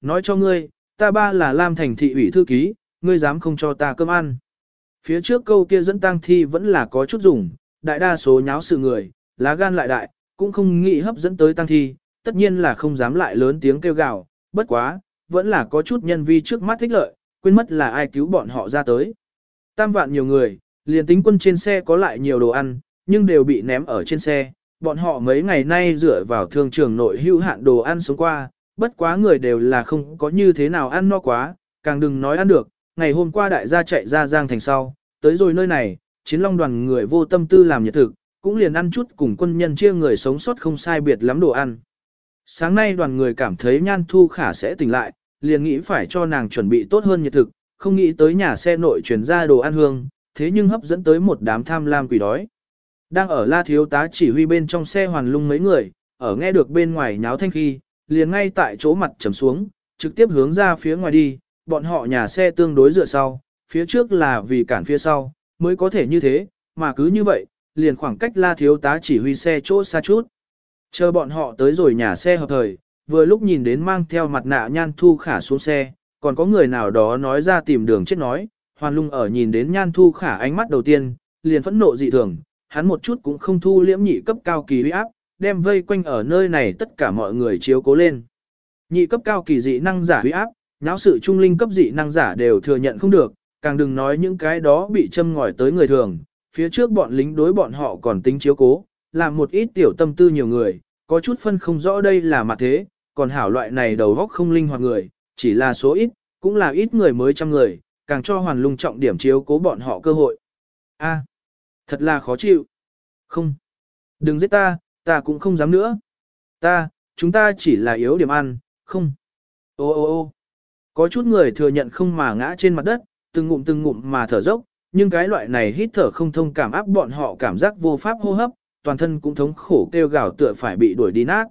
nói cho ngươi, ta ba là Lam Thành thị ủy thư ký, ngươi dám không cho ta cơm ăn. Phía trước câu kia dẫn tang thi vẫn là có chút dùng, đại đa số nháo sự người, lá gan lại đại, cũng không nghĩ hấp dẫn tới tang thi, tất nhiên là không dám lại lớn tiếng kêu gào, bất quá, vẫn là có chút nhân vi trước mắt thích lợi, quên mất là ai cứu bọn họ ra tới. Tam vạn nhiều người, liền tính quân trên xe có lại nhiều đồ ăn, nhưng đều bị ném ở trên xe, bọn họ mấy ngày nay dựa vào thương trường nội hữu hạn đồ ăn sống qua, bất quá người đều là không có như thế nào ăn no quá, càng đừng nói ăn được, ngày hôm qua đại gia chạy ra giang thành sau, tới rồi nơi này, chiến long đoàn người vô tâm tư làm nhiệt thực, cũng liền ăn chút cùng quân nhân chia người sống sót không sai biệt lắm đồ ăn. Sáng nay đoàn người cảm thấy nhan thu khả sẽ tỉnh lại, liền nghĩ phải cho nàng chuẩn bị tốt hơn nhiệt thực, không nghĩ tới nhà xe nội chuyển ra đồ ăn hương, thế nhưng hấp dẫn tới một đám tham lam quỷ đói. Đang ở la thiếu tá chỉ huy bên trong xe hoàn lung mấy người, ở nghe được bên ngoài nháo thanh khi, liền ngay tại chỗ mặt trầm xuống, trực tiếp hướng ra phía ngoài đi, bọn họ nhà xe tương đối dựa sau, phía trước là vì cản phía sau, mới có thể như thế, mà cứ như vậy, liền khoảng cách la thiếu tá chỉ huy xe chỗ xa chút. Chờ bọn họ tới rồi nhà xe hợp thời, vừa lúc nhìn đến mang theo mặt nạ nhan thu khả xuống xe, còn có người nào đó nói ra tìm đường chết nói, hoàn lung ở nhìn đến nhan thu khả ánh mắt đầu tiên, liền phẫn nộ dị thường, hắn một chút cũng không thu liễm nhị cấp cao kỳ huy áp, đem vây quanh ở nơi này tất cả mọi người chiếu cố lên. Nhị cấp cao kỳ dị năng giả huy áp, nháo sự trung linh cấp dị năng giả đều thừa nhận không được, càng đừng nói những cái đó bị châm ngòi tới người thường, phía trước bọn lính đối bọn họ còn tính chiếu cố, làm một ít tiểu tâm tư nhiều người, có chút phân không rõ đây là mặt thế, còn hảo loại này đầu góc không linh hoạt người, chỉ là số ít, cũng là ít người mới trăm người, càng cho hoàn lung trọng điểm chiếu cố bọn họ cơ hội. A, thật là khó chịu. Không, đừng giết ta, ta cũng không dám nữa. Ta, chúng ta chỉ là yếu điểm ăn, không. Ô ô ô có chút người thừa nhận không mà ngã trên mặt đất, từng ngụm từng ngụm mà thở dốc, nhưng cái loại này hít thở không thông cảm áp bọn họ cảm giác vô pháp hô hấp, toàn thân cũng thống khổ kêu gào tựa phải bị đuổi đi nát.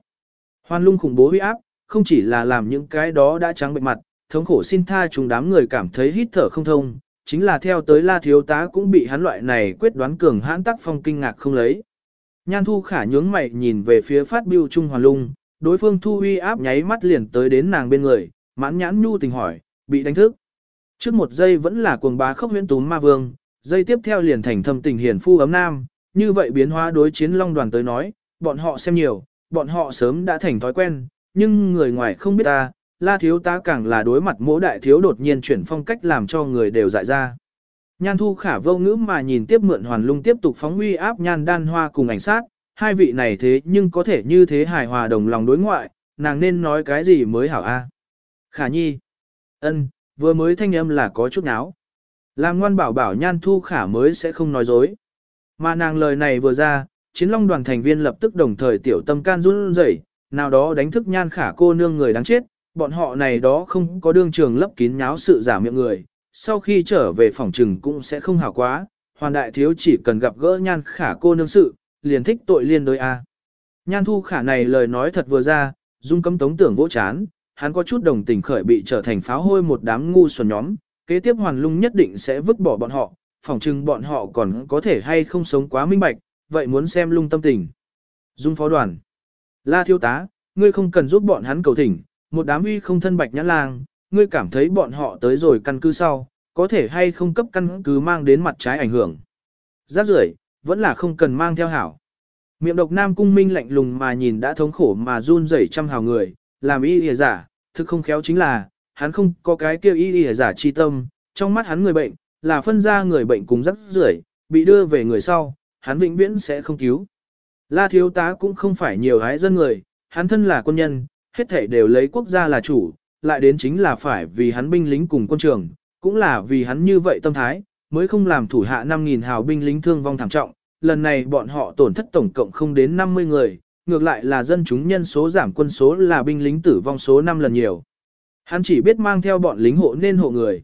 Hoan lung khủng bố huy áp, không chỉ là làm những cái đó đã trắng bệnh mặt, thống khổ xin tha chúng đám người cảm thấy hít thở không thông, chính là theo tới la thiếu tá cũng bị hắn loại này quyết đoán cường hãn tác phong kinh ngạc không lấy. Nhan thu khả nhướng mày nhìn về phía phát biêu trung hoàn lung, đối phương thu huy áp nháy mắt liền tới đến nàng bên người, mãn nhãn nhu tình hỏi, bị đánh thức. Trước một giây vẫn là cuồng bá khốc huyễn túm ma vương, giây tiếp theo liền thành thâm tình hiền phu ấm nam, như vậy biến hóa đối chiến long đoàn tới nói, bọn họ xem nhiều, bọn họ sớm đã thành thói quen, nhưng người ngoài không biết ta, la thiếu tá càng là đối mặt mỗi đại thiếu đột nhiên chuyển phong cách làm cho người đều dại ra. Nhan thu khả vô ngữ mà nhìn tiếp mượn hoàn lung tiếp tục phóng uy áp nhan đan hoa cùng ảnh sát, hai vị này thế nhưng có thể như thế hài hòa đồng lòng đối ngoại, nàng nên nói cái gì mới hảo a? Khả nhi. ân, vừa mới thanh âm là có chút náo. Làm ngoan bảo bảo nhan thu khả mới sẽ không nói dối. Mà nàng lời này vừa ra, chiến long đoàn thành viên lập tức đồng thời tiểu tâm can run rẩy, nào đó đánh thức nhan khả cô nương người đáng chết, bọn họ này đó không có đương trường lấp kín nháo sự giả miệng người, sau khi trở về phòng trừng cũng sẽ không hảo quá, hoàn đại thiếu chỉ cần gặp gỡ nhan khả cô nương sự, liền thích tội liên đối A. Nhan thu khả này lời nói thật vừa ra, dung cấm tống tưởng vỗ chán, hắn có chút đồng tình khởi bị trở thành pháo hôi một đám ngu xuẩn nhóm, kế tiếp hoàn lung nhất định sẽ vứt bỏ bọn họ, phòng trừng bọn họ còn có thể hay không sống quá minh bạch, vậy muốn xem lung tâm tình. Dung phó đoàn. La thiếu tá, ngươi không cần giúp bọn hắn cầu thỉnh, một đám uy không thân bạch nhã lang, ngươi cảm thấy bọn họ tới rồi căn cứ sau, có thể hay không cấp căn cứ mang đến mặt trái ảnh hưởng. Giáp rưởi vẫn là không cần mang theo hảo. Miệng độc nam cung minh lạnh lùng mà nhìn đã thống khổ mà run rẩy trăm hào người, làm y lìa giả, thực không khéo chính là, hắn không có cái kêu y lìa giả chi tâm, trong mắt hắn người bệnh, là phân ra người bệnh cùng rắc rưởi bị đưa về người sau, hắn vĩnh viễn sẽ không cứu. La thiếu tá cũng không phải nhiều hái dân người, hắn thân là quân nhân, hết thể đều lấy quốc gia là chủ, lại đến chính là phải vì hắn binh lính cùng quân trường, cũng là vì hắn như vậy tâm thái, mới không làm thủ hạ 5.000 hào binh lính thương vong thảm trọng. Lần này bọn họ tổn thất tổng cộng không đến 50 người, ngược lại là dân chúng nhân số giảm quân số là binh lính tử vong số 5 lần nhiều. Hắn chỉ biết mang theo bọn lính hộ nên hộ người.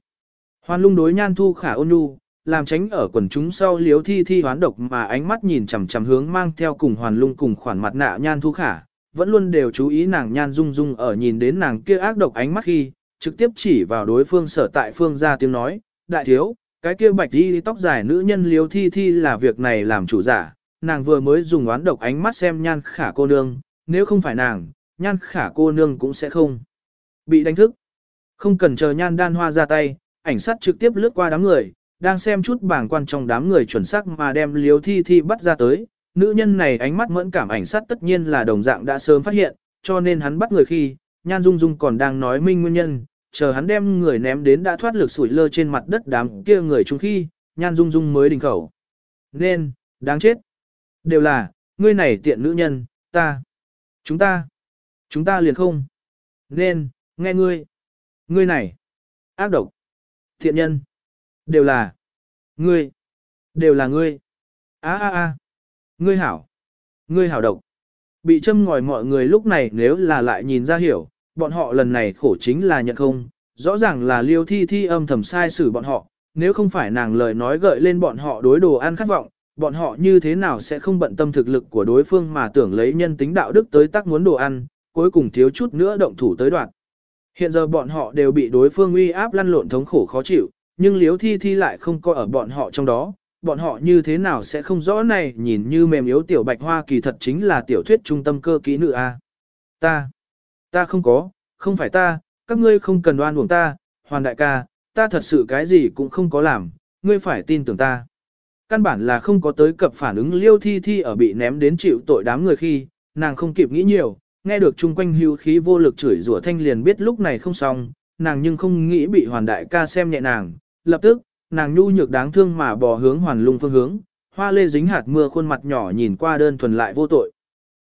Hoan lung đối nhan thu khả ôn nhu, làm tránh ở quần chúng sau liếu thi thi hoán độc mà ánh mắt nhìn chằm chằm hướng mang theo cùng hoàn lung cùng khoản mặt nạ nhan thu khả, vẫn luôn đều chú ý nàng nhan dung dung ở nhìn đến nàng kia ác độc ánh mắt khi, trực tiếp chỉ vào đối phương sở tại phương ra tiếng nói, đại thiếu, cái kia bạch đi tóc dài nữ nhân liếu thi thi là việc này làm chủ giả, nàng vừa mới dùng oán độc ánh mắt xem nhan khả cô nương, nếu không phải nàng, nhan khả cô nương cũng sẽ không. Bị đánh thức. Không cần chờ nhan đan hoa ra tay, ảnh sát trực tiếp lướt qua đám người, đang xem chút bảng quan trong đám người chuẩn xác mà đem liếu thi thi bắt ra tới. Nữ nhân này ánh mắt mẫn cảm ảnh sát tất nhiên là đồng dạng đã sớm phát hiện, cho nên hắn bắt người khi, nhan dung dung còn đang nói minh nguyên nhân, chờ hắn đem người ném đến đã thoát lực sủi lơ trên mặt đất đám kia người chung khi, nhan dung dung mới đình khẩu. Nên, đáng chết. Đều là, ngươi này tiện nữ nhân, ta, chúng ta, chúng ta liền không. Nên, nghe ngươi, ngươi này, ác độc, thiện nhân, đều là, ngươi, đều là ngươi. a a a ngươi hảo, ngươi hảo độc. Bị châm ngòi mọi người lúc này nếu là lại nhìn ra hiểu, bọn họ lần này khổ chính là nhận không, rõ ràng là liêu thi thi âm thầm sai xử bọn họ, nếu không phải nàng lời nói gợi lên bọn họ đối đồ ăn khát vọng, bọn họ như thế nào sẽ không bận tâm thực lực của đối phương mà tưởng lấy nhân tính đạo đức tới tác muốn đồ ăn, cuối cùng thiếu chút nữa động thủ tới đoạn. Hiện giờ bọn họ đều bị đối phương uy áp lăn lộn thống khổ khó chịu, nhưng liếu thi thi lại không coi ở bọn họ trong đó, bọn họ như thế nào sẽ không rõ này nhìn như mềm yếu tiểu bạch hoa kỳ thật chính là tiểu thuyết trung tâm cơ kỹ nữ a. Ta, ta không có, không phải ta, các ngươi không cần đoan uổng ta, hoàn đại ca, ta thật sự cái gì cũng không có làm, ngươi phải tin tưởng ta. Căn bản là không có tới cập phản ứng liêu thi thi ở bị ném đến chịu tội đám người khi, nàng không kịp nghĩ nhiều, nghe được chung quanh hưu khí vô lực chửi rủa thanh liền biết lúc này không xong, nàng nhưng không nghĩ bị hoàn đại ca xem nhẹ nàng, lập tức, nàng nhu nhược đáng thương mà bò hướng hoàn lung phương hướng, hoa lê dính hạt mưa khuôn mặt nhỏ nhìn qua đơn thuần lại vô tội.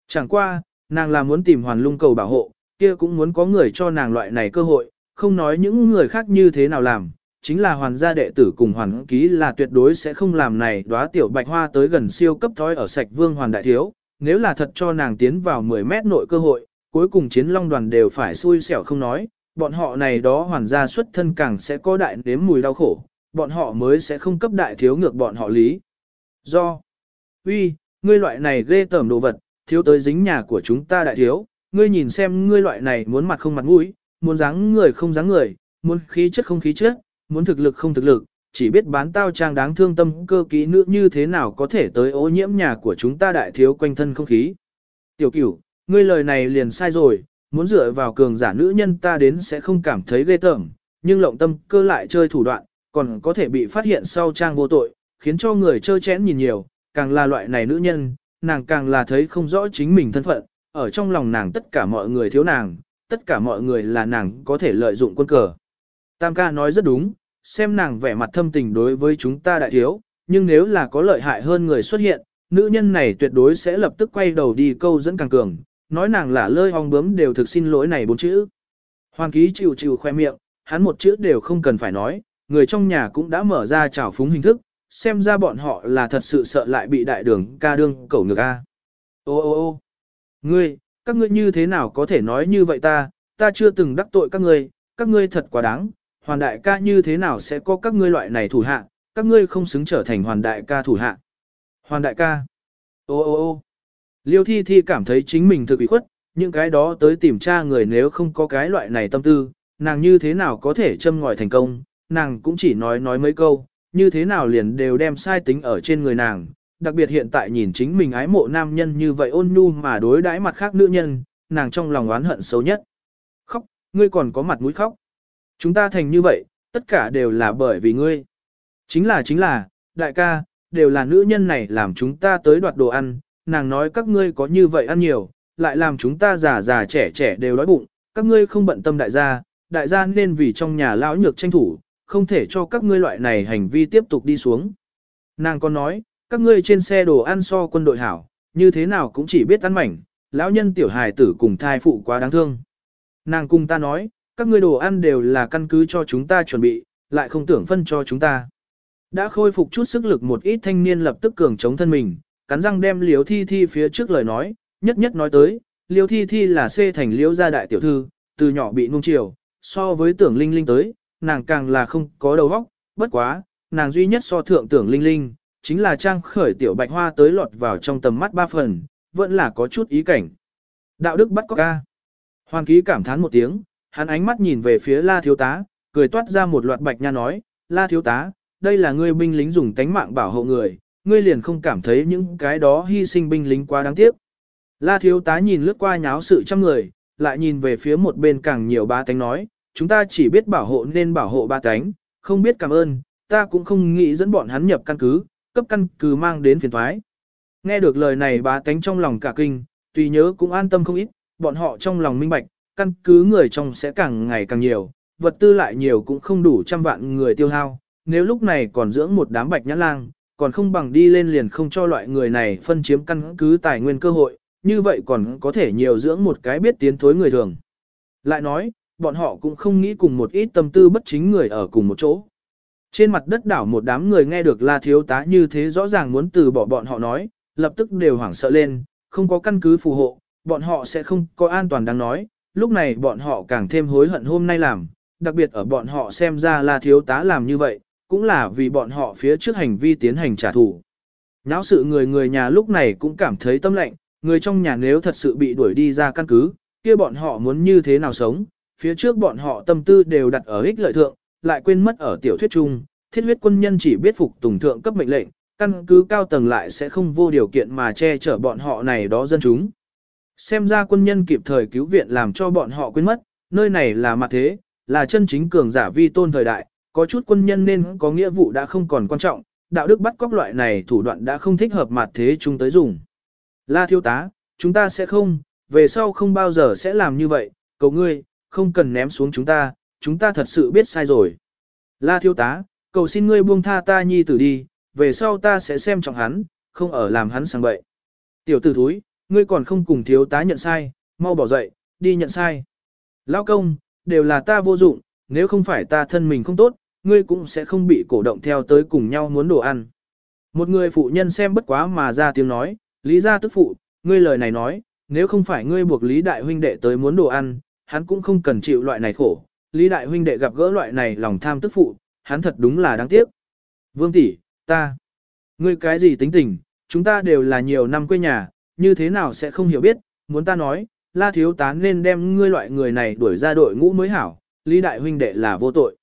Chẳng qua, nàng là muốn tìm hoàn lung cầu bảo hộ, kia cũng muốn có người cho nàng loại này cơ hội, không nói những người khác như thế nào làm, chính là hoàn gia đệ tử cùng hoàn ký là tuyệt đối sẽ không làm này đóa tiểu bạch hoa tới gần siêu cấp thói ở sạch vương hoàn đại thiếu, nếu là thật cho nàng tiến vào 10 mét nội cơ hội, cuối cùng chiến long đoàn đều phải xui xẻo không nói, bọn họ này đó hoàn gia xuất thân càng sẽ có đại nếm mùi đau khổ, bọn họ mới sẽ không cấp đại thiếu ngược bọn họ lý. Do, uy, ngươi loại này ghê tởm đồ vật, thiếu tới dính nhà của chúng ta đại thiếu, ngươi nhìn xem ngươi loại này muốn mặt không mặt mũi, muốn dáng người không dáng người, muốn khí chất không khí chất, muốn thực lực không thực lực, chỉ biết bán tao trang đáng thương tâm cơ kỹ nữ như thế nào có thể tới ô nhiễm nhà của chúng ta đại thiếu quanh thân không khí. Tiểu cửu, ngươi lời này liền sai rồi, muốn dựa vào cường giả nữ nhân ta đến sẽ không cảm thấy ghê tởm, nhưng lộng tâm cơ lại chơi thủ đoạn, còn có thể bị phát hiện sau trang vô tội, khiến cho người chơ chén nhìn nhiều, càng là loại này nữ nhân, nàng càng là thấy không rõ chính mình thân phận, ở trong lòng nàng tất cả mọi người thiếu nàng, tất cả mọi người là nàng có thể lợi dụng quân cờ. Tam ca nói rất đúng, xem nàng vẻ mặt thâm tình đối với chúng ta đại thiếu, nhưng nếu là có lợi hại hơn người xuất hiện, nữ nhân này tuyệt đối sẽ lập tức quay đầu đi câu dẫn càng cường, nói nàng là lơi hong bướm đều thực xin lỗi này bốn chữ. Hoàng ký chịu chịu khoe miệng, hắn một chữ đều không cần phải nói, người trong nhà cũng đã mở ra trào phúng hình thức, xem ra bọn họ là thật sự sợ lại bị đại đường ca đương cẩu ngược A. Ô ô ô ngươi, các ngươi như thế nào có thể nói như vậy ta, ta chưa từng đắc tội các ngươi, các ngươi thật quá đáng, hoàn đại ca như thế nào sẽ có các ngươi loại này thủ hạ, các ngươi không xứng trở thành hoàn đại ca thủ hạ. Hoàn đại ca. Ô ô ô Liêu thi thi cảm thấy chính mình thực bị khuất, những cái đó tới tìm tra người nếu không có cái loại này tâm tư, nàng như thế nào có thể châm ngòi thành công, nàng cũng chỉ nói nói mấy câu, như thế nào liền đều đem sai tính ở trên người nàng, đặc biệt hiện tại nhìn chính mình ái mộ nam nhân như vậy ôn nhu mà đối đãi mặt khác nữ nhân, nàng trong lòng oán hận xấu nhất. Khóc, ngươi còn có mặt mũi khóc. Chúng ta thành như vậy, tất cả đều là bởi vì ngươi. Chính là chính là, đại ca, đều là nữ nhân này làm chúng ta tới đoạt đồ ăn, nàng nói các ngươi có như vậy ăn nhiều, lại làm chúng ta già già trẻ trẻ đều đói bụng, các ngươi không bận tâm đại gia, đại gia nên vì trong nhà lão nhược tranh thủ, không thể cho các ngươi loại này hành vi tiếp tục đi xuống. Nàng còn nói, các ngươi trên xe đồ ăn so quân đội hảo, như thế nào cũng chỉ biết ăn mảnh, lão nhân tiểu hài tử cùng thai phụ quá đáng thương. Nàng cùng ta nói, các ngươi đồ ăn đều là căn cứ cho chúng ta chuẩn bị, lại không tưởng phân cho chúng ta. Đã khôi phục chút sức lực một ít thanh niên lập tức cường chống thân mình, cắn răng đem liếu thi thi phía trước lời nói, nhất nhất nói tới, liếu thi thi là xê thành liếu gia đại tiểu thư, từ nhỏ bị nung chiều, so với tưởng linh linh tới, nàng càng là không có đầu óc, bất quá, nàng duy nhất so thượng tưởng linh linh, chính là trang khởi tiểu bạch hoa tới lọt vào trong tầm mắt ba phần, vẫn là có chút ý cảnh. Đạo đức bắt có ca. Hoàng ký cảm thán một tiếng, hắn ánh mắt nhìn về phía la thiếu tá, cười toát ra một loạt bạch nha nói, la thiếu tá, đây là ngươi binh lính dùng tánh mạng bảo hộ người, ngươi liền không cảm thấy những cái đó hy sinh binh lính quá đáng tiếc. La thiếu tá nhìn lướt qua nháo sự trăm người, lại nhìn về phía một bên càng nhiều ba tánh nói, chúng ta chỉ biết bảo hộ nên bảo hộ ba cánh không biết cảm ơn, ta cũng không nghĩ dẫn bọn hắn nhập căn cứ, cấp căn cứ mang đến phiền thoái. Nghe được lời này ba cánh trong lòng cả kinh, tùy nhớ cũng an tâm không ít, bọn họ trong lòng minh bạch, căn cứ người trong sẽ càng ngày càng nhiều, vật tư lại nhiều cũng không đủ trăm vạn người tiêu hao, nếu lúc này còn dưỡng một đám bạch nhã lang, còn không bằng đi lên liền không cho loại người này phân chiếm căn cứ tài nguyên cơ hội, như vậy còn có thể nhiều dưỡng một cái biết tiến thối người thường. Lại nói, bọn họ cũng không nghĩ cùng một ít tâm tư bất chính người ở cùng một chỗ. Trên mặt đất đảo một đám người nghe được La Thiếu Tá như thế rõ ràng muốn từ bỏ bọn họ nói, lập tức đều hoảng sợ lên, không có căn cứ phù hộ, bọn họ sẽ không có an toàn đáng nói, lúc này bọn họ càng thêm hối hận hôm nay làm, đặc biệt ở bọn họ xem ra là thiếu tá làm như vậy, cũng là vì bọn họ phía trước hành vi tiến hành trả thù. Náo sự người người nhà lúc này cũng cảm thấy tâm lạnh người trong nhà nếu thật sự bị đuổi đi ra căn cứ, kia bọn họ muốn như thế nào sống, phía trước bọn họ tâm tư đều đặt ở ích lợi thượng, lại quên mất ở tiểu thuyết chung, thiết huyết quân nhân chỉ biết phục tùng thượng cấp mệnh lệnh, căn cứ cao tầng lại sẽ không vô điều kiện mà che chở bọn họ này đó dân chúng. Xem ra quân nhân kịp thời cứu viện làm cho bọn họ quên mất, nơi này là mặt thế, là chân chính cường giả vi tôn thời đại, có chút quân nhân nên có nghĩa vụ đã không còn quan trọng, đạo đức bắt cóc loại này thủ đoạn đã không thích hợp mặt thế chúng tới dùng. La thiếu tá, chúng ta sẽ không, về sau không bao giờ sẽ làm như vậy, cầu ngươi, không cần ném xuống chúng ta, chúng ta thật sự biết sai rồi. La thiếu tá, cầu xin ngươi buông tha ta nhi tử đi, về sau ta sẽ xem trọng hắn, không ở làm hắn sang bậy. Tiểu tử thúi, ngươi còn không cùng thiếu tá nhận sai, mau bỏ dậy, đi nhận sai. Lão công, đều là ta vô dụng, nếu không phải ta thân mình không tốt, ngươi cũng sẽ không bị cổ động theo tới cùng nhau muốn đồ ăn. Một người phụ nhân xem bất quá mà ra tiếng nói, lý gia tức phụ, ngươi lời này nói, nếu không phải ngươi buộc lý đại huynh đệ tới muốn đồ ăn, hắn cũng không cần chịu loại này khổ. Lý đại huynh đệ gặp gỡ loại này lòng tham tức phụ, hắn thật đúng là đáng tiếc. Vương tỷ, ta, ngươi cái gì tính tình, chúng ta đều là nhiều năm quê nhà, như thế nào sẽ không hiểu biết, muốn ta nói, la thiếu tá nên đem ngươi loại người này đuổi ra đội ngũ mới hảo, lý đại huynh đệ là vô tội.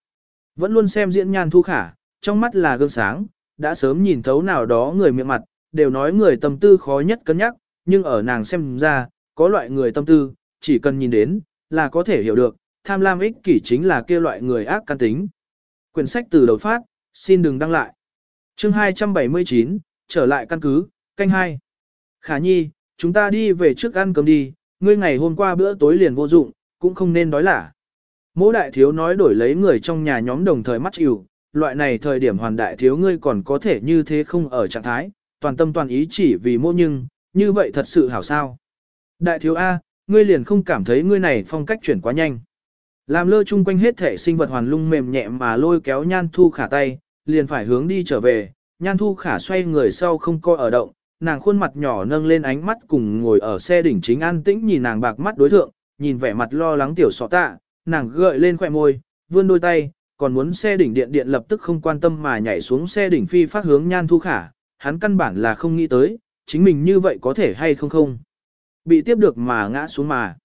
Vẫn luôn xem diễn nhan thu khả, trong mắt là gương sáng, đã sớm nhìn thấu nào đó người miệng mặt, đều nói người tâm tư khó nhất cân nhắc, nhưng ở nàng xem ra, có loại người tâm tư, chỉ cần nhìn đến, là có thể hiểu được, tham lam ích kỷ chính là kia loại người ác căn tính. Quyển sách từ đầu phát, xin đừng đăng lại. Chương 279, trở lại căn cứ, canh 2. Khả nhi, chúng ta đi về trước ăn cơm đi, ngươi ngày hôm qua bữa tối liền vô dụng, cũng không nên đói lả. Mỗ đại thiếu nói đổi lấy người trong nhà nhóm đồng thời mắt chịu, loại này thời điểm hoàn đại thiếu ngươi còn có thể như thế không ở trạng thái, toàn tâm toàn ý chỉ vì mỗ nhưng, như vậy thật sự hảo sao. Đại thiếu A, ngươi liền không cảm thấy ngươi này phong cách chuyển quá nhanh. Làm lơ chung quanh hết thể sinh vật hoàn lung mềm nhẹ mà lôi kéo nhan thu khả tay, liền phải hướng đi trở về, nhan thu khả xoay người sau không coi ở động, nàng khuôn mặt nhỏ nâng lên ánh mắt cùng ngồi ở xe đỉnh chính an tĩnh nhìn nàng bạc mắt đối thượng, nhìn vẻ mặt lo lắng tiểu sọ tạ, nàng gợi lên khỏe môi, vươn đôi tay, còn muốn xe đỉnh điện điện lập tức không quan tâm mà nhảy xuống xe đỉnh phi phát hướng nhan thu khả, hắn căn bản là không nghĩ tới, chính mình như vậy có thể hay không không. Bị tiếp được mà ngã xuống mà.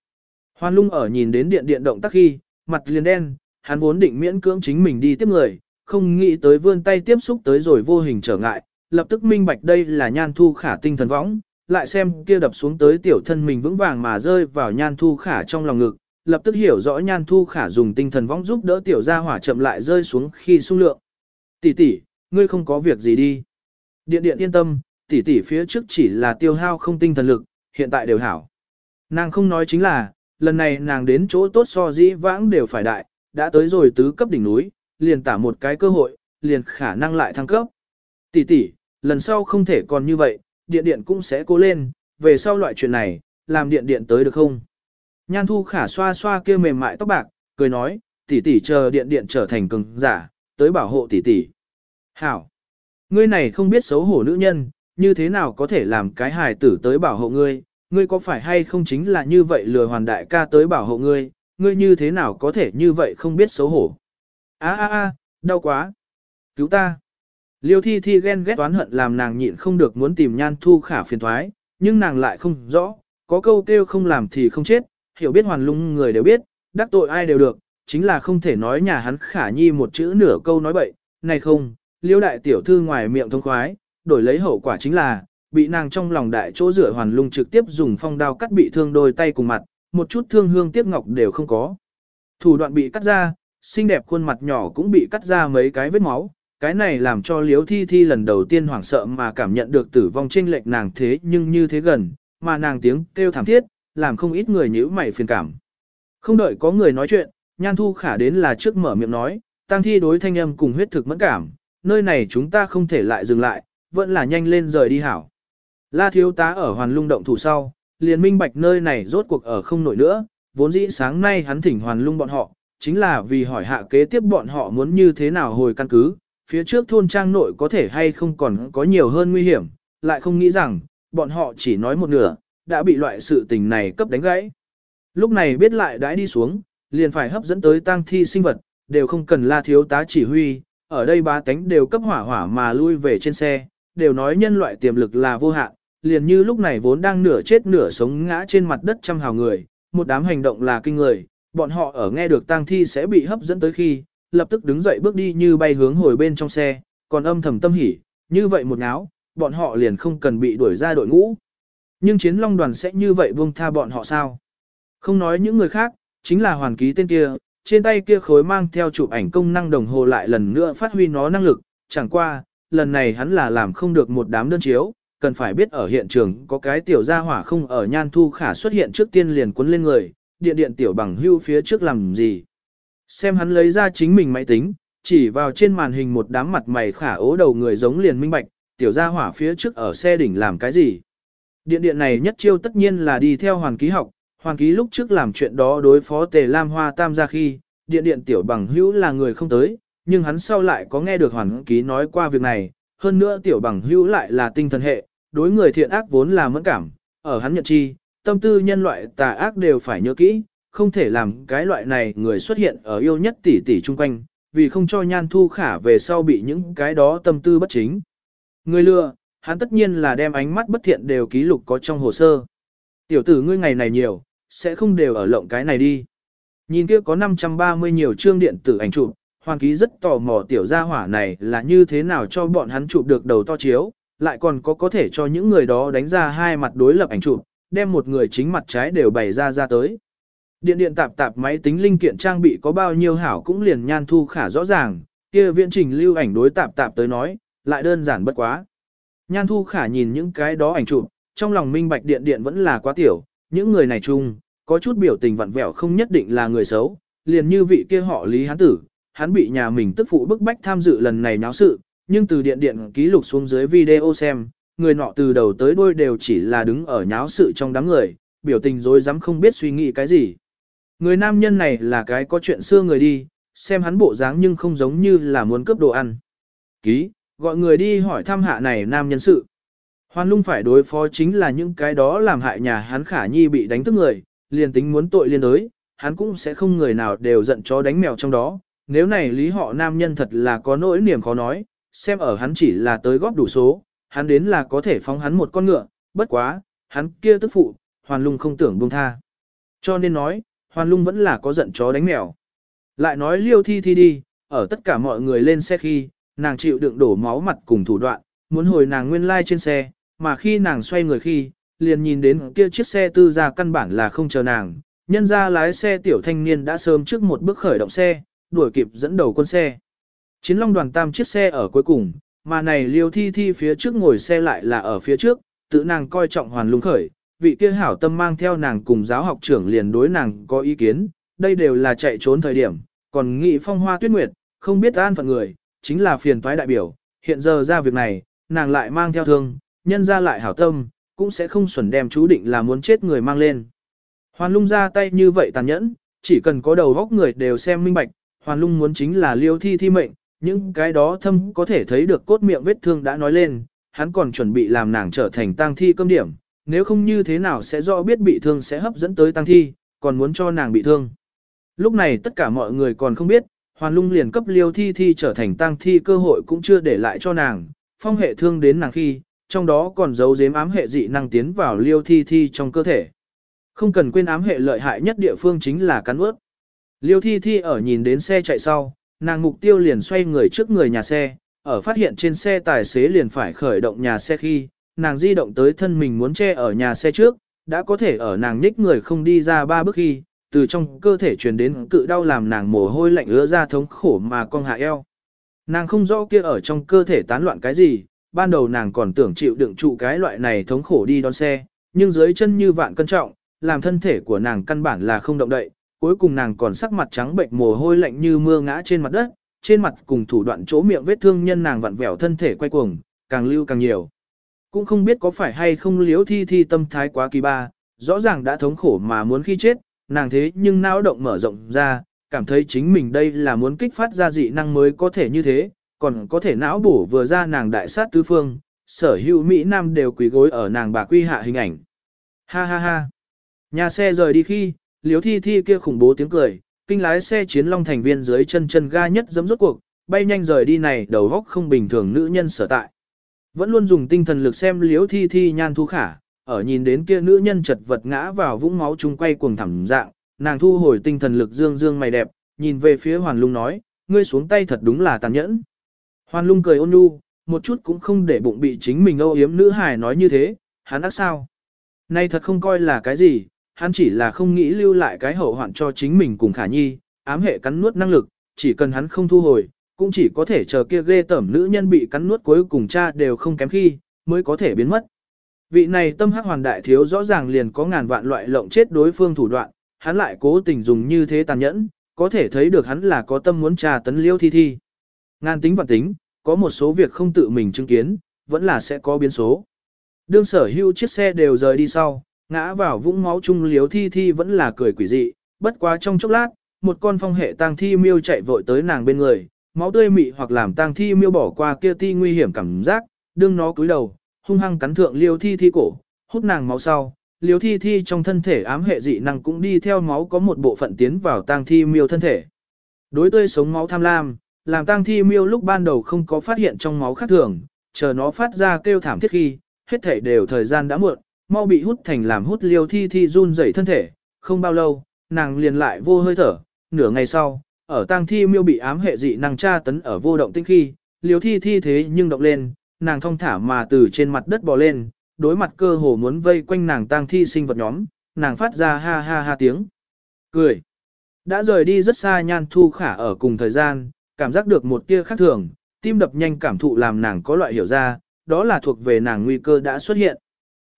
Hoan lung ở nhìn đến điện điện động tác khi, mặt liền đen, hắn vốn định miễn cưỡng chính mình đi tiếp người, không nghĩ tới vươn tay tiếp xúc tới rồi vô hình trở ngại, lập tức minh bạch đây là nhan thu khả tinh thần võng, lại xem kia đập xuống tới tiểu thân mình vững vàng mà rơi vào nhan thu khả trong lòng ngực, lập tức hiểu rõ nhan thu khả dùng tinh thần võng giúp đỡ tiểu gia hỏa chậm lại rơi xuống khi xung lượng. Tỷ tỷ, ngươi không có việc gì đi. Điện điện yên tâm, tỷ tỷ phía trước chỉ là tiêu hao không tinh thần lực, hiện tại đều hảo. Nàng không nói chính là, lần này nàng đến chỗ tốt so dĩ vãng đều phải đại, đã tới rồi tứ cấp đỉnh núi, liền tả một cái cơ hội, liền khả năng lại thăng cấp. Tỷ tỷ, lần sau không thể còn như vậy, điện điện cũng sẽ cố lên, về sau loại chuyện này, làm điện điện tới được không? Nhan thu khả xoa xoa kia mềm mại tóc bạc, cười nói, tỷ tỷ chờ điện điện trở thành cường giả, tới bảo hộ tỷ tỷ. Hảo! Ngươi này không biết xấu hổ nữ nhân, như thế nào có thể làm cái hài tử tới bảo hộ ngươi, ngươi có phải hay không chính là như vậy lừa hoàn đại ca tới bảo hộ ngươi, ngươi như thế nào có thể như vậy không biết xấu hổ. a a a đau quá! Cứu ta! Liêu thi thi ghen ghét oán hận làm nàng nhịn không được muốn tìm nhan thu khả phiền thoái, nhưng nàng lại không rõ, có câu kêu không làm thì không chết, hiểu biết hoàn lung người đều biết, đắc tội ai đều được, chính là không thể nói nhà hắn khả nhi một chữ nửa câu nói bậy, này không, liêu đại tiểu thư ngoài miệng thông khoái, đổi lấy hậu quả chính là, bị nàng trong lòng đại chỗ rửa hoàn lung trực tiếp dùng phong đao cắt bị thương đôi tay cùng mặt, một chút thương hương tiếc ngọc đều không có. Thủ đoạn bị cắt ra, xinh đẹp khuôn mặt nhỏ cũng bị cắt ra mấy cái vết máu, cái này làm cho Liễu Thi Thi lần đầu tiên hoảng sợ mà cảm nhận được tử vong chênh lệch nàng thế nhưng như thế gần, mà nàng tiếng kêu thảm thiết, làm không ít người nhíu mày phiền cảm. Không đợi có người nói chuyện, Nhan Thu Khả đến là trước mở miệng nói, tăng thi đối thanh âm cùng huyết thực mẫn cảm, nơi này chúng ta không thể lại dừng lại, vẫn là nhanh lên rời đi hảo. La thiếu tá ở hoàn lung động thủ sau, liền minh bạch nơi này rốt cuộc ở không nổi nữa, vốn dĩ sáng nay hắn thỉnh hoàn lung bọn họ, chính là vì hỏi hạ kế tiếp bọn họ muốn như thế nào hồi căn cứ, phía trước thôn trang nội có thể hay không còn có nhiều hơn nguy hiểm, lại không nghĩ rằng, bọn họ chỉ nói một nửa, đã bị loại sự tình này cấp đánh gãy. Lúc này biết lại đãi đi xuống, liền phải hấp dẫn tới tang thi sinh vật, đều không cần la thiếu tá chỉ huy, ở đây ba tánh đều cấp hỏa hỏa mà lui về trên xe, đều nói nhân loại tiềm lực là vô hạn, liền như lúc này vốn đang nửa chết nửa sống ngã trên mặt đất trăm hào người, một đám hành động là kinh người, bọn họ ở nghe được tang thi sẽ bị hấp dẫn tới khi, lập tức đứng dậy bước đi như bay hướng hồi bên trong xe, còn âm thầm tâm hỉ, như vậy một áo, bọn họ liền không cần bị đuổi ra đội ngũ. Nhưng chiến long đoàn sẽ như vậy buông tha bọn họ sao? Không nói những người khác, chính là hoàn ký tên kia, trên tay kia khối mang theo chụp ảnh công năng đồng hồ lại lần nữa phát huy nó năng lực, chẳng qua, lần này hắn là làm không được một đám đơn chiếu, cần phải biết ở hiện trường có cái tiểu gia hỏa không ở nhan thu khả xuất hiện trước tiên liền cuốn lên người, điện điện tiểu bằng hưu phía trước làm gì. Xem hắn lấy ra chính mình máy tính, chỉ vào trên màn hình một đám mặt mày khả ố đầu người giống liền minh bạch, tiểu gia hỏa phía trước ở xe đỉnh làm cái gì. Điện điện này nhất chiêu tất nhiên là đi theo hoàn ký học, hoàn ký lúc trước làm chuyện đó đối phó tề lam hoa tam gia khi, điện điện tiểu bằng hữu là người không tới, nhưng hắn sau lại có nghe được hoàn ký nói qua việc này, hơn nữa tiểu bằng hữu lại là tinh thần hệ, đối người thiện ác vốn là mẫn cảm, ở hắn nhận chi, tâm tư nhân loại tà ác đều phải nhớ kỹ, không thể làm cái loại này người xuất hiện ở yêu nhất tỷ tỷ chung quanh, vì không cho nhan thu khả về sau bị những cái đó tâm tư bất chính. Người lừa, hắn tất nhiên là đem ánh mắt bất thiện đều ký lục có trong hồ sơ. Tiểu tử ngươi ngày này nhiều, sẽ không đều ở lộng cái này đi. Nhìn kia có 530 nhiều chương điện tử ảnh chụp, Hoàng Ký rất tò mò tiểu gia hỏa này là như thế nào cho bọn hắn chụp được đầu to chiếu, lại còn có có thể cho những người đó đánh ra hai mặt đối lập ảnh chụp, đem một người chính mặt trái đều bày ra ra tới. Điện điện tạp tạp máy tính linh kiện trang bị có bao nhiêu hảo cũng liền nhan thu khả rõ ràng, kia viễn trình lưu ảnh đối tạp tạp tới nói, lại đơn giản bất quá. Nhan thu khả nhìn những cái đó ảnh chụp, trong lòng minh bạch điện điện vẫn là quá tiểu, những người này chung, có chút biểu tình vặn vẹo không nhất định là người xấu, liền như vị kia họ Lý Hán Tử, hắn bị nhà mình tức phụ bức bách tham dự lần này náo sự, nhưng từ điện điện ký lục xuống dưới video xem, người nọ từ đầu tới đuôi đều chỉ là đứng ở nháo sự trong đám người, biểu tình dối dám không biết suy nghĩ cái gì. Người nam nhân này là cái có chuyện xưa người đi, xem hắn bộ dáng nhưng không giống như là muốn cướp đồ ăn. Ký, gọi người đi hỏi thăm hạ này nam nhân sự. Hoàn lung phải đối phó chính là những cái đó làm hại nhà hắn khả nhi bị đánh thức người, liền tính muốn tội liên đới, hắn cũng sẽ không người nào đều giận chó đánh mèo trong đó. Nếu này lý họ nam nhân thật là có nỗi niềm khó nói, xem ở hắn chỉ là tới góp đủ số, hắn đến là có thể phóng hắn một con ngựa, bất quá, hắn kia tức phụ, hoàn lung không tưởng buông tha. Cho nên nói, hoàn lung vẫn là có giận chó đánh mèo. Lại nói liêu thi thi đi, ở tất cả mọi người lên xe khi, nàng chịu đựng đổ máu mặt cùng thủ đoạn, muốn hồi nàng nguyên lai like trên xe, mà khi nàng xoay người khi, liền nhìn đến kia chiếc xe tư ra căn bản là không chờ nàng, nhân ra lái xe tiểu thanh niên đã sớm trước một bước khởi động xe, đuổi kịp dẫn đầu quân xe. Chiến long đoàn tam chiếc xe ở cuối cùng, mà này liêu thi thi phía trước ngồi xe lại là ở phía trước, tự nàng coi trọng hoàn lung khởi, vị kia hảo tâm mang theo nàng cùng giáo học trưởng liền đối nàng có ý kiến, đây đều là chạy trốn thời điểm, còn nghị phong hoa tuyết nguyệt, không biết an phận người, chính là phiền toái đại biểu, hiện giờ ra việc này, nàng lại mang theo thương, nhân ra lại hảo tâm, cũng sẽ không xuẩn đem chú định là muốn chết người mang lên. Hoàn lung ra tay như vậy tàn nhẫn, chỉ cần có đầu góc người đều xem minh bạch, hoàn lung muốn chính là liêu thi thi mệnh, những cái đó thâm có thể thấy được cốt miệng vết thương đã nói lên, hắn còn chuẩn bị làm nàng trở thành tang thi cơm điểm, nếu không như thế nào sẽ rõ biết bị thương sẽ hấp dẫn tới tang thi, còn muốn cho nàng bị thương. Lúc này tất cả mọi người còn không biết, hoàn lung liền cấp liêu thi thi trở thành tang thi cơ hội cũng chưa để lại cho nàng, phong hệ thương đến nàng khi, trong đó còn giấu giếm ám hệ dị năng tiến vào liêu thi thi trong cơ thể. Không cần quên ám hệ lợi hại nhất địa phương chính là cắn ướt. Liêu thi thi ở nhìn đến xe chạy sau, nàng mục tiêu liền xoay người trước người nhà xe, ở phát hiện trên xe tài xế liền phải khởi động nhà xe khi, nàng di động tới thân mình muốn che ở nhà xe trước, đã có thể ở nàng nhích người không đi ra ba bước khi, từ trong cơ thể truyền đến cự đau làm nàng mồ hôi lạnh ứa ra thống khổ mà con hạ eo. Nàng không rõ kia ở trong cơ thể tán loạn cái gì, ban đầu nàng còn tưởng chịu đựng trụ cái loại này thống khổ đi đón xe, nhưng dưới chân như vạn cân trọng, làm thân thể của nàng căn bản là không động đậy, cuối cùng nàng còn sắc mặt trắng bệnh mồ hôi lạnh như mưa ngã trên mặt đất, trên mặt cùng thủ đoạn chỗ miệng vết thương nhân nàng vặn vẹo thân thể quay cuồng, càng lưu càng nhiều. Cũng không biết có phải hay không liếu thi thi tâm thái quá kỳ ba, rõ ràng đã thống khổ mà muốn khi chết, nàng thế nhưng não động mở rộng ra, cảm thấy chính mình đây là muốn kích phát ra dị năng mới có thể như thế, còn có thể não bổ vừa ra nàng đại sát tứ phương, sở hữu Mỹ Nam đều quỳ gối ở nàng bà quy hạ hình ảnh. Ha ha ha. Nhà xe rời đi khi, liếu thi thi kia khủng bố tiếng cười, kinh lái xe chiến long thành viên dưới chân chân ga nhất dấm rốt cuộc, bay nhanh rời đi này đầu góc không bình thường nữ nhân sở tại. Vẫn luôn dùng tinh thần lực xem liếu thi thi nhan thu khả, ở nhìn đến kia nữ nhân chật vật ngã vào vũng máu chung quay cuồng thẳm dạng, nàng thu hồi tinh thần lực dương dương mày đẹp, nhìn về phía hoàn lung nói, ngươi xuống tay thật đúng là tàn nhẫn. Hoàn lung cười ôn nhu, một chút cũng không để bụng bị chính mình âu yếm nữ hài nói như thế, hắn ác sao. Nay thật không coi là cái gì, hắn chỉ là không nghĩ lưu lại cái hậu hoạn cho chính mình cùng khả nhi, ám hệ cắn nuốt năng lực, chỉ cần hắn không thu hồi, cũng chỉ có thể chờ kia ghê tẩm nữ nhân bị cắn nuốt cuối cùng cha đều không kém khi, mới có thể biến mất. Vị này tâm hắc hoàn đại thiếu rõ ràng liền có ngàn vạn loại lộng chết đối phương thủ đoạn, hắn lại cố tình dùng như thế tàn nhẫn, có thể thấy được hắn là có tâm muốn trà tấn liêu thi thi. Ngàn tính và tính, có một số việc không tự mình chứng kiến, vẫn là sẽ có biến số. Đương sở hữu chiếc xe đều rời đi sau, ngã vào vũng máu chung liếu thi thi vẫn là cười quỷ dị, bất quá trong chốc lát, một con phong hệ tang thi miêu chạy vội tới nàng bên người, máu tươi mị hoặc làm tang thi miêu bỏ qua kia ti nguy hiểm cảm giác, đương nó cúi đầu, hung hăng cắn thượng liêu thi thi cổ, hút nàng máu sau, liêu thi thi trong thân thể ám hệ dị năng cũng đi theo máu có một bộ phận tiến vào tang thi miêu thân thể. Đối tươi sống máu tham lam, làm tang thi miêu lúc ban đầu không có phát hiện trong máu khác thường, chờ nó phát ra kêu thảm thiết khi, hết thể đều thời gian đã muộn, mau bị hút thành làm hút liêu thi thi run rẩy thân thể, không bao lâu, nàng liền lại vô hơi thở, nửa ngày sau, ở tang thi miêu bị ám hệ dị năng tra tấn ở vô động tinh khi, liêu thi thi thế nhưng động lên, nàng thong thả mà từ trên mặt đất bò lên, đối mặt cơ hồ muốn vây quanh nàng tang thi sinh vật nhóm, nàng phát ra ha ha ha tiếng. Cười. Đã rời đi rất xa nhan thu khả ở cùng thời gian, cảm giác được một tia khác thường, tim đập nhanh cảm thụ làm nàng có loại hiểu ra, đó là thuộc về nàng nguy cơ đã xuất hiện.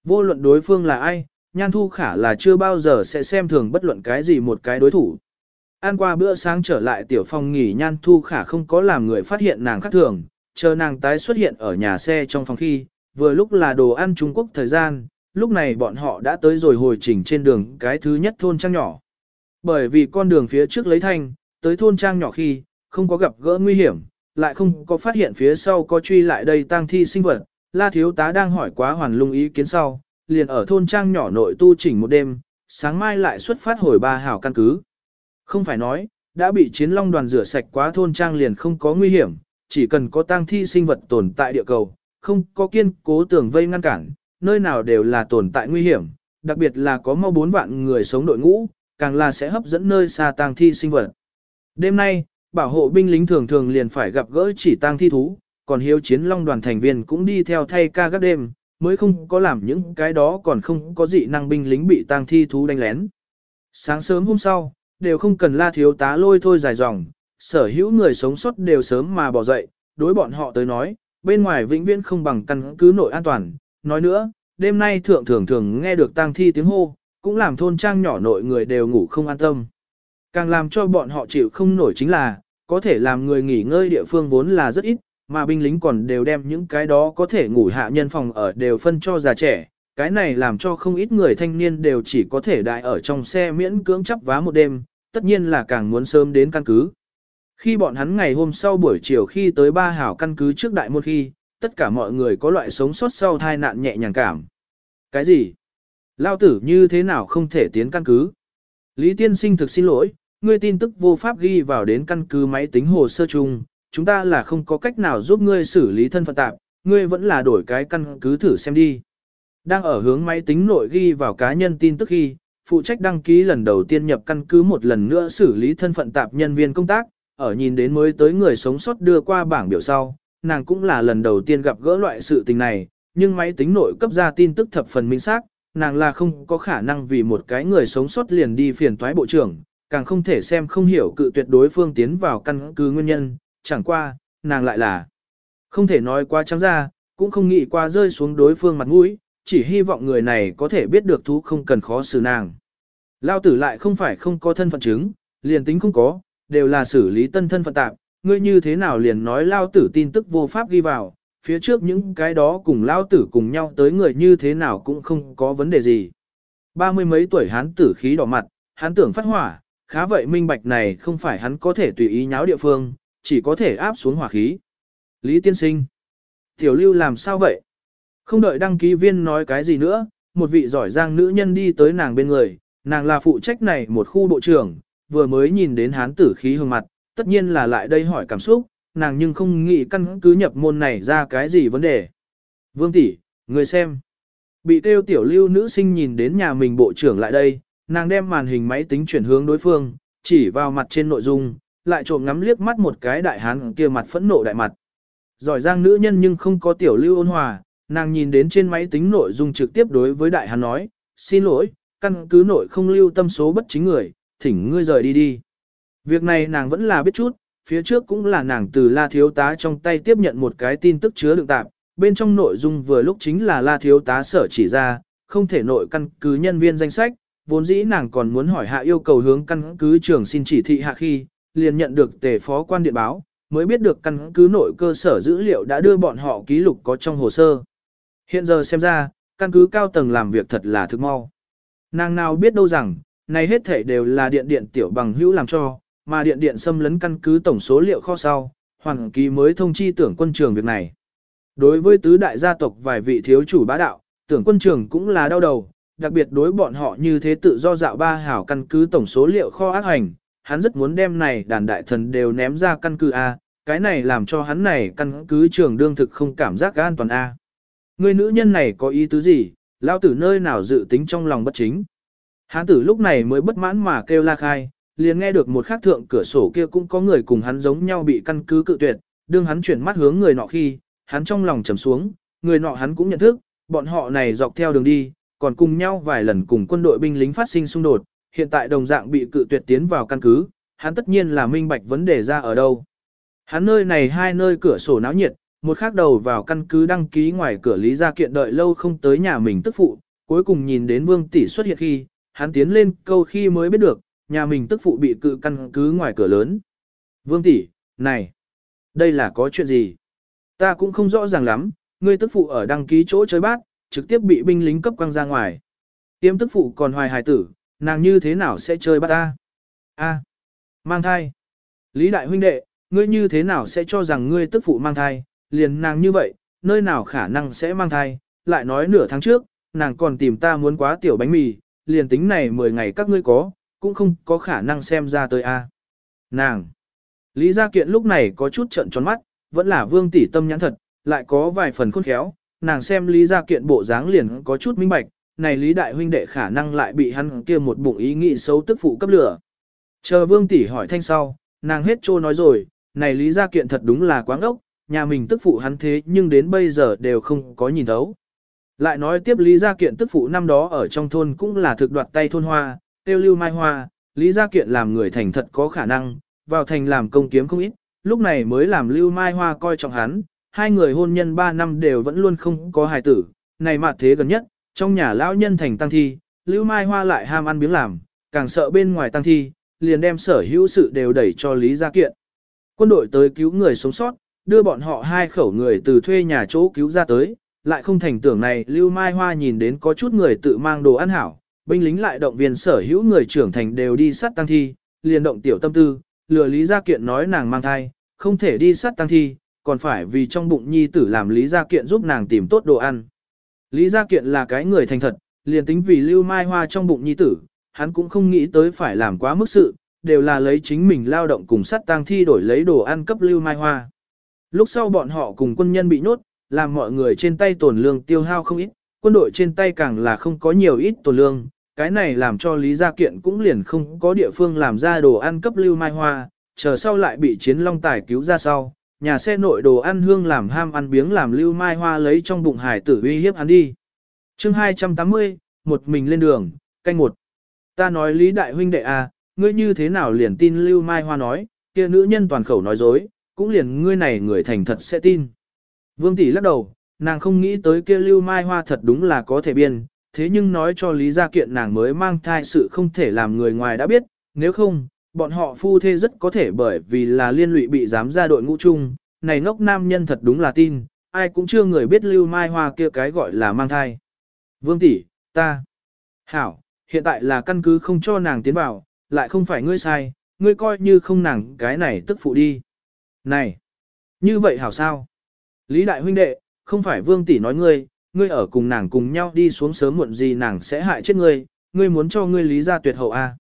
Vô luận đối phương là ai, nhan thu khả là chưa bao giờ sẽ xem thường bất luận cái gì một cái đối thủ. Ăn qua bữa sáng trở lại tiểu phòng nghỉ nhan thu khả không có làm người phát hiện nàng khác thường, chờ nàng tái xuất hiện ở nhà xe trong phòng khi, vừa lúc là đồ ăn Trung Quốc thời gian, lúc này bọn họ đã tới rồi hồi trình trên đường cái thứ nhất thôn trang nhỏ. Bởi vì con đường phía trước lấy thanh, tới thôn trang nhỏ khi, không có gặp gỡ nguy hiểm, lại không có phát hiện phía sau có truy lại đây tang thi sinh vật, la thiếu tá đang hỏi quá hoàn lung ý kiến sau, liền ở thôn trang nhỏ nội tu chỉnh một đêm, sáng mai lại xuất phát hồi ba hảo căn cứ. Không phải nói, đã bị chiến long đoàn rửa sạch quá thôn trang liền không có nguy hiểm, chỉ cần có tang thi sinh vật tồn tại địa cầu, không có kiên cố tường vây ngăn cản, nơi nào đều là tồn tại nguy hiểm, đặc biệt là có mau bốn vạn người sống đội ngũ, càng là sẽ hấp dẫn nơi xa tang thi sinh vật. Đêm nay, bảo hộ binh lính thường thường liền phải gặp gỡ chỉ tang thi thú, còn hiếu chiến long đoàn thành viên cũng đi theo thay ca các đêm, mới không có làm những cái đó còn không có dị năng binh lính bị tang thi thú đánh lén. Sáng sớm hôm sau, đều không cần la thiếu tá lôi thôi dài dòng, sở hữu người sống sót đều sớm mà bỏ dậy, đối bọn họ tới nói, bên ngoài vĩnh viễn không bằng căn cứ nội an toàn. Nói nữa, đêm nay thượng thường thường nghe được tang thi tiếng hô, cũng làm thôn trang nhỏ nội người đều ngủ không an tâm. Càng làm cho bọn họ chịu không nổi chính là, có thể làm người nghỉ ngơi địa phương vốn là rất ít, mà binh lính còn đều đem những cái đó có thể ngủ hạ nhân phòng ở đều phân cho già trẻ. Cái này làm cho không ít người thanh niên đều chỉ có thể đại ở trong xe miễn cưỡng chấp vá một đêm, tất nhiên là càng muốn sớm đến căn cứ. Khi bọn hắn ngày hôm sau buổi chiều khi tới ba hảo căn cứ trước đại môn khi, tất cả mọi người có loại sống sót sau thai nạn nhẹ nhàng cảm. Cái gì? Lao tử như thế nào không thể tiến căn cứ? Lý tiên sinh thực xin lỗi, ngươi tin tức vô pháp ghi vào đến căn cứ máy tính hồ sơ chung, chúng ta là không có cách nào giúp ngươi xử lý thân phận tạp, ngươi vẫn là đổi cái căn cứ thử xem đi. Đang ở hướng máy tính nội ghi vào cá nhân tin tức khi, phụ trách đăng ký lần đầu tiên nhập căn cứ một lần nữa xử lý thân phận tạp nhân viên công tác, ở nhìn đến mới tới người sống sót đưa qua bảng biểu sau, nàng cũng là lần đầu tiên gặp gỡ loại sự tình này, nhưng máy tính nội cấp ra tin tức thập phần minh xác, nàng là không có khả năng vì một cái người sống sót liền đi phiền toái bộ trưởng, càng không thể xem không hiểu cự tuyệt đối phương tiến vào căn cứ nguyên nhân, chẳng qua, nàng lại là không thể nói quá trắng ra, cũng không nghĩ qua rơi xuống đối phương mặt mũi, chỉ hy vọng người này có thể biết được thú không cần khó xử nàng. Lao tử lại không phải không có thân phận chứng, liền tính không có, đều là xử lý tân thân phận tạp, ngươi như thế nào liền nói Lao tử tin tức vô pháp ghi vào, phía trước những cái đó cùng Lao tử cùng nhau tới người như thế nào cũng không có vấn đề gì. Ba mươi mấy tuổi hán tử khí đỏ mặt, hán tưởng phát hỏa, khá vậy minh bạch này không phải hắn có thể tùy ý nháo địa phương, chỉ có thể áp xuống hỏa khí. Lý tiên sinh. Tiểu lưu làm sao vậy? Không đợi đăng ký viên nói cái gì nữa, một vị giỏi giang nữ nhân đi tới nàng bên người, nàng là phụ trách này một khu bộ trưởng, vừa mới nhìn đến hán tử khí hương mặt, tất nhiên là lại đây hỏi cảm xúc, nàng nhưng không nghĩ căn cứ nhập môn này ra cái gì vấn đề. Vương tỷ, người xem. Bị tiêu tiểu lưu nữ sinh nhìn đến nhà mình bộ trưởng lại đây, nàng đem màn hình máy tính chuyển hướng đối phương, chỉ vào mặt trên nội dung, lại trộm ngắm liếc mắt một cái đại hán kia mặt phẫn nộ đại mặt. Giỏi giang nữ nhân nhưng không có tiểu lưu ôn hòa, nàng nhìn đến trên máy tính nội dung trực tiếp đối với đại hán nói, xin lỗi, căn cứ nội không lưu tâm số bất chính người, thỉnh ngươi rời đi đi. Việc này nàng vẫn là biết chút, phía trước cũng là nàng từ la thiếu tá trong tay tiếp nhận một cái tin tức chứa đựng tạp, bên trong nội dung vừa lúc chính là la thiếu tá sở chỉ ra, không thể nội căn cứ nhân viên danh sách, vốn dĩ nàng còn muốn hỏi hạ yêu cầu hướng căn cứ trưởng xin chỉ thị hạ khi, liền nhận được tề phó quan điện báo, mới biết được căn cứ nội cơ sở dữ liệu đã đưa bọn họ ký lục có trong hồ sơ. Hiện giờ xem ra, căn cứ cao tầng làm việc thật là thực mau. Nàng nào biết đâu rằng, này hết thể đều là điện điện tiểu bằng hữu làm cho, mà điện điện xâm lấn căn cứ tổng số liệu kho sau, hoàng kỳ mới thông chi tưởng quân trường việc này. Đối với tứ đại gia tộc vài vị thiếu chủ bá đạo, tưởng quân trường cũng là đau đầu, đặc biệt đối bọn họ như thế tự do dạo ba hảo căn cứ tổng số liệu kho ác hành, hắn rất muốn đem này đàn đại thần đều ném ra căn cứ A, cái này làm cho hắn này căn cứ trường đương thực không cảm giác an toàn A. Người nữ nhân này có ý tứ gì, lao tử nơi nào dự tính trong lòng bất chính. Hán tử lúc này mới bất mãn mà kêu la khai, liền nghe được một khắc thượng cửa sổ kia cũng có người cùng hắn giống nhau bị căn cứ cự tuyệt, đương hắn chuyển mắt hướng người nọ khi, hắn trong lòng trầm xuống, người nọ hắn cũng nhận thức, bọn họ này dọc theo đường đi, còn cùng nhau vài lần cùng quân đội binh lính phát sinh xung đột, hiện tại đồng dạng bị cự tuyệt tiến vào căn cứ, hắn tất nhiên là minh bạch vấn đề ra ở đâu. Hắn nơi này hai nơi cửa sổ náo nhiệt, một khác đầu vào căn cứ đăng ký ngoài cửa Lý Gia Kiện đợi lâu không tới nhà mình tức phụ, cuối cùng nhìn đến Vương Tỷ xuất hiện khi, hắn tiến lên câu khi mới biết được, nhà mình tức phụ bị cự căn cứ ngoài cửa lớn. Vương Tỷ, này, đây là có chuyện gì? Ta cũng không rõ ràng lắm, ngươi tức phụ ở đăng ký chỗ chơi bát, trực tiếp bị binh lính cấp quăng ra ngoài. Tiêm tức phụ còn hoài hài tử, nàng như thế nào sẽ chơi bắt ta? A, mang thai. Lý đại huynh đệ, ngươi như thế nào sẽ cho rằng ngươi tức phụ mang thai, liền nàng như vậy, nơi nào khả năng sẽ mang thai, lại nói nửa tháng trước, nàng còn tìm ta muốn quá tiểu bánh mì, liền tính này 10 ngày các ngươi có, cũng không có khả năng xem ra tới a. Nàng. Lý Gia Kiện lúc này có chút trợn tròn mắt, vẫn là vương tỷ tâm nhãn thật, lại có vài phần khôn khéo, nàng xem Lý Gia Kiện bộ dáng liền có chút minh bạch, này Lý Đại huynh đệ khả năng lại bị hắn kia một bụng ý nghĩ xấu tức phụ cấp lửa. Chờ vương tỷ hỏi thanh sau, nàng hết trô nói rồi, này Lý Gia Kiện thật đúng là quáng ốc, nhà mình tức phụ hắn thế nhưng đến bây giờ đều không có nhìn thấu. Lại nói tiếp Lý Gia Kiện tức phụ năm đó ở trong thôn cũng là thực đoạt tay thôn hoa, tiêu lưu mai hoa, Lý Gia Kiện làm người thành thật có khả năng, vào thành làm công kiếm không ít, lúc này mới làm lưu mai hoa coi trọng hắn, hai người hôn nhân ba năm đều vẫn luôn không có hài tử, này mà thế gần nhất, trong nhà lão nhân thành tăng thi, lưu mai hoa lại ham ăn biếng làm, càng sợ bên ngoài tăng thi, liền đem sở hữu sự đều đẩy cho Lý Gia Kiện. Quân đội tới cứu người sống sót, đưa bọn họ hai khẩu người từ thuê nhà chỗ cứu ra tới, lại không thành tưởng này Lưu Mai Hoa nhìn đến có chút người tự mang đồ ăn hảo, binh lính lại động viên sở hữu người trưởng thành đều đi sát tăng thi, liền động tiểu tâm tư, lừa Lý Gia Kiện nói nàng mang thai, không thể đi sát tăng thi, còn phải vì trong bụng nhi tử làm Lý Gia Kiện giúp nàng tìm tốt đồ ăn. Lý Gia Kiện là cái người thành thật, liền tính vì Lưu Mai Hoa trong bụng nhi tử, hắn cũng không nghĩ tới phải làm quá mức sự, đều là lấy chính mình lao động cùng sắt tang thi đổi lấy đồ ăn cấp Lưu Mai Hoa. Lúc sau bọn họ cùng quân nhân bị nhốt, làm mọi người trên tay tổn lương tiêu hao không ít, quân đội trên tay càng là không có nhiều ít tổn lương, cái này làm cho Lý Gia Kiện cũng liền không có địa phương làm ra đồ ăn cấp Lưu Mai Hoa, chờ sau lại bị chiến long tài cứu ra sau, nhà xe nội đồ ăn hương làm ham ăn biếng làm Lưu Mai Hoa lấy trong bụng hải tử uy hiếp hắn đi. chương 280, một mình lên đường, canh một. Ta nói Lý Đại huynh đệ à, ngươi như thế nào liền tin Lưu Mai Hoa nói, kia nữ nhân toàn khẩu nói dối, cũng liền ngươi này người thành thật sẽ tin. Vương Tỷ lắc đầu, nàng không nghĩ tới kia Lưu Mai Hoa thật đúng là có thể biên, thế nhưng nói cho Lý Gia Kiện nàng mới mang thai sự không thể làm người ngoài đã biết, nếu không, bọn họ phu thê rất có thể bởi vì là liên lụy bị giám ra đội ngũ chung, này ngốc nam nhân thật đúng là tin, ai cũng chưa người biết Lưu Mai Hoa kia cái gọi là mang thai. Vương tỷ, ta. Hảo, hiện tại là căn cứ không cho nàng tiến vào, lại không phải ngươi sai, ngươi coi như không nàng cái này tức phụ đi. Này, như vậy hảo sao? Lý đại huynh đệ, không phải vương tỷ nói ngươi, ngươi ở cùng nàng cùng nhau đi xuống sớm muộn gì nàng sẽ hại chết ngươi, ngươi muốn cho ngươi lý gia tuyệt hậu a. À?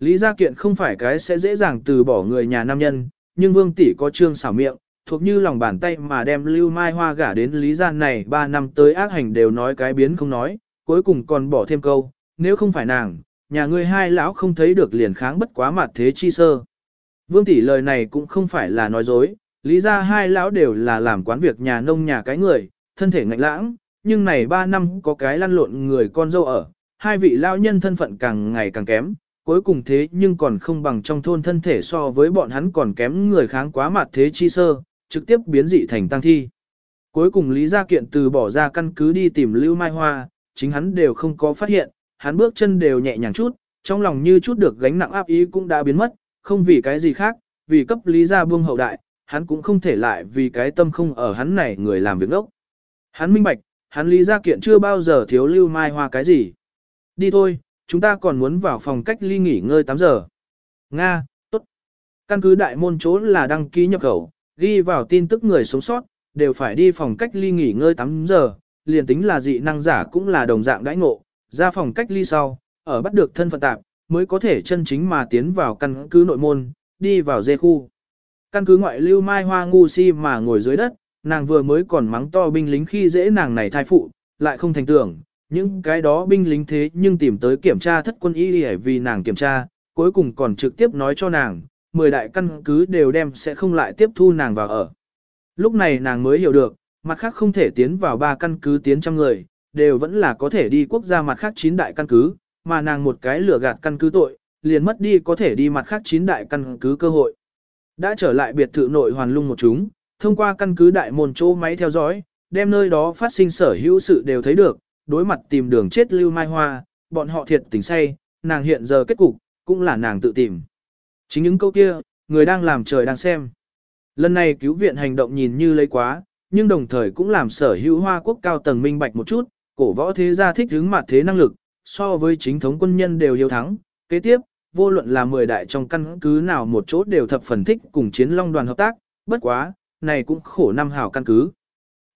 Lý gia kiện không phải cái sẽ dễ dàng từ bỏ người nhà nam nhân, nhưng vương tỷ có trương xảo miệng, thuộc như lòng bàn tay mà đem lưu mai hoa gả đến lý gia này 3 năm tới ác hành đều nói cái biến không nói, cuối cùng còn bỏ thêm câu, nếu không phải nàng, nhà ngươi hai lão không thấy được liền kháng bất quá mặt thế chi sơ. Vương tỷ lời này cũng không phải là nói dối, lý gia hai lão đều là làm quán việc nhà nông nhà cái người, thân thể ngạnh lãng, nhưng này ba năm có cái lăn lộn người con dâu ở, hai vị lão nhân thân phận càng ngày càng kém, cuối cùng thế nhưng còn không bằng trong thôn thân thể so với bọn hắn còn kém người kháng quá mặt thế chi sơ, trực tiếp biến dị thành tăng thi. Cuối cùng Lý Gia Kiện từ bỏ ra căn cứ đi tìm Lưu Mai Hoa, chính hắn đều không có phát hiện, hắn bước chân đều nhẹ nhàng chút, trong lòng như chút được gánh nặng áp ý cũng đã biến mất, không vì cái gì khác, vì cấp lý gia buông hậu đại, hắn cũng không thể lại vì cái tâm không ở hắn này người làm việc đốc. Hắn minh bạch, hắn lý gia kiện chưa bao giờ thiếu lưu mai hoa cái gì. Đi thôi, chúng ta còn muốn vào phòng cách ly nghỉ ngơi 8 giờ. Nga, tốt. Căn cứ đại môn chỗ là đăng ký nhập khẩu, ghi vào tin tức người sống sót, đều phải đi phòng cách ly nghỉ ngơi 8 giờ, liền tính là dị năng giả cũng là đồng dạng đãi ngộ, ra phòng cách ly sau, ở bắt được thân phận tạp, mới có thể chân chính mà tiến vào căn cứ nội môn, đi vào dê khu. Căn cứ ngoại lưu mai hoa ngu si mà ngồi dưới đất, nàng vừa mới còn mắng to binh lính khi dễ nàng này thai phụ, lại không thành tưởng, những cái đó binh lính thế nhưng tìm tới kiểm tra thất quân y vì nàng kiểm tra, cuối cùng còn trực tiếp nói cho nàng, 10 đại căn cứ đều đem sẽ không lại tiếp thu nàng vào ở. Lúc này nàng mới hiểu được, mặt khác không thể tiến vào ba căn cứ tiến trăm người, đều vẫn là có thể đi quốc gia mặt khác chín đại căn cứ, mà nàng một cái lửa gạt căn cứ tội, liền mất đi có thể đi mặt khác chín đại căn cứ cơ hội. Đã trở lại biệt thự nội hoàn lung một chúng, thông qua căn cứ đại môn chỗ máy theo dõi, đem nơi đó phát sinh sở hữu sự đều thấy được, đối mặt tìm đường chết lưu mai hoa, bọn họ thiệt tình say, nàng hiện giờ kết cục, cũng là nàng tự tìm. Chính những câu kia, người đang làm trời đang xem. Lần này cứu viện hành động nhìn như lấy quá, nhưng đồng thời cũng làm sở hữu hoa quốc cao tầng minh bạch một chút, cổ võ thế gia thích hướng mặt thế năng lực, so với chính thống quân nhân đều hiếu thắng. Kế tiếp, vô luận là 10 đại trong căn cứ nào một chỗ đều thập phần thích cùng chiến long đoàn hợp tác, bất quá, này cũng khổ năm hào căn cứ.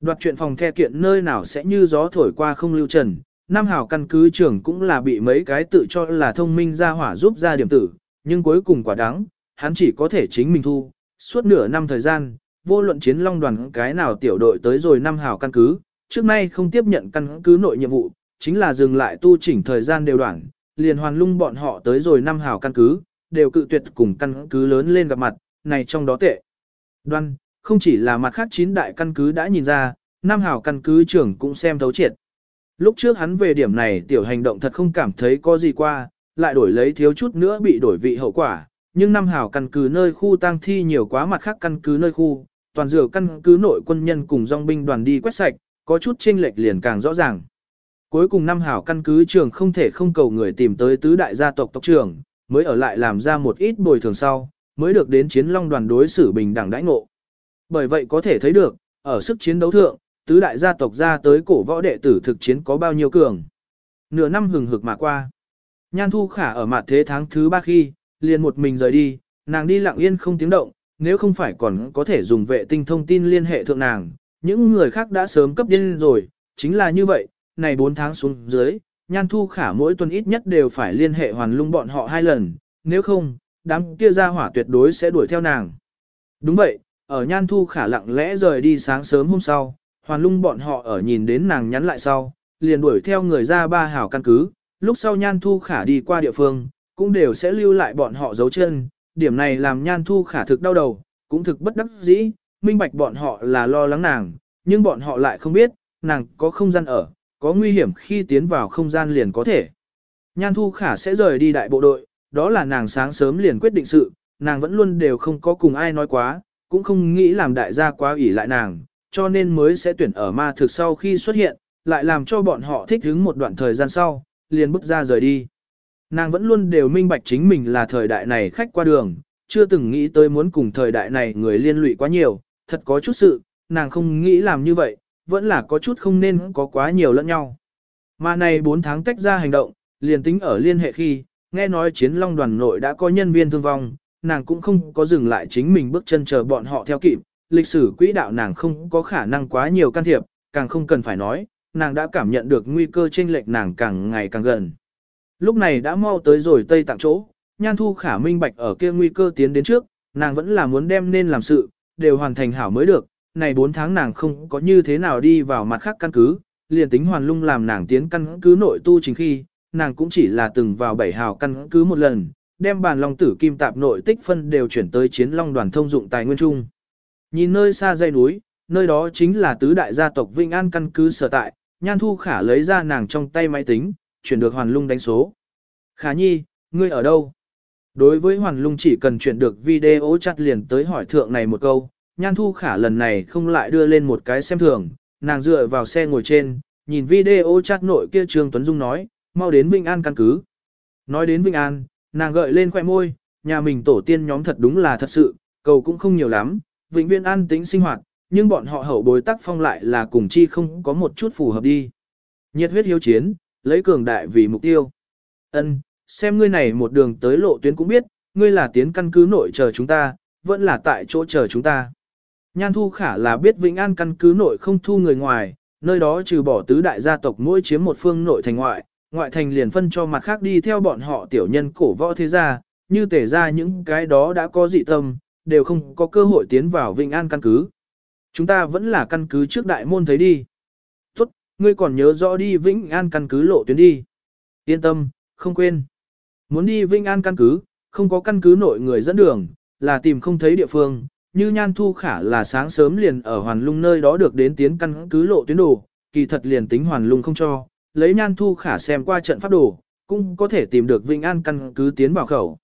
Đoạt chuyện phòng the kiện nơi nào sẽ như gió thổi qua không lưu trần, Nam hảo căn cứ trưởng cũng là bị mấy cái tự cho là thông minh ra hỏa giúp ra điểm tử, nhưng cuối cùng quả đáng, hắn chỉ có thể chính mình thu. Suốt nửa năm thời gian, vô luận chiến long đoàn cái nào tiểu đội tới rồi nam hảo căn cứ, trước nay không tiếp nhận căn cứ nội nhiệm vụ, chính là dừng lại tu chỉnh thời gian đều đoạn, liền hoàn lung bọn họ tới rồi nam hảo căn cứ, đều cự tuyệt cùng căn cứ lớn lên gặp mặt, này trong đó tệ. Đoan, không chỉ là mặt khác chín đại căn cứ đã nhìn ra, năm hảo căn cứ trưởng cũng xem thấu triệt. Lúc trước hắn về điểm này tiểu hành động thật không cảm thấy có gì qua, lại đổi lấy thiếu chút nữa bị đổi vị hậu quả, nhưng năm hảo căn cứ nơi khu tang thi nhiều quá mặt khác căn cứ nơi khu, toàn dựa căn cứ nội quân nhân cùng dòng binh đoàn đi quét sạch, có chút chênh lệch liền càng rõ ràng. Cuối cùng năm hảo căn cứ trường không thể không cầu người tìm tới tứ đại gia tộc tộc trưởng, mới ở lại làm ra một ít bồi thường sau, mới được đến chiến long đoàn đối xử bình đẳng đãi ngộ. Bởi vậy có thể thấy được, ở sức chiến đấu thượng, tứ đại gia tộc ra tới cổ võ đệ tử thực chiến có bao nhiêu cường. Nửa năm hừng hực mà qua. Nhan Thu Khả ở mặt thế tháng thứ ba khi, liền một mình rời đi, nàng đi lặng yên không tiếng động, nếu không phải còn có thể dùng vệ tinh thông tin liên hệ thượng nàng, những người khác đã sớm cấp điên rồi, chính là như vậy, này 4 tháng xuống dưới, Nhan Thu Khả mỗi tuần ít nhất đều phải liên hệ hoàn lung bọn họ hai lần, nếu không, đám kia ra hỏa tuyệt đối sẽ đuổi theo nàng. Đúng vậy, ở Nhan Thu Khả lặng lẽ rời đi sáng sớm hôm sau, hoàn lung bọn họ ở nhìn đến nàng nhắn lại sau, liền đuổi theo người ra ba hảo căn cứ, lúc sau Nhan Thu Khả đi qua địa phương, cũng đều sẽ lưu lại bọn họ dấu chân, điểm này làm Nhan Thu Khả thực đau đầu, cũng thực bất đắc dĩ, minh bạch bọn họ là lo lắng nàng, nhưng bọn họ lại không biết, nàng có không gian ở, có nguy hiểm khi tiến vào không gian liền có thể. Nhan Thu Khả sẽ rời đi đại bộ đội, đó là nàng sáng sớm liền quyết định sự, nàng vẫn luôn đều không có cùng ai nói quá, cũng không nghĩ làm đại gia quá ủy lại nàng, cho nên mới sẽ tuyển ở ma thực sau khi xuất hiện, lại làm cho bọn họ thích ứng một đoạn thời gian sau, liền bước ra rời đi. Nàng vẫn luôn đều minh bạch chính mình là thời đại này khách qua đường, chưa từng nghĩ tới muốn cùng thời đại này người liên lụy quá nhiều, thật có chút sự, nàng không nghĩ làm như vậy, vẫn là có chút không nên có quá nhiều lẫn nhau. Mà này 4 tháng tách ra hành động, liền tính ở liên hệ khi, nghe nói chiến long đoàn nội đã có nhân viên thương vong, nàng cũng không có dừng lại chính mình bước chân chờ bọn họ theo kịp, lịch sử quỹ đạo nàng không có khả năng quá nhiều can thiệp, càng không cần phải nói, nàng đã cảm nhận được nguy cơ chênh lệch nàng càng ngày càng gần. Lúc này đã mau tới rồi Tây Tạng chỗ, Nhan Thu Khả minh bạch ở kia nguy cơ tiến đến trước, nàng vẫn là muốn đem nên làm sự, đều hoàn thành hảo mới được, này 4 tháng nàng không có như thế nào đi vào mặt khác căn cứ, liền tính hoàn lung làm nàng tiến căn cứ nội tu chính khi, nàng cũng chỉ là từng vào bảy hào căn cứ một lần, đem bàn long tử kim tạp nội tích phân đều chuyển tới chiến long đoàn thông dụng tài nguyên trung. Nhìn nơi xa dây núi, nơi đó chính là tứ đại gia tộc Vinh An căn cứ sở tại, Nhan Thu Khả lấy ra nàng trong tay máy tính, chuyển được Hoàn Lung đánh số. Khả nhi, ngươi ở đâu? Đối với Hoàn Lung chỉ cần chuyển được video chat liền tới hỏi thượng này một câu, Nhan Thu Khả lần này không lại đưa lên một cái xem thường, nàng dựa vào xe ngồi trên, nhìn video chat nội kia Trương Tuấn Dung nói, mau đến Vinh An căn cứ. Nói đến Vinh An, nàng gợi lên khoẻ môi, nhà mình tổ tiên nhóm thật đúng là thật sự, cầu cũng không nhiều lắm, vĩnh viên an tính sinh hoạt, nhưng bọn họ hậu bối tác phong lại là cùng chi không có một chút phù hợp đi. Nhiệt huyết hiếu chiến, lấy cường đại vì mục tiêu. Ân, xem ngươi này một đường tới lộ tuyến cũng biết, ngươi là tiến căn cứ nội chờ chúng ta, vẫn là tại chỗ chờ chúng ta. Nhan Thu Khả là biết Vĩnh An căn cứ nội không thu người ngoài, nơi đó trừ bỏ tứ đại gia tộc mỗi chiếm một phương nội thành ngoại, ngoại thành liền phân cho mặt khác đi theo bọn họ tiểu nhân cổ võ thế gia, như tể ra những cái đó đã có dị tâm, đều không có cơ hội tiến vào Vĩnh An căn cứ. Chúng ta vẫn là căn cứ trước đại môn thấy đi. Tốt, ngươi còn nhớ rõ đi Vĩnh An căn cứ lộ tuyến đi. Yên tâm, không quên. Muốn đi Vĩnh An căn cứ, không có căn cứ nội người dẫn đường, là tìm không thấy địa phương. Như Nhan Thu Khả là sáng sớm liền ở Hoàn Lung nơi đó được đến tiến căn cứ lộ tuyến đồ, kỳ thật liền tính Hoàn Lung không cho, lấy Nhan Thu Khả xem qua trận pháp đồ, cũng có thể tìm được Vĩnh An căn cứ tiến vào khẩu.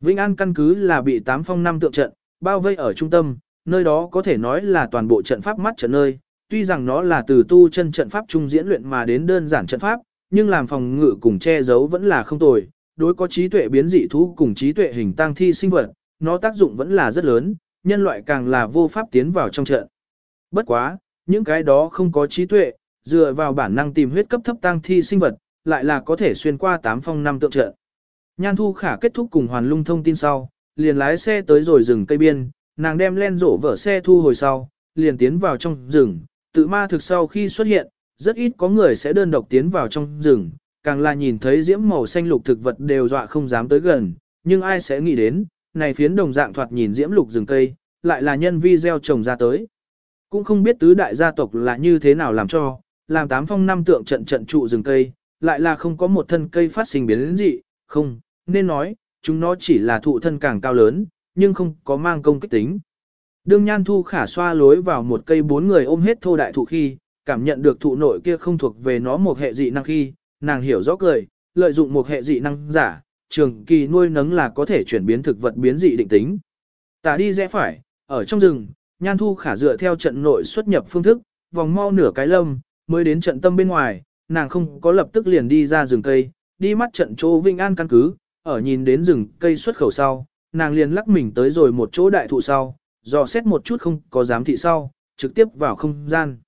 Vĩnh An căn cứ là bị tám phong năm tượng trận, bao vây ở trung tâm, nơi đó có thể nói là toàn bộ trận pháp mắt trận nơi, tuy rằng nó là từ tu chân trận pháp trung diễn luyện mà đến đơn giản trận pháp, nhưng làm phòng ngự cùng che giấu vẫn là không tồi, đối có trí tuệ biến dị thú cùng trí tuệ hình tăng thi sinh vật, nó tác dụng vẫn là rất lớn, nhân loại càng là vô pháp tiến vào trong trận. Bất quá, những cái đó không có trí tuệ, dựa vào bản năng tìm huyết cấp thấp tăng thi sinh vật, lại là có thể xuyên qua tám phong năm tượng trận. Nhan Thu Khả kết thúc cùng Hoàn Lung thông tin sau, liền lái xe tới rồi rừng cây biên, nàng đem len rổ vở xe thu hồi sau, liền tiến vào trong rừng, tự ma thực sau khi xuất hiện, rất ít có người sẽ đơn độc tiến vào trong rừng, càng là nhìn thấy diễm màu xanh lục thực vật đều dọa không dám tới gần, nhưng ai sẽ nghĩ đến, này phiến đồng dạng thoạt nhìn diễm lục rừng cây, lại là nhân vi gieo trồng ra tới. Cũng không biết tứ đại gia tộc là như thế nào làm cho, làm tám phong năm tượng trận trận trụ rừng cây, lại là không có một thân cây phát sinh biến dị, không, nên nói, chúng nó chỉ là thụ thân càng cao lớn, nhưng không có mang công kích tính. Đương Nhan Thu khả xoa lối vào một cây bốn người ôm hết thô đại thụ khi, cảm nhận được thụ nội kia không thuộc về nó một hệ dị năng khi, nàng hiểu rõ cười, lợi dụng một hệ dị năng giả, trường kỳ nuôi nấng là có thể chuyển biến thực vật biến dị định tính. Tả đi rẽ phải, ở trong rừng, Nhan Thu khả dựa theo trận nội xuất nhập phương thức, vòng mau nửa cái lâm, mới đến trận tâm bên ngoài, nàng không có lập tức liền đi ra rừng cây, đi mắt trận chỗ Vinh An căn cứ, ở nhìn đến rừng cây xuất khẩu sau, nàng liền lắc mình tới rồi một chỗ đại thụ sau, dò xét một chút không có dám thị sau, trực tiếp vào không gian.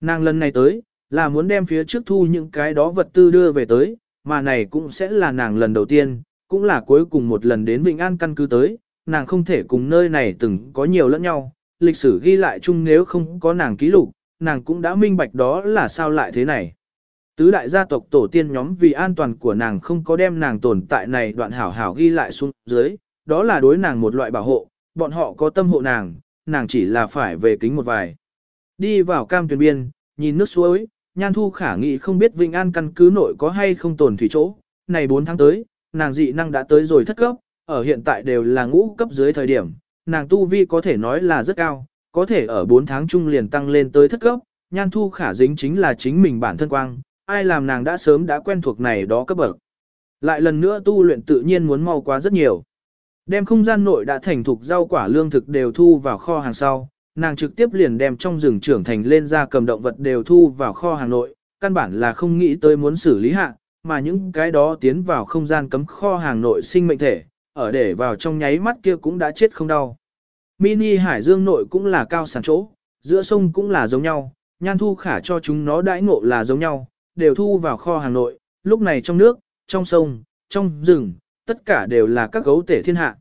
Nàng lần này tới, là muốn đem phía trước thu những cái đó vật tư đưa về tới, mà này cũng sẽ là nàng lần đầu tiên, cũng là cuối cùng một lần đến Vĩnh An căn cứ tới, nàng không thể cùng nơi này từng có nhiều lẫn nhau, lịch sử ghi lại chung nếu không có nàng ký lục, nàng cũng đã minh bạch đó là sao lại thế này. Tứ đại gia tộc tổ tiên nhóm vì an toàn của nàng không có đem nàng tồn tại này đoạn hảo hảo ghi lại xuống dưới, đó là đối nàng một loại bảo hộ, bọn họ có tâm hộ nàng, nàng chỉ là phải về kính một vài. Đi vào cam tuyển biên, nhìn nước suối, nhan thu khả nghị không biết Vinh An căn cứ nội có hay không tồn thủy chỗ, này 4 tháng tới, nàng dị năng đã tới rồi thất cấp, ở hiện tại đều là ngũ cấp dưới thời điểm, nàng tu vi có thể nói là rất cao, có thể ở 4 tháng chung liền tăng lên tới thất cấp, nhan thu khả dính chính là chính mình bản thân quang, ai làm nàng đã sớm đã quen thuộc này đó cấp bậc. Lại lần nữa tu luyện tự nhiên muốn mau quá rất nhiều. Đem không gian nội đã thành thục rau quả lương thực đều thu vào kho hàng sau, nàng trực tiếp liền đem trong rừng trưởng thành lên ra cầm động vật đều thu vào kho hàng nội, căn bản là không nghĩ tới muốn xử lý hạ, mà những cái đó tiến vào không gian cấm kho hàng nội sinh mệnh thể, ở để vào trong nháy mắt kia cũng đã chết không đau. Mini hải dương nội cũng là cao sản chỗ, giữa sông cũng là giống nhau, nhan thu khả cho chúng nó đãi ngộ là giống nhau, đều thu vào kho hàng nội, lúc này trong nước, trong sông, trong rừng, tất cả đều là các gấu tể thiên hạ.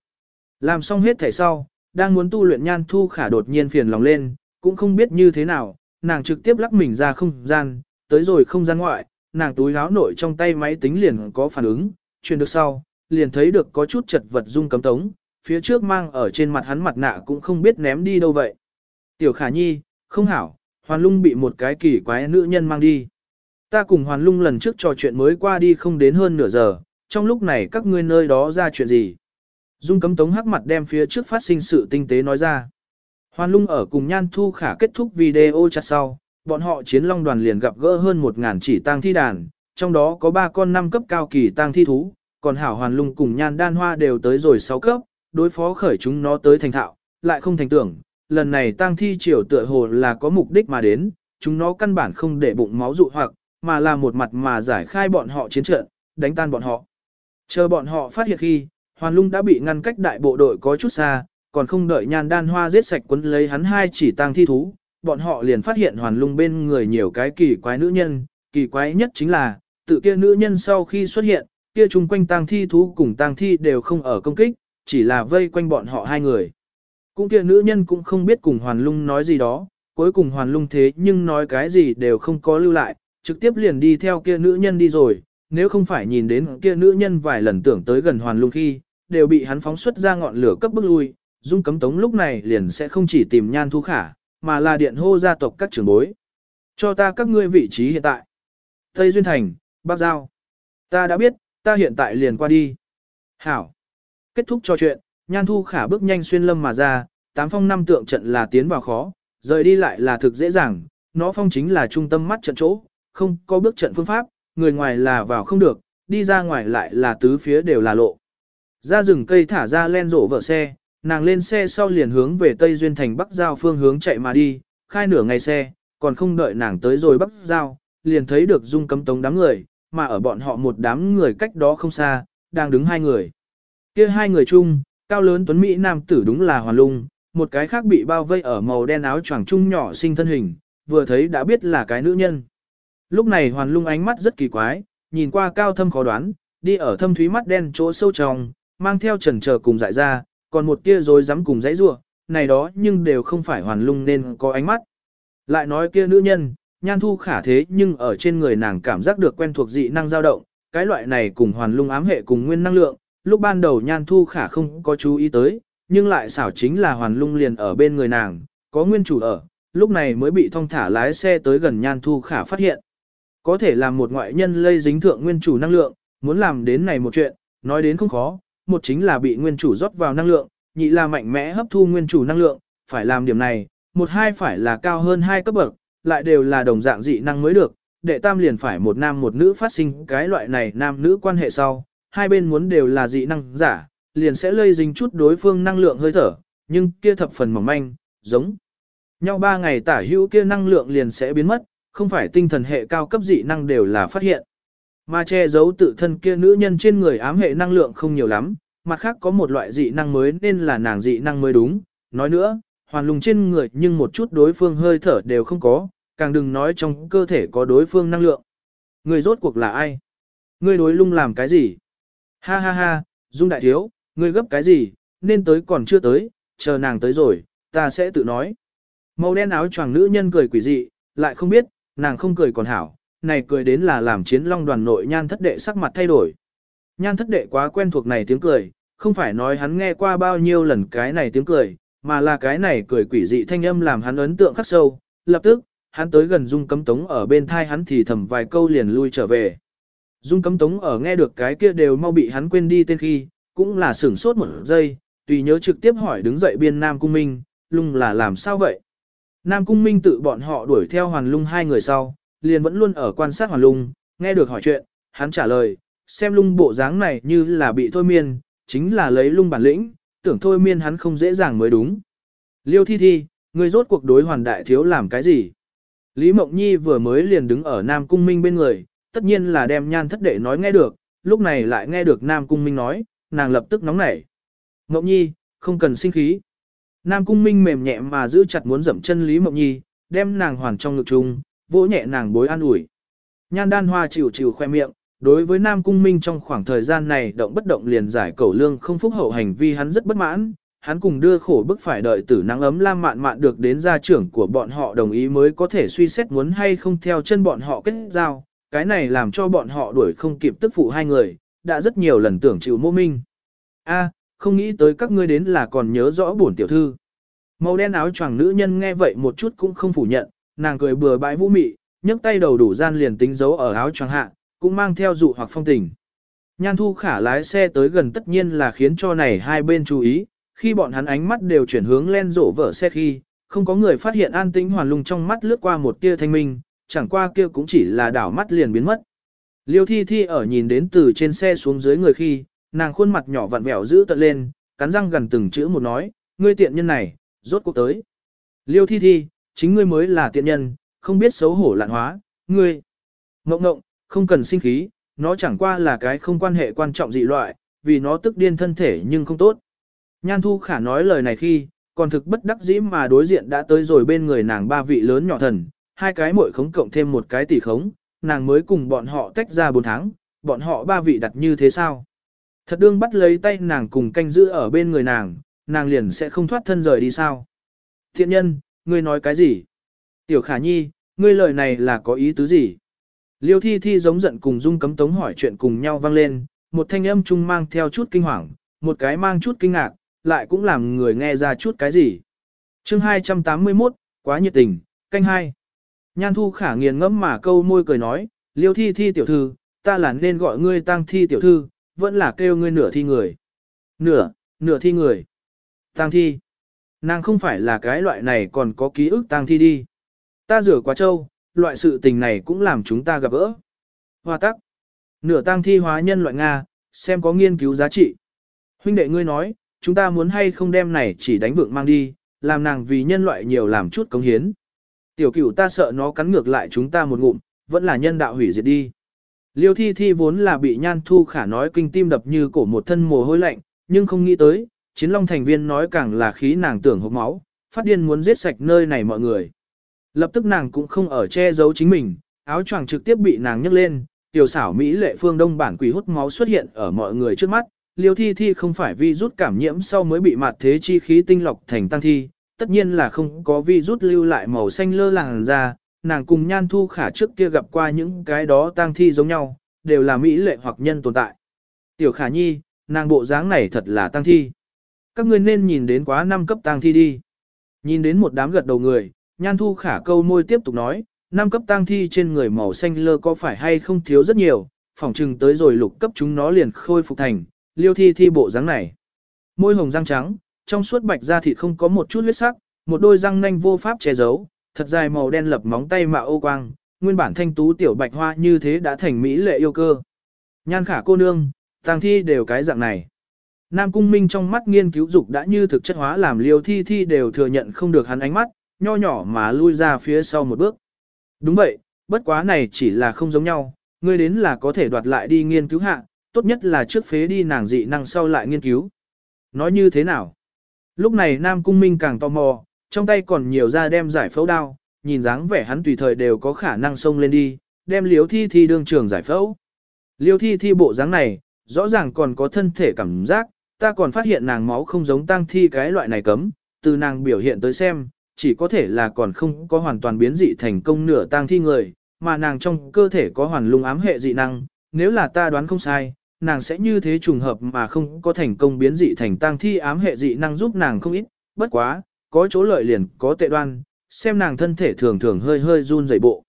Làm xong hết thể sau, đang muốn tu luyện nhan thu khả đột nhiên phiền lòng lên, cũng không biết như thế nào, nàng trực tiếp lắc mình ra không gian, tới rồi không gian ngoại, nàng túi áo nội trong tay máy tính liền có phản ứng, truyền được sau, liền thấy được có chút chật vật dung cấm tống, phía trước mang ở trên mặt hắn mặt nạ cũng không biết ném đi đâu vậy. Tiểu khả nhi, không hảo, hoàn lung bị một cái kỳ quái nữ nhân mang đi. Ta cùng hoàn lung lần trước trò chuyện mới qua đi không đến hơn nửa giờ, trong lúc này các ngươi nơi đó ra chuyện gì. Dung cấm tống hắc mặt đem phía trước phát sinh sự tinh tế nói ra. Hoàn lung ở cùng nhan thu khả kết thúc video chat sau, bọn họ chiến long đoàn liền gặp gỡ hơn 1.000 chỉ tang thi đàn, trong đó có 3 con 5 cấp cao kỳ tang thi thú, còn hảo hoàn lung cùng nhan đan hoa đều tới rồi 6 cấp, đối phó khởi chúng nó tới thành thạo, lại không thành tưởng, lần này tang thi triều tựa hồ là có mục đích mà đến, chúng nó căn bản không để bụng máu dụ hoặc, mà là một mặt mà giải khai bọn họ chiến trận, đánh tan bọn họ. Chờ bọn họ phát hiện khi, hoàn lung đã bị ngăn cách đại bộ đội có chút xa, còn không đợi nhan đan hoa giết sạch quấn lấy hắn hai chỉ tang thi thú, bọn họ liền phát hiện hoàn lung bên người nhiều cái kỳ quái nữ nhân, kỳ quái nhất chính là, tự kia nữ nhân sau khi xuất hiện, kia chung quanh tang thi thú cùng tang thi đều không ở công kích, chỉ là vây quanh bọn họ hai người. Cũng kia nữ nhân cũng không biết cùng hoàn lung nói gì đó, cuối cùng hoàn lung thế nhưng nói cái gì đều không có lưu lại, trực tiếp liền đi theo kia nữ nhân đi rồi, nếu không phải nhìn đến kia nữ nhân vài lần tưởng tới gần hoàn lung khi, đều bị hắn phóng xuất ra ngọn lửa cấp bức lui, dung cấm tống lúc này liền sẽ không chỉ tìm nhan thu khả, mà là điện hô gia tộc các trưởng bối. Cho ta các ngươi vị trí hiện tại. Tây Duyên Thành, Bắc Giao. Ta đã biết, ta hiện tại liền qua đi. Hảo. Kết thúc trò chuyện, Nhan Thu Khả bước nhanh xuyên lâm mà ra, tám phong năm tượng trận là tiến vào khó, rời đi lại là thực dễ dàng, nó phong chính là trung tâm mắt trận chỗ, không có bước trận phương pháp, người ngoài là vào không được, đi ra ngoài lại là tứ phía đều là lộ. Ra rừng cây thả ra len rổ vợ xe, nàng lên xe sau liền hướng về Tây Duyên Thành Bắc Giao phương hướng chạy mà đi, khai nửa ngày xe, còn không đợi nàng tới rồi Bắc Giao, liền thấy được dung cấm tống đám người, mà ở bọn họ một đám người cách đó không xa, đang đứng hai người kia hai người chung, cao lớn tuấn Mỹ nam tử đúng là Hoàn Lung, một cái khác bị bao vây ở màu đen áo choàng trung nhỏ sinh thân hình, vừa thấy đã biết là cái nữ nhân. Lúc này Hoàn Lung ánh mắt rất kỳ quái, nhìn qua cao thâm khó đoán, đi ở thâm thúy mắt đen chỗ sâu trong, mang theo trần chờ cùng dại ra, còn một tia rồi dám cùng dãy rua, này đó nhưng đều không phải Hoàn Lung nên có ánh mắt. Lại nói kia nữ nhân, nhan thu khả thế nhưng ở trên người nàng cảm giác được quen thuộc dị năng dao động, cái loại này cùng Hoàn Lung ám hệ cùng nguyên năng lượng, lúc ban đầu nhan thu khả không có chú ý tới, nhưng lại xảo chính là Hoàn Lung liền ở bên người nàng, có nguyên chủ ở, lúc này mới bị thông thả lái xe tới gần nhan thu khả phát hiện. Có thể làm một ngoại nhân lây dính thượng nguyên chủ năng lượng, muốn làm đến này một chuyện, nói đến không khó, một chính là bị nguyên chủ rót vào năng lượng, nhị là mạnh mẽ hấp thu nguyên chủ năng lượng, phải làm điểm này, một hai phải là cao hơn hai cấp bậc, lại đều là đồng dạng dị năng mới được, đệ tam liền phải một nam một nữ phát sinh cái loại này nam nữ quan hệ sau, hai bên muốn đều là dị năng giả, liền sẽ lây dính chút đối phương năng lượng hơi thở, nhưng kia thập phần mỏng manh, giống nhau ba ngày tả hữu kia năng lượng liền sẽ biến mất, không phải tinh thần hệ cao cấp dị năng đều là phát hiện. Mà che giấu tự thân kia nữ nhân trên người ám hệ năng lượng không nhiều lắm, mặt khác có một loại dị năng mới nên là nàng dị năng mới đúng. Nói nữa, hoàn lùng trên người nhưng một chút đối phương hơi thở đều không có, càng đừng nói trong cơ thể có đối phương năng lượng. Người rốt cuộc là ai? người đối lung làm cái gì? Ha ha ha, Dung đại thiếu, ngươi gấp cái gì, nên tới còn chưa tới, chờ nàng tới rồi, ta sẽ tự nói. Màu đen áo choàng nữ nhân cười quỷ dị, lại không biết, nàng không cười còn hảo, này cười đến là làm chiến long đoàn nội nhan thất đệ sắc mặt thay đổi. Nhan thất đệ quá quen thuộc này tiếng cười, không phải nói hắn nghe qua bao nhiêu lần cái này tiếng cười, mà là cái này cười quỷ dị thanh âm làm hắn ấn tượng khắc sâu, lập tức, hắn tới gần dung cấm tống ở bên thai hắn thì thầm vài câu liền lui trở về. Dung cấm tống ở nghe được cái kia đều mau bị hắn quên đi tên khi, cũng là sửng sốt một giây, tùy nhớ trực tiếp hỏi đứng dậy biên nam cung minh, lung là làm sao vậy? Nam Cung Minh tự bọn họ đuổi theo Hoàn Lung hai người sau, liền vẫn luôn ở quan sát Hoàn Lung, nghe được hỏi chuyện, hắn trả lời, xem lung bộ dáng này như là bị thôi miên, chính là lấy lung bản lĩnh, tưởng thôi miên hắn không dễ dàng mới đúng. Liêu thi thi, người rốt cuộc đối hoàn đại thiếu làm cái gì? Lý Mộng Nhi vừa mới liền đứng ở Nam Cung Minh bên người, tất nhiên là đem nhan thất đệ nói nghe được, lúc này lại nghe được Nam Cung Minh nói, nàng lập tức nóng nảy. Mộng Nhi, không cần sinh khí. Nam Cung Minh mềm nhẹ mà giữ chặt muốn dẫm chân Lý Mộng Nhi, đem nàng hoàn trong ngực chung, vỗ nhẹ nàng bối an ủi. Nhan đan hoa chịu chịu khoe miệng, đối với Nam Cung Minh trong khoảng thời gian này động bất động liền giải cầu lương không phúc hậu hành vi hắn rất bất mãn, hắn cùng đưa khổ bức phải đợi tử nắng ấm lam mạn mạn được đến gia trưởng của bọn họ đồng ý mới có thể suy xét muốn hay không theo chân bọn họ kết giao, cái này làm cho bọn họ đuổi không kịp tức phụ hai người, đã rất nhiều lần tưởng chịu mô minh. A, không nghĩ tới các ngươi đến là còn nhớ rõ bổn tiểu thư. Màu đen áo choàng nữ nhân nghe vậy một chút cũng không phủ nhận, nàng cười bừa bãi vũ mị, nhấc tay đầu đủ gian liền tính dấu ở áo choàng hạ, cũng mang theo dụ hoặc phong tình. Nhan thu khả lái xe tới gần tất nhiên là khiến cho này hai bên chú ý, khi bọn hắn ánh mắt đều chuyển hướng len rổ vở xe khi, không có người phát hiện an tĩnh hoàn lung trong mắt lướt qua một tia thanh minh, chẳng qua kia cũng chỉ là đảo mắt liền biến mất. Liêu thi thi ở nhìn đến từ trên xe xuống dưới người khi, nàng khuôn mặt nhỏ vặn vẹo giữ tận lên, cắn răng gần từng chữ một nói, ngươi tiện nhân này, rốt cuộc tới. Liêu thi thi, chính ngươi mới là tiện nhân, không biết xấu hổ lạn hóa, ngươi. Ngộng ngộng, không cần sinh khí, nó chẳng qua là cái không quan hệ quan trọng dị loại, vì nó tức điên thân thể nhưng không tốt. Nhan Thu Khả nói lời này khi, còn thực bất đắc dĩ mà đối diện đã tới rồi bên người nàng ba vị lớn nhỏ thần, hai cái muội khống cộng thêm một cái tỷ khống, nàng mới cùng bọn họ tách ra bốn tháng, bọn họ ba vị đặt như thế sao? Thật đương bắt lấy tay nàng cùng canh giữ ở bên người nàng, nàng liền sẽ không thoát thân rời đi sao? Thiện nhân, ngươi nói cái gì? Tiểu Khả Nhi, ngươi lời này là có ý tứ gì? Liêu thi thi giống giận cùng dung cấm tống hỏi chuyện cùng nhau vang lên, một thanh âm chung mang theo chút kinh hoàng, một cái mang chút kinh ngạc, lại cũng làm người nghe ra chút cái gì. chương 281, quá nhiệt tình, canh hai. Nhan thu khả nghiền ngẫm mà câu môi cười nói, liêu thi thi tiểu thư, ta là nên gọi ngươi tăng thi tiểu thư, vẫn là kêu ngươi nửa thi người. Nửa, nửa thi người. Tăng thi. Nàng không phải là cái loại này còn có ký ức tăng thi đi. Ta rửa quá trâu, loại sự tình này cũng làm chúng ta gặp gỡ. Hoa tắc. Nửa tăng thi hóa nhân loại Nga, xem có nghiên cứu giá trị. Huynh đệ ngươi nói, chúng ta muốn hay không đem này chỉ đánh vượng mang đi, làm nàng vì nhân loại nhiều làm chút công hiến. Tiểu cửu ta sợ nó cắn ngược lại chúng ta một ngụm, vẫn là nhân đạo hủy diệt đi. Liêu thi thi vốn là bị nhan thu khả nói kinh tim đập như cổ một thân mồ hôi lạnh, nhưng không nghĩ tới, chiến long thành viên nói càng là khí nàng tưởng hộp máu, phát điên muốn giết sạch nơi này mọi người. Lập tức nàng cũng không ở che giấu chính mình, áo choàng trực tiếp bị nàng nhấc lên, tiểu xảo Mỹ lệ phương đông bản quỷ hút máu xuất hiện ở mọi người trước mắt, liêu thi thi không phải vi rút cảm nhiễm sau mới bị mạt thế chi khí tinh lọc thành tăng thi, tất nhiên là không có vi rút lưu lại màu xanh lơ làng ra, nàng cùng nhan thu khả trước kia gặp qua những cái đó tang thi giống nhau, đều là mỹ lệ hoặc nhân tồn tại. Tiểu khả nhi, nàng bộ dáng này thật là tang thi. Các ngươi nên nhìn đến quá năm cấp tang thi đi. Nhìn đến một đám gật đầu người, nhan thu khả câu môi tiếp tục nói, năm cấp tang thi trên người màu xanh lơ có phải hay không thiếu rất nhiều, phỏng chừng tới rồi lục cấp chúng nó liền khôi phục thành, liêu thi thi bộ dáng này. Môi hồng răng trắng, trong suốt bạch da thịt không có một chút huyết sắc, một đôi răng nanh vô pháp che giấu, thật dài màu đen lập móng tay mạo ô quang, nguyên bản thanh tú tiểu bạch hoa như thế đã thành mỹ lệ yêu cơ. Nhan khả cô nương, tàng thi đều cái dạng này. Nam Cung Minh trong mắt nghiên cứu dục đã như thực chất hóa làm liêu thi thi đều thừa nhận không được hắn ánh mắt, nho nhỏ mà lui ra phía sau một bước. Đúng vậy, bất quá này chỉ là không giống nhau, ngươi đến là có thể đoạt lại đi nghiên cứu hạ, tốt nhất là trước phế đi nàng dị năng sau lại nghiên cứu. Nói như thế nào? Lúc này Nam Cung Minh càng tò mò, trong tay còn nhiều ra đem giải phẫu đao, nhìn dáng vẻ hắn tùy thời đều có khả năng xông lên đi, đem liếu thi thi đương trường giải phẫu. Liêu thi thi bộ dáng này, rõ ràng còn có thân thể cảm giác, ta còn phát hiện nàng máu không giống tăng thi cái loại này cấm, từ nàng biểu hiện tới xem, chỉ có thể là còn không có hoàn toàn biến dị thành công nửa tăng thi người, mà nàng trong cơ thể có hoàn lung ám hệ dị năng, nếu là ta đoán không sai, nàng sẽ như thế trùng hợp mà không có thành công biến dị thành tang thi ám hệ dị năng giúp nàng không ít, bất quá, có chỗ lợi liền có tệ đoan, xem nàng thân thể thường thường hơi hơi run rẩy bộ.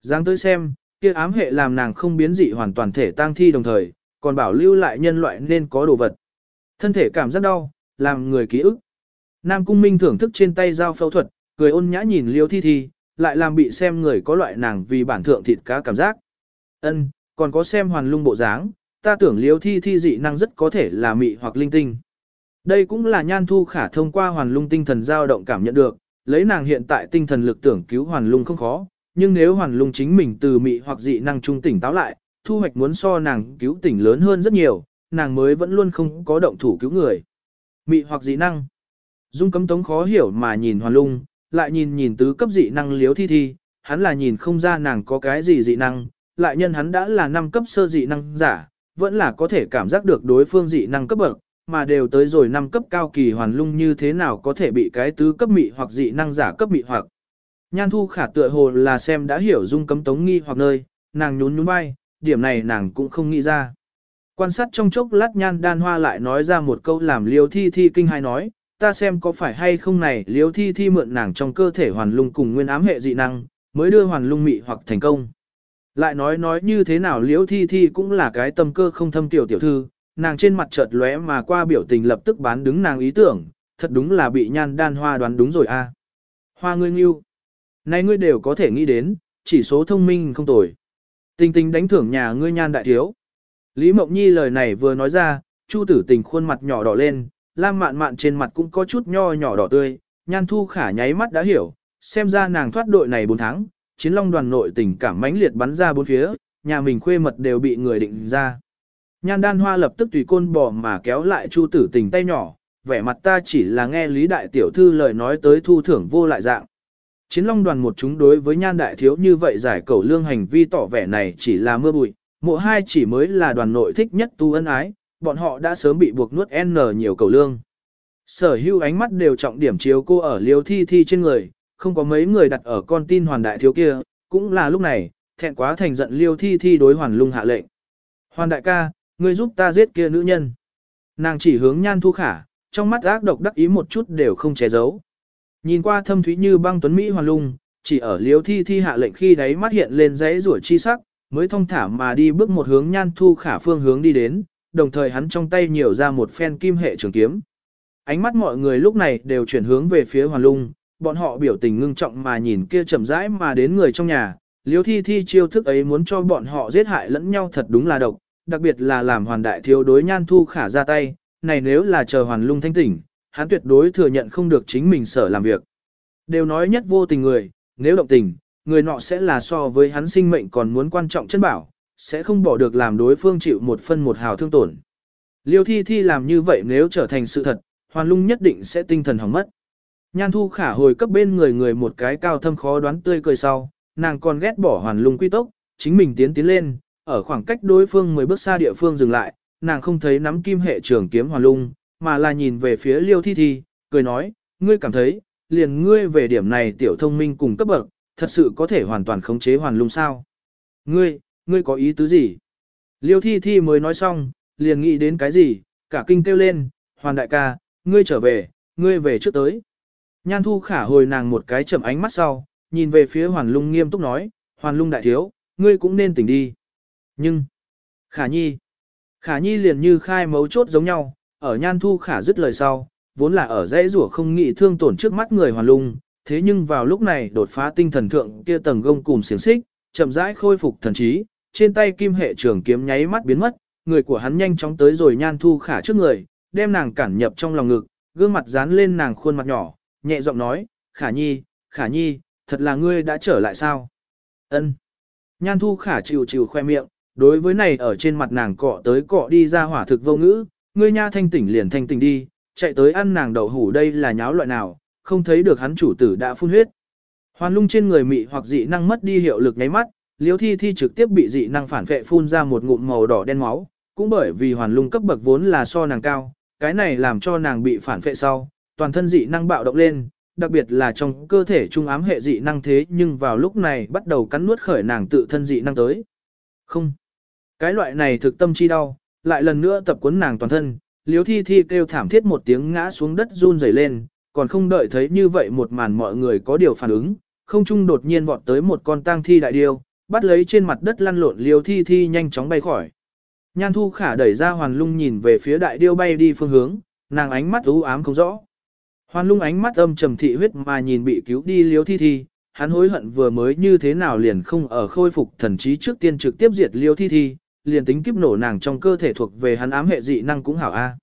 Giang tới xem, kia ám hệ làm nàng không biến dị hoàn toàn thể tang thi đồng thời, còn bảo lưu lại nhân loại nên có đồ vật. Thân thể cảm giác đau, làm người ký ức. Nam Cung Minh thưởng thức trên tay dao phẫu thuật, cười ôn nhã nhìn liêu thi thi, lại làm bị xem người có loại nàng vì bản thượng thịt cá cảm giác. Ân, còn có xem hoàn lung bộ dáng, ta tưởng liếu thi thi dị năng rất có thể là mị hoặc linh tinh. Đây cũng là nhan thu khả thông qua hoàn lung tinh thần dao động cảm nhận được, lấy nàng hiện tại tinh thần lực tưởng cứu hoàn lung không khó, nhưng nếu hoàn lung chính mình từ mị hoặc dị năng trung tỉnh táo lại, thu hoạch muốn so nàng cứu tỉnh lớn hơn rất nhiều, nàng mới vẫn luôn không có động thủ cứu người. Mị hoặc dị năng. Dung cấm tống khó hiểu mà nhìn hoàn lung, lại nhìn nhìn tứ cấp dị năng liếu thi thi, hắn là nhìn không ra nàng có cái gì dị năng, lại nhân hắn đã là năm cấp sơ dị năng giả, vẫn là có thể cảm giác được đối phương dị năng cấp bậc, mà đều tới rồi năm cấp cao kỳ hoàn lung như thế nào có thể bị cái tứ cấp mị hoặc dị năng giả cấp mị hoặc. Nhan thu khả tựa hồ là xem đã hiểu dung cấm tống nghi hoặc nơi, nàng nhún nhún vai, điểm này nàng cũng không nghĩ ra. Quan sát trong chốc lát nhan đan hoa lại nói ra một câu làm liêu thi thi kinh hai nói, ta xem có phải hay không này liêu thi thi mượn nàng trong cơ thể hoàn lung cùng nguyên ám hệ dị năng, mới đưa hoàn lung mị hoặc thành công. Lại nói nói như thế nào liễu thi thi cũng là cái tâm cơ không thâm tiểu tiểu thư, nàng trên mặt chợt lóe mà qua biểu tình lập tức bán đứng nàng ý tưởng, thật đúng là bị nhan đan hoa đoán đúng rồi a. À. Hoa ngươi nghiêu. nay ngươi đều có thể nghĩ đến, chỉ số thông minh không tồi. Tình tình đánh thưởng nhà ngươi nhan đại thiếu. Lý Mộng Nhi lời này vừa nói ra, Chu tử tình khuôn mặt nhỏ đỏ lên, lam mạn mạn trên mặt cũng có chút nho nhỏ đỏ tươi, nhan thu khả nháy mắt đã hiểu, xem ra nàng thoát đội này 4 tháng, chiến long đoàn nội tình cảm mãnh liệt bắn ra bốn phía, nhà mình khuê mật đều bị người định ra. Nhan đan hoa lập tức tùy côn bỏ mà kéo lại chu tử tình tay nhỏ, vẻ mặt ta chỉ là nghe Lý Đại Tiểu Thư lời nói tới thu thưởng vô lại dạng. Chiến long đoàn một chúng đối với nhan đại thiếu như vậy giải cầu lương hành vi tỏ vẻ này chỉ là mưa bụi, mộ hai chỉ mới là đoàn nội thích nhất tu ân ái, bọn họ đã sớm bị buộc nuốt N nhiều cầu lương. Sở hữu ánh mắt đều trọng điểm chiếu cô ở liêu thi thi trên người, không có mấy người đặt ở con tin hoàn đại thiếu kia, cũng là lúc này, thẹn quá thành giận liêu thi thi đối hoàn lung hạ lệnh. Hoàn đại ca, ngươi giúp ta giết kia nữ nhân. Nàng chỉ hướng nhan thu khả, trong mắt ác độc đắc ý một chút đều không che giấu. Nhìn qua thâm thúy như băng tuấn Mỹ hoàn lung, chỉ ở liêu thi thi hạ lệnh khi đáy mắt hiện lên giấy rủa chi sắc, mới thông thả mà đi bước một hướng nhan thu khả phương hướng đi đến, đồng thời hắn trong tay nhiều ra một phen kim hệ trường kiếm. Ánh mắt mọi người lúc này đều chuyển hướng về phía hoàn lung, bọn họ biểu tình ngưng trọng mà nhìn kia chậm rãi mà đến người trong nhà, liếu thi thi chiêu thức ấy muốn cho bọn họ giết hại lẫn nhau thật đúng là độc, đặc biệt là làm hoàn đại thiếu đối nhan thu khả ra tay, này nếu là chờ hoàn lung thanh tỉnh, hắn tuyệt đối thừa nhận không được chính mình sở làm việc. Đều nói nhất vô tình người, nếu động tình, người nọ sẽ là so với hắn sinh mệnh còn muốn quan trọng chân bảo, sẽ không bỏ được làm đối phương chịu một phân một hào thương tổn. Liêu thi thi làm như vậy nếu trở thành sự thật, hoàn lung nhất định sẽ tinh thần hỏng mất. Nhan thu khả hồi cấp bên người người một cái cao thâm khó đoán tươi cười sau, nàng còn ghét bỏ hoàn lung quy tốc, chính mình tiến tiến lên, ở khoảng cách đối phương 10 bước xa địa phương dừng lại, nàng không thấy nắm kim hệ trưởng kiếm hoàn lung, mà là nhìn về phía liêu thi thi, cười nói, ngươi cảm thấy, liền ngươi về điểm này tiểu thông minh cùng cấp bậc, thật sự có thể hoàn toàn khống chế hoàn lung sao. Ngươi, ngươi có ý tứ gì? Liêu thi thi mới nói xong, liền nghĩ đến cái gì, cả kinh kêu lên, hoàn đại ca, ngươi trở về, ngươi về trước tới. Nhan thu khả hồi nàng một cái chậm ánh mắt sau, nhìn về phía hoàn lung nghiêm túc nói, hoàn lung đại thiếu, ngươi cũng nên tỉnh đi. Nhưng, khả nhi, khả nhi liền như khai mấu chốt giống nhau, ở nhan thu khả dứt lời sau, vốn là ở dãy rủa không nghĩ thương tổn trước mắt người hoàn lung, thế nhưng vào lúc này đột phá tinh thần thượng kia tầng gông cùng xiềng xích, chậm rãi khôi phục thần trí, trên tay kim hệ trường kiếm nháy mắt biến mất, người của hắn nhanh chóng tới rồi nhan thu khả trước người, đem nàng cản nhập trong lòng ngực, gương mặt dán lên nàng khuôn mặt nhỏ, nhẹ giọng nói, khả nhi, khả nhi, thật là ngươi đã trở lại sao? ân Nhan thu khả chịu chịu khoe miệng, đối với này ở trên mặt nàng cọ tới cọ đi ra hỏa thực vô ngữ, ngươi nha thanh tỉnh liền thanh tỉnh đi, chạy tới ăn nàng đậu hủ đây là nháo loại nào, không thấy được hắn chủ tử đã phun huyết. Hoàn lung trên người mị hoặc dị năng mất đi hiệu lực nháy mắt, liếu thi thi trực tiếp bị dị năng phản vệ phun ra một ngụm màu đỏ đen máu, cũng bởi vì hoàn lung cấp bậc vốn là so nàng cao, cái này làm cho nàng bị phản vệ sau, toàn thân dị năng bạo động lên, đặc biệt là trong cơ thể trung ám hệ dị năng thế nhưng vào lúc này bắt đầu cắn nuốt khởi nàng tự thân dị năng tới. Không. Cái loại này thực tâm chi đau, lại lần nữa tập cuốn nàng toàn thân, liếu thi thi kêu thảm thiết một tiếng ngã xuống đất run rẩy lên, còn không đợi thấy như vậy một màn mọi người có điều phản ứng, không trung đột nhiên vọt tới một con tang thi đại điêu, bắt lấy trên mặt đất lăn lộn liếu thi thi nhanh chóng bay khỏi. Nhan thu khả đẩy ra hoàn lung nhìn về phía đại điêu bay đi phương hướng, nàng ánh mắt u ám không rõ. Hoàn lung ánh mắt âm trầm thị huyết mà nhìn bị cứu đi liếu thi thi, hắn hối hận vừa mới như thế nào liền không ở khôi phục thần trí trước tiên trực tiếp diệt liêu thi thi, liền tính kiếp nổ nàng trong cơ thể thuộc về hắn ám hệ dị năng cũng hảo a.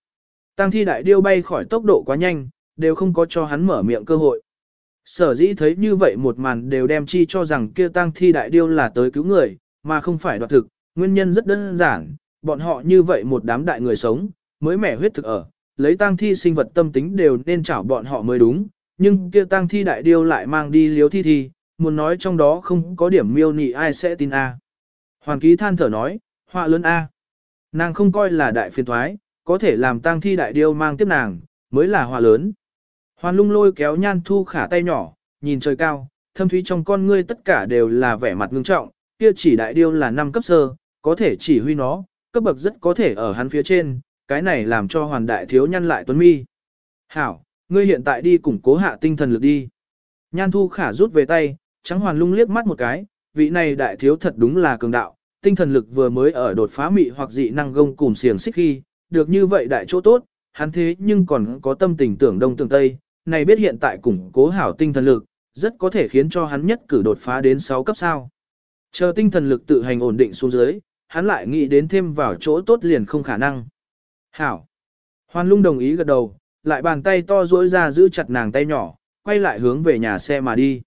Tăng thi đại điêu bay khỏi tốc độ quá nhanh, đều không có cho hắn mở miệng cơ hội. Sở dĩ thấy như vậy một màn đều đem chi cho rằng kia tăng thi đại điêu là tới cứu người, mà không phải đoạt thực, nguyên nhân rất đơn giản, bọn họ như vậy một đám đại người sống, mới mẻ huyết thực ở, lấy tang thi sinh vật tâm tính đều nên chảo bọn họ mới đúng, nhưng kia tang thi đại điêu lại mang đi liếu thi thi, muốn nói trong đó không có điểm miêu nị ai sẽ tin A. Hoàn ký than thở nói, họa lớn A. Nàng không coi là đại phiền thoái, có thể làm tang thi đại điêu mang tiếp nàng, mới là họa lớn. Hoàn lung lôi kéo nhan thu khả tay nhỏ, nhìn trời cao, thâm thúy trong con ngươi tất cả đều là vẻ mặt ngưng trọng, kia chỉ đại điêu là năm cấp sơ, có thể chỉ huy nó, cấp bậc rất có thể ở hắn phía trên, cái này làm cho hoàn đại thiếu nhăn lại tuấn mi. Hảo, ngươi hiện tại đi củng cố hạ tinh thần lực đi. Nhan thu khả rút về tay, trắng hoàn lung liếc mắt một cái, vị này đại thiếu thật đúng là cường đạo, tinh thần lực vừa mới ở đột phá mị hoặc dị năng gông cùng xiềng xích khi, được như vậy đại chỗ tốt, hắn thế nhưng còn có tâm tình tưởng đông tưởng tây, này biết hiện tại củng cố hảo tinh thần lực, rất có thể khiến cho hắn nhất cử đột phá đến 6 cấp sao. Chờ tinh thần lực tự hành ổn định xuống dưới, hắn lại nghĩ đến thêm vào chỗ tốt liền không khả năng. Hảo. Hoan lung đồng ý gật đầu, lại bàn tay to duỗi ra giữ chặt nàng tay nhỏ, quay lại hướng về nhà xe mà đi.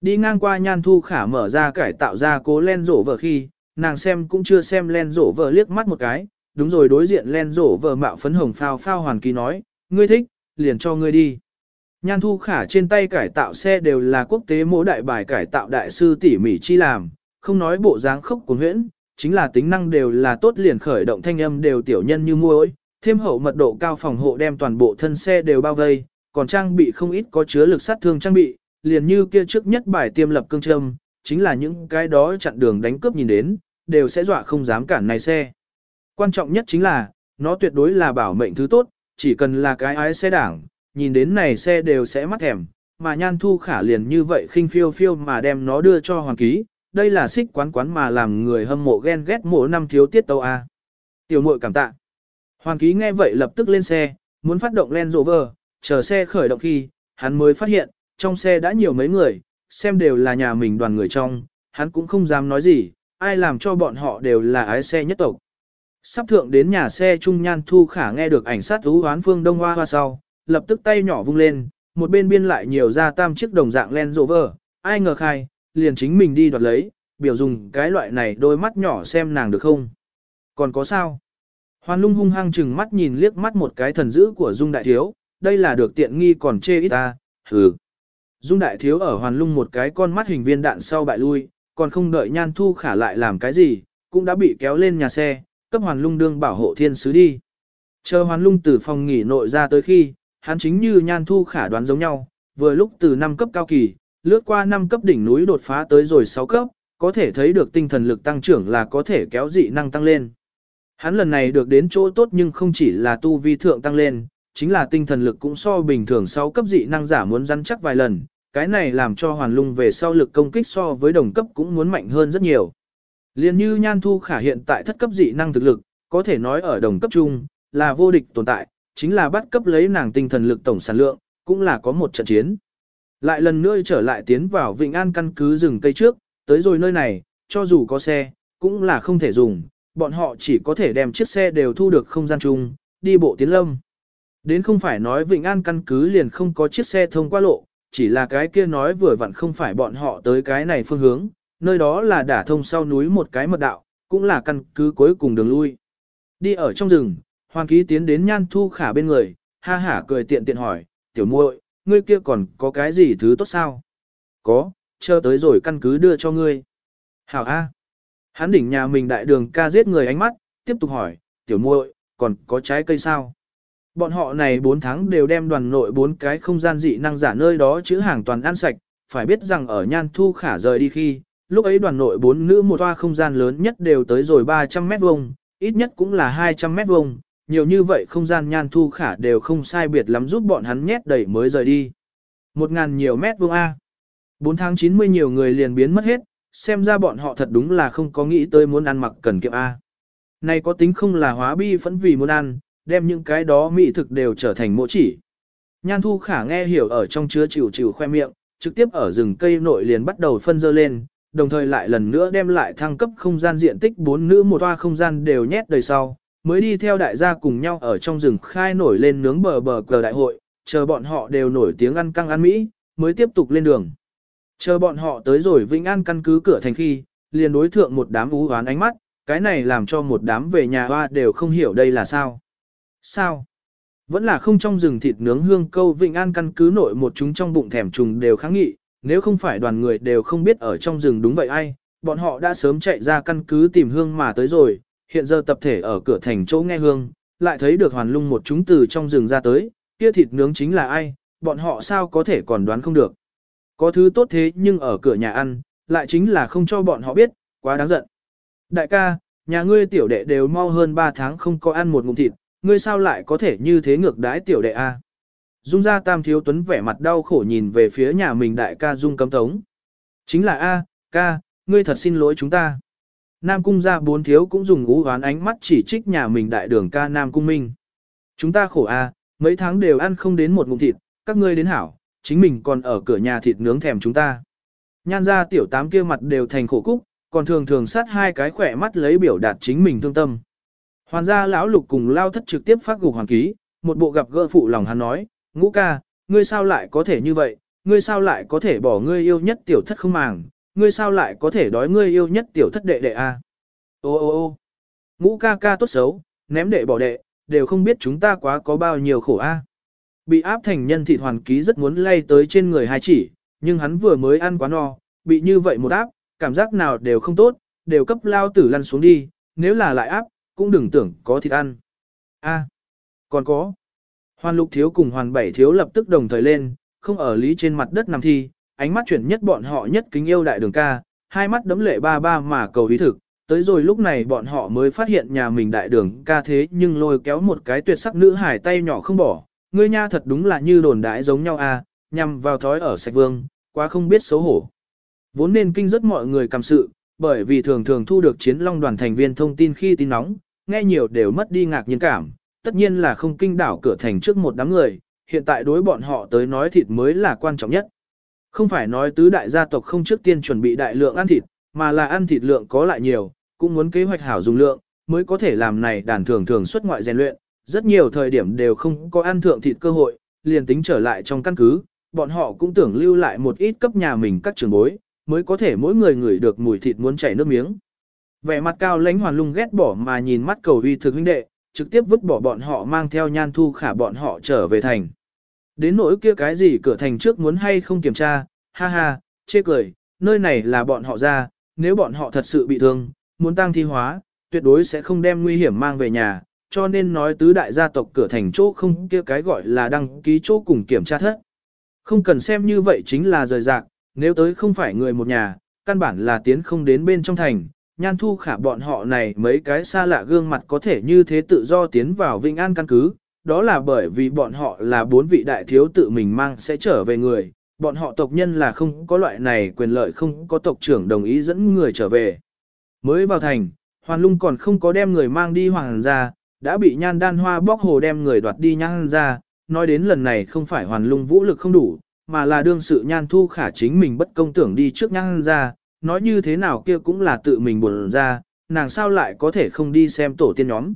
Đi ngang qua nhan thu khả mở ra cải tạo ra cố len rổ vợ khi, nàng xem cũng chưa xem len rổ vợ liếc mắt một cái, đúng rồi đối diện len rổ vợ mạo phấn hồng phao phao hoàn kỳ nói, ngươi thích, liền cho ngươi đi. Nhan thu khả trên tay cải tạo xe đều là quốc tế mỗi đại bài cải tạo đại sư tỉ mỉ chi làm, không nói bộ dáng khốc của huyễn, chính là tính năng đều là tốt liền khởi động thanh âm đều tiểu nhân như muối, thêm hậu mật độ cao phòng hộ đem toàn bộ thân xe đều bao vây, còn trang bị không ít có chứa lực sát thương trang bị, liền như kia trước nhất bài tiêm lập cương châm, chính là những cái đó chặn đường đánh cướp nhìn đến, đều sẽ dọa không dám cản này xe. Quan trọng nhất chính là, nó tuyệt đối là bảo mệnh thứ tốt, chỉ cần là cái ái xe đảng, nhìn đến này xe đều sẽ mắt thèm, mà nhan thu khả liền như vậy khinh phiêu phiêu mà đem nó đưa cho hoàng ký, đây là xích quán quán mà làm người hâm mộ ghen ghét mỗi năm thiếu tiết tâu A. Tiểu muội cảm tạ. Hoàng ký nghe vậy lập tức lên xe, muốn phát động Land Rover, chờ xe khởi động khi, hắn mới phát hiện, trong xe đã nhiều mấy người, xem đều là nhà mình đoàn người trong, hắn cũng không dám nói gì, ai làm cho bọn họ đều là ái xe nhất tộc. Sắp thượng đến nhà xe Trung Nhan Thu Khả nghe được ảnh sát thú hoán phương Đông Hoa Hoa sau, lập tức tay nhỏ vung lên, một bên biên lại nhiều ra tam chiếc đồng dạng Land Rover, ai ngờ khai, liền chính mình đi đoạt lấy, biểu dùng cái loại này đôi mắt nhỏ xem nàng được không. Còn có sao? Hoàn lung hung hăng chừng mắt nhìn liếc mắt một cái thần dữ của Dung Đại Thiếu, đây là được tiện nghi còn chê ít ta, hừ. Dung Đại Thiếu ở hoàn lung một cái con mắt hình viên đạn sau bại lui, còn không đợi nhan thu khả lại làm cái gì, cũng đã bị kéo lên nhà xe, cấp hoàn lung đương bảo hộ thiên sứ đi. Chờ hoàn lung từ phòng nghỉ nội ra tới khi, hắn chính như nhan thu khả đoán giống nhau, vừa lúc từ 5 cấp cao kỳ, lướt qua 5 cấp đỉnh núi đột phá tới rồi 6 cấp, có thể thấy được tinh thần lực tăng trưởng là có thể kéo dị năng tăng lên. Hắn lần này được đến chỗ tốt nhưng không chỉ là tu vi thượng tăng lên, chính là tinh thần lực cũng so bình thường sau cấp dị năng giả muốn rắn chắc vài lần, cái này làm cho hoàn lung về sau lực công kích so với đồng cấp cũng muốn mạnh hơn rất nhiều. Liên như Nhan Thu Khả hiện tại thất cấp dị năng thực lực, có thể nói ở đồng cấp chung, là vô địch tồn tại, chính là bắt cấp lấy nàng tinh thần lực tổng sản lượng, cũng là có một trận chiến. Lại lần nữa trở lại tiến vào Vịnh An căn cứ rừng cây trước, tới rồi nơi này, cho dù có xe, cũng là không thể dùng, bọn họ chỉ có thể đem chiếc xe đều thu được không gian chung, đi bộ tiến lâm. Đến không phải nói Vịnh An căn cứ liền không có chiếc xe thông qua lộ, chỉ là cái kia nói vừa vặn không phải bọn họ tới cái này phương hướng, nơi đó là đả thông sau núi một cái mật đạo, cũng là căn cứ cuối cùng đường lui. Đi ở trong rừng, Hoàng Ký tiến đến Nhan Thu Khả bên người, ha hả cười tiện tiện hỏi, tiểu muội, ngươi kia còn có cái gì thứ tốt sao? Có, chờ tới rồi căn cứ đưa cho ngươi. Hảo A. Hắn đỉnh nhà mình đại đường ca giết người ánh mắt, tiếp tục hỏi, tiểu muội, còn có trái cây sao? Bọn họ này 4 tháng đều đem đoàn nội bốn cái không gian dị năng giả nơi đó chữ hàng toàn ăn sạch, phải biết rằng ở Nhan Thu Khả rời đi khi, lúc ấy đoàn nội bốn nữ một toa không gian lớn nhất đều tới rồi 300 mét vuông, ít nhất cũng là 200 mét vuông, nhiều như vậy không gian Nhan Thu Khả đều không sai biệt lắm giúp bọn hắn nhét đầy mới rời đi. Một ngàn nhiều mét vuông A. 4 tháng 90 nhiều người liền biến mất hết, xem ra bọn họ thật đúng là không có nghĩ tới muốn ăn mặc cần kiệm A. Này có tính không là hóa bi phẫn vì muốn ăn, đem những cái đó mỹ thực đều trở thành mộ chỉ. Nhan thu khả nghe hiểu ở trong chứa chịu chịu khoe miệng, trực tiếp ở rừng cây nội liền bắt đầu phân dơ lên, đồng thời lại lần nữa đem lại thăng cấp không gian diện tích bốn nữ một toa không gian đều nhét đầy sau, mới đi theo đại gia cùng nhau ở trong rừng khai nổi lên nướng bờ bờ cờ đại hội, chờ bọn họ đều nổi tiếng ăn căng ăn Mỹ, mới tiếp tục lên đường. Chờ bọn họ tới rồi Vĩnh An căn cứ cửa thành khi, liền đối thượng một đám ú hoán ánh mắt, cái này làm cho một đám về nhà hoa đều không hiểu đây là sao. Sao? Vẫn là không trong rừng thịt nướng hương câu Vĩnh An căn cứ nội một chúng trong bụng thèm trùng đều kháng nghị, nếu không phải đoàn người đều không biết ở trong rừng đúng vậy ai, bọn họ đã sớm chạy ra căn cứ tìm hương mà tới rồi, hiện giờ tập thể ở cửa thành chỗ nghe hương, lại thấy được hoàn lung một chúng từ trong rừng ra tới, kia thịt nướng chính là ai, bọn họ sao có thể còn đoán không được. Có thứ tốt thế nhưng ở cửa nhà ăn, lại chính là không cho bọn họ biết, quá đáng giận. Đại ca, nhà ngươi tiểu đệ đều mau hơn 3 tháng không có ăn một ngụm thịt, ngươi sao lại có thể như thế ngược đãi tiểu đệ a? Dung ra tam thiếu tuấn vẻ mặt đau khổ nhìn về phía nhà mình đại ca Dung cấm tống. Chính là A, ca, ngươi thật xin lỗi chúng ta. Nam cung gia bốn thiếu cũng dùng ngũ hoán ánh mắt chỉ trích nhà mình đại đường ca Nam cung minh. Chúng ta khổ A, mấy tháng đều ăn không đến một ngụm thịt, các ngươi đến hảo, chính mình còn ở cửa nhà thịt nướng thèm chúng ta. Nhan ra tiểu tám kia mặt đều thành khổ cúc, còn thường thường sát hai cái khỏe mắt lấy biểu đạt chính mình thương tâm. Hoàn gia lão lục cùng lao thất trực tiếp phát gục hoàn ký, một bộ gặp gỡ phụ lòng hắn nói, ngũ ca, ngươi sao lại có thể như vậy, ngươi sao lại có thể bỏ ngươi yêu nhất tiểu thất không màng, ngươi sao lại có thể đói ngươi yêu nhất tiểu thất đệ đệ a? Ô ô ô ngũ ca ca tốt xấu, ném đệ bỏ đệ, đều không biết chúng ta quá có bao nhiêu khổ a. Bị áp thành nhân thịt hoàn ký rất muốn lay tới trên người hai chỉ, nhưng hắn vừa mới ăn quá no, bị như vậy một áp, cảm giác nào đều không tốt, đều cấp lao tử lăn xuống đi, nếu là lại áp, cũng đừng tưởng có thịt ăn. A, còn có. Hoàn lục thiếu cùng hoàn bảy thiếu lập tức đồng thời lên, không ở lý trên mặt đất nằm thi, ánh mắt chuyển nhất bọn họ nhất kính yêu đại đường ca, hai mắt đấm lệ ba ba mà cầu ý thực, tới rồi lúc này bọn họ mới phát hiện nhà mình đại đường ca thế nhưng lôi kéo một cái tuyệt sắc nữ hải tay nhỏ không bỏ, ngươi nha thật đúng là như đồn đãi giống nhau a, à, nhằm vào thói ở sạch vương, quá không biết xấu hổ. Vốn nên kinh rất mọi người cầm sự, bởi vì thường thường thu được chiến long đoàn thành viên thông tin khi tin nóng, nghe nhiều đều mất đi ngạc nhiên cảm, tất nhiên là không kinh đảo cửa thành trước một đám người, hiện tại đối bọn họ tới nói thịt mới là quan trọng nhất. Không phải nói tứ đại gia tộc không trước tiên chuẩn bị đại lượng ăn thịt, mà là ăn thịt lượng có lại nhiều, cũng muốn kế hoạch hảo dùng lượng, mới có thể làm này đàn thường thường xuất ngoại rèn luyện, rất nhiều thời điểm đều không có ăn thượng thịt cơ hội, liền tính trở lại trong căn cứ, bọn họ cũng tưởng lưu lại một ít cấp nhà mình các trường bối, mới có thể mỗi người ngửi được mùi thịt muốn chảy nước miếng. Vẻ mặt cao lãnh hoàn lung ghét bỏ mà nhìn mắt cầu uy thực huynh đệ, trực tiếp vứt bỏ bọn họ mang theo nhan thu khả bọn họ trở về thành. Đến nỗi kia cái gì cửa thành trước muốn hay không kiểm tra, ha ha, chê cười, nơi này là bọn họ ra, nếu bọn họ thật sự bị thương, muốn tăng thi hóa, tuyệt đối sẽ không đem nguy hiểm mang về nhà, cho nên nói tứ đại gia tộc cửa thành chỗ không kia cái gọi là đăng ký chỗ cùng kiểm tra thất. Không cần xem như vậy chính là rời rạc, nếu tới không phải người một nhà, căn bản là tiến không đến bên trong thành, nhan thu khả bọn họ này mấy cái xa lạ gương mặt có thể như thế tự do tiến vào Vinh An căn cứ, đó là bởi vì bọn họ là bốn vị đại thiếu tự mình mang sẽ trở về người, bọn họ tộc nhân là không có loại này quyền lợi không có tộc trưởng đồng ý dẫn người trở về. Mới vào thành, Hoàn Lung còn không có đem người mang đi hoàng ra, đã bị nhan đan hoa bóc hồ đem người đoạt đi nhan ra, nói đến lần này không phải Hoàn Lung vũ lực không đủ, mà là đương sự nhan thu khả chính mình bất công tưởng đi trước nhan ra, nói như thế nào kia cũng là tự mình buồn ra, nàng sao lại có thể không đi xem tổ tiên nhóm.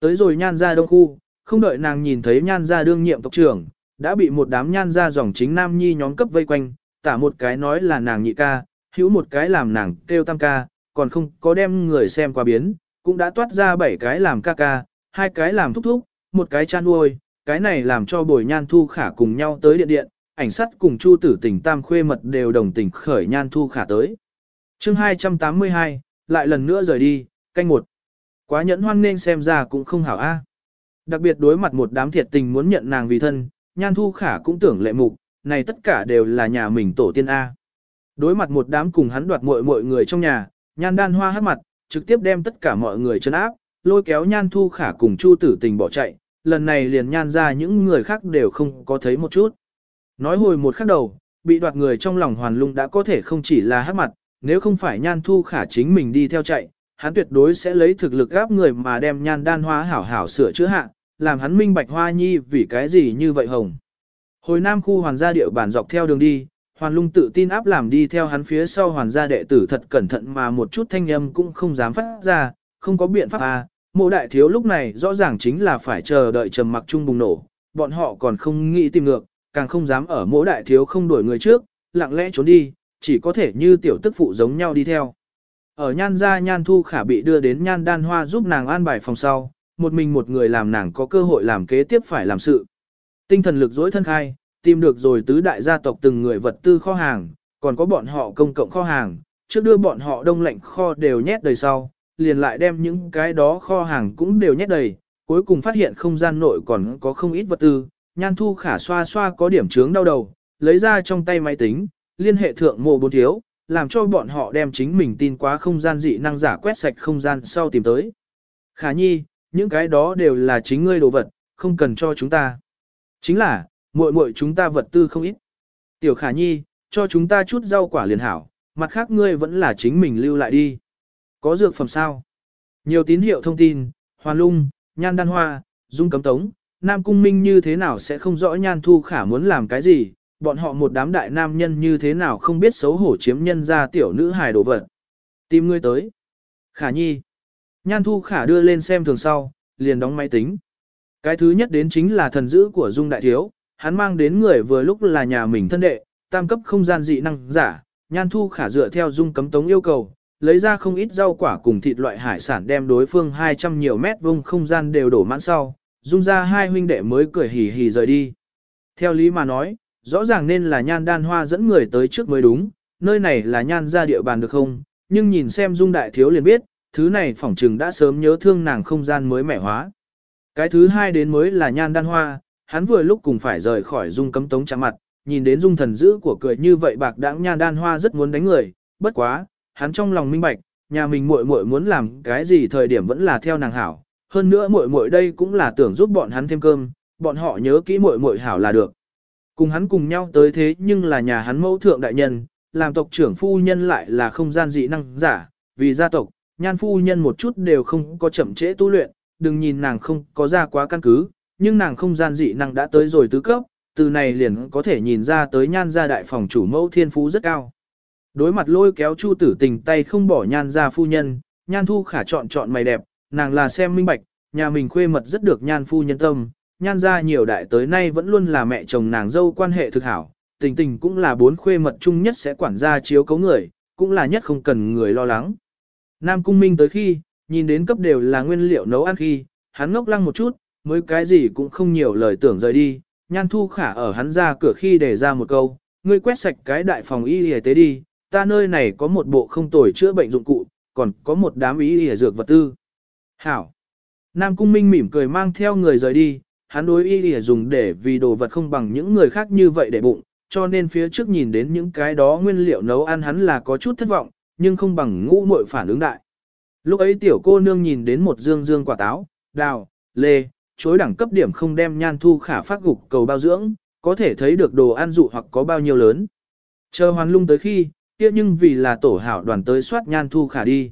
Tới rồi nhan ra đông khu, không đợi nàng nhìn thấy nhan ra đương nhiệm tộc trưởng, đã bị một đám nhan ra dòng chính nam nhi nhóm cấp vây quanh, tả một cái nói là nàng nhị ca, hữu một cái làm nàng kêu tam ca, còn không có đem người xem qua biến, cũng đã toát ra bảy cái làm ca ca, hai cái làm thúc thúc, một cái chan nuôi, cái này làm cho bồi nhan thu khả cùng nhau tới điện điện, ảnh sắt cùng chu tử tình tam khuê mật đều đồng tình khởi nhan thu khả tới chương 282, lại lần nữa rời đi, canh một. Quá nhẫn hoan nên xem ra cũng không hảo a. Đặc biệt đối mặt một đám thiệt tình muốn nhận nàng vì thân, nhan thu khả cũng tưởng lệ mục, này tất cả đều là nhà mình tổ tiên A. Đối mặt một đám cùng hắn đoạt mội mọi người trong nhà, nhan đan hoa hát mặt, trực tiếp đem tất cả mọi người chân áp, lôi kéo nhan thu khả cùng chu tử tình bỏ chạy, lần này liền nhan ra những người khác đều không có thấy một chút. Nói hồi một khắc đầu, bị đoạt người trong lòng hoàn lung đã có thể không chỉ là hát mặt, nếu không phải nhan thu khả chính mình đi theo chạy, hắn tuyệt đối sẽ lấy thực lực gáp người mà đem nhan đan hoa hảo hảo sửa chữa hạ, làm hắn minh bạch hoa nhi vì cái gì như vậy hồng. Hồi Nam khu hoàn gia điệu bản dọc theo đường đi, hoàn lung tự tin áp làm đi theo hắn phía sau hoàn gia đệ tử thật cẩn thận mà một chút thanh âm cũng không dám phát ra, không có biện pháp à, mộ đại thiếu lúc này rõ ràng chính là phải chờ đợi trầm mặc chung bùng nổ, bọn họ còn không nghĩ tìm ngược, càng không dám ở mộ đại thiếu không đuổi người trước, lặng lẽ trốn đi, chỉ có thể như tiểu tức phụ giống nhau đi theo. Ở nhan gia nhan thu khả bị đưa đến nhan đan hoa giúp nàng an bài phòng sau, một mình một người làm nàng có cơ hội làm kế tiếp phải làm sự. Tinh thần lực dối thân khai, tìm được rồi tứ đại gia tộc từng người vật tư kho hàng, còn có bọn họ công cộng kho hàng, trước đưa bọn họ đông lạnh kho đều nhét đầy sau, liền lại đem những cái đó kho hàng cũng đều nhét đầy, cuối cùng phát hiện không gian nội còn có không ít vật tư, nhan thu khả xoa xoa có điểm trướng đau đầu, lấy ra trong tay máy tính, liên hệ thượng mộ bốn thiếu, làm cho bọn họ đem chính mình tin quá không gian dị năng giả quét sạch không gian sau tìm tới. Khả nhi, những cái đó đều là chính ngươi đồ vật, không cần cho chúng ta. Chính là, muội muội chúng ta vật tư không ít. Tiểu khả nhi, cho chúng ta chút rau quả liền hảo, mặt khác ngươi vẫn là chính mình lưu lại đi. Có dược phẩm sao? Nhiều tín hiệu thông tin, hoàn lung, nhan đan hoa, dung cấm tống, nam cung minh như thế nào sẽ không rõ nhan thu khả muốn làm cái gì, bọn họ một đám đại nam nhân như thế nào không biết xấu hổ chiếm nhân ra tiểu nữ hài đồ vật. Tìm ngươi tới. Khả nhi. Nhan thu khả đưa lên xem thường sau, liền đóng máy tính. Cái thứ nhất đến chính là thần dữ của Dung Đại Thiếu, hắn mang đến người vừa lúc là nhà mình thân đệ, tam cấp không gian dị năng giả, nhan thu khả dựa theo Dung cấm tống yêu cầu, lấy ra không ít rau quả cùng thịt loại hải sản đem đối phương 200 nhiều mét vuông không gian đều đổ mãn sau, Dung ra hai huynh đệ mới cười hì hì rời đi. Theo lý mà nói, rõ ràng nên là nhan đan hoa dẫn người tới trước mới đúng, nơi này là nhan ra địa bàn được không, nhưng nhìn xem Dung Đại Thiếu liền biết, thứ này phỏng trừng đã sớm nhớ thương nàng không gian mới mẻ hóa. Cái thứ hai đến mới là nhan đan hoa, hắn vừa lúc cùng phải rời khỏi dung cấm tống chạm mặt, nhìn đến dung thần dữ của cười như vậy bạc đãng nhan đan hoa rất muốn đánh người, bất quá, hắn trong lòng minh bạch, nhà mình muội muội muốn làm cái gì thời điểm vẫn là theo nàng hảo, hơn nữa muội muội đây cũng là tưởng giúp bọn hắn thêm cơm, bọn họ nhớ kỹ muội muội hảo là được. Cùng hắn cùng nhau tới thế nhưng là nhà hắn mẫu thượng đại nhân, làm tộc trưởng phu nhân lại là không gian dị năng giả, vì gia tộc, nhan phu nhân một chút đều không có chậm trễ tu luyện, đừng nhìn nàng không có ra quá căn cứ, nhưng nàng không gian dị năng đã tới rồi tứ cấp, từ này liền có thể nhìn ra tới nhan gia đại phòng chủ mẫu thiên phú rất cao. Đối mặt lôi kéo chu tử tình tay không bỏ nhan gia phu nhân, nhan thu khả chọn chọn mày đẹp, nàng là xem minh bạch, nhà mình khuê mật rất được nhan phu nhân tâm, nhan gia nhiều đại tới nay vẫn luôn là mẹ chồng nàng dâu quan hệ thực hảo, tình tình cũng là bốn khuê mật chung nhất sẽ quản gia chiếu cấu người, cũng là nhất không cần người lo lắng. Nam Cung Minh tới khi, nhìn đến cấp đều là nguyên liệu nấu ăn khi, hắn ngốc lăng một chút, mới cái gì cũng không nhiều lời tưởng rời đi, nhan thu khả ở hắn ra cửa khi để ra một câu, ngươi quét sạch cái đại phòng y y tế đi, ta nơi này có một bộ không tồi chữa bệnh dụng cụ, còn có một đám y y dược vật tư. Hảo! Nam Cung Minh mỉm cười mang theo người rời đi, hắn đối y y dùng để vì đồ vật không bằng những người khác như vậy để bụng, cho nên phía trước nhìn đến những cái đó nguyên liệu nấu ăn hắn là có chút thất vọng, nhưng không bằng ngũ muội phản ứng đại. Lúc ấy tiểu cô nương nhìn đến một dương dương quả táo, đào, lê, chối đẳng cấp điểm không đem nhan thu khả phát gục cầu bao dưỡng, có thể thấy được đồ ăn dụ hoặc có bao nhiêu lớn. Chờ hoàn lung tới khi, kia nhưng vì là tổ hảo đoàn tới soát nhan thu khả đi.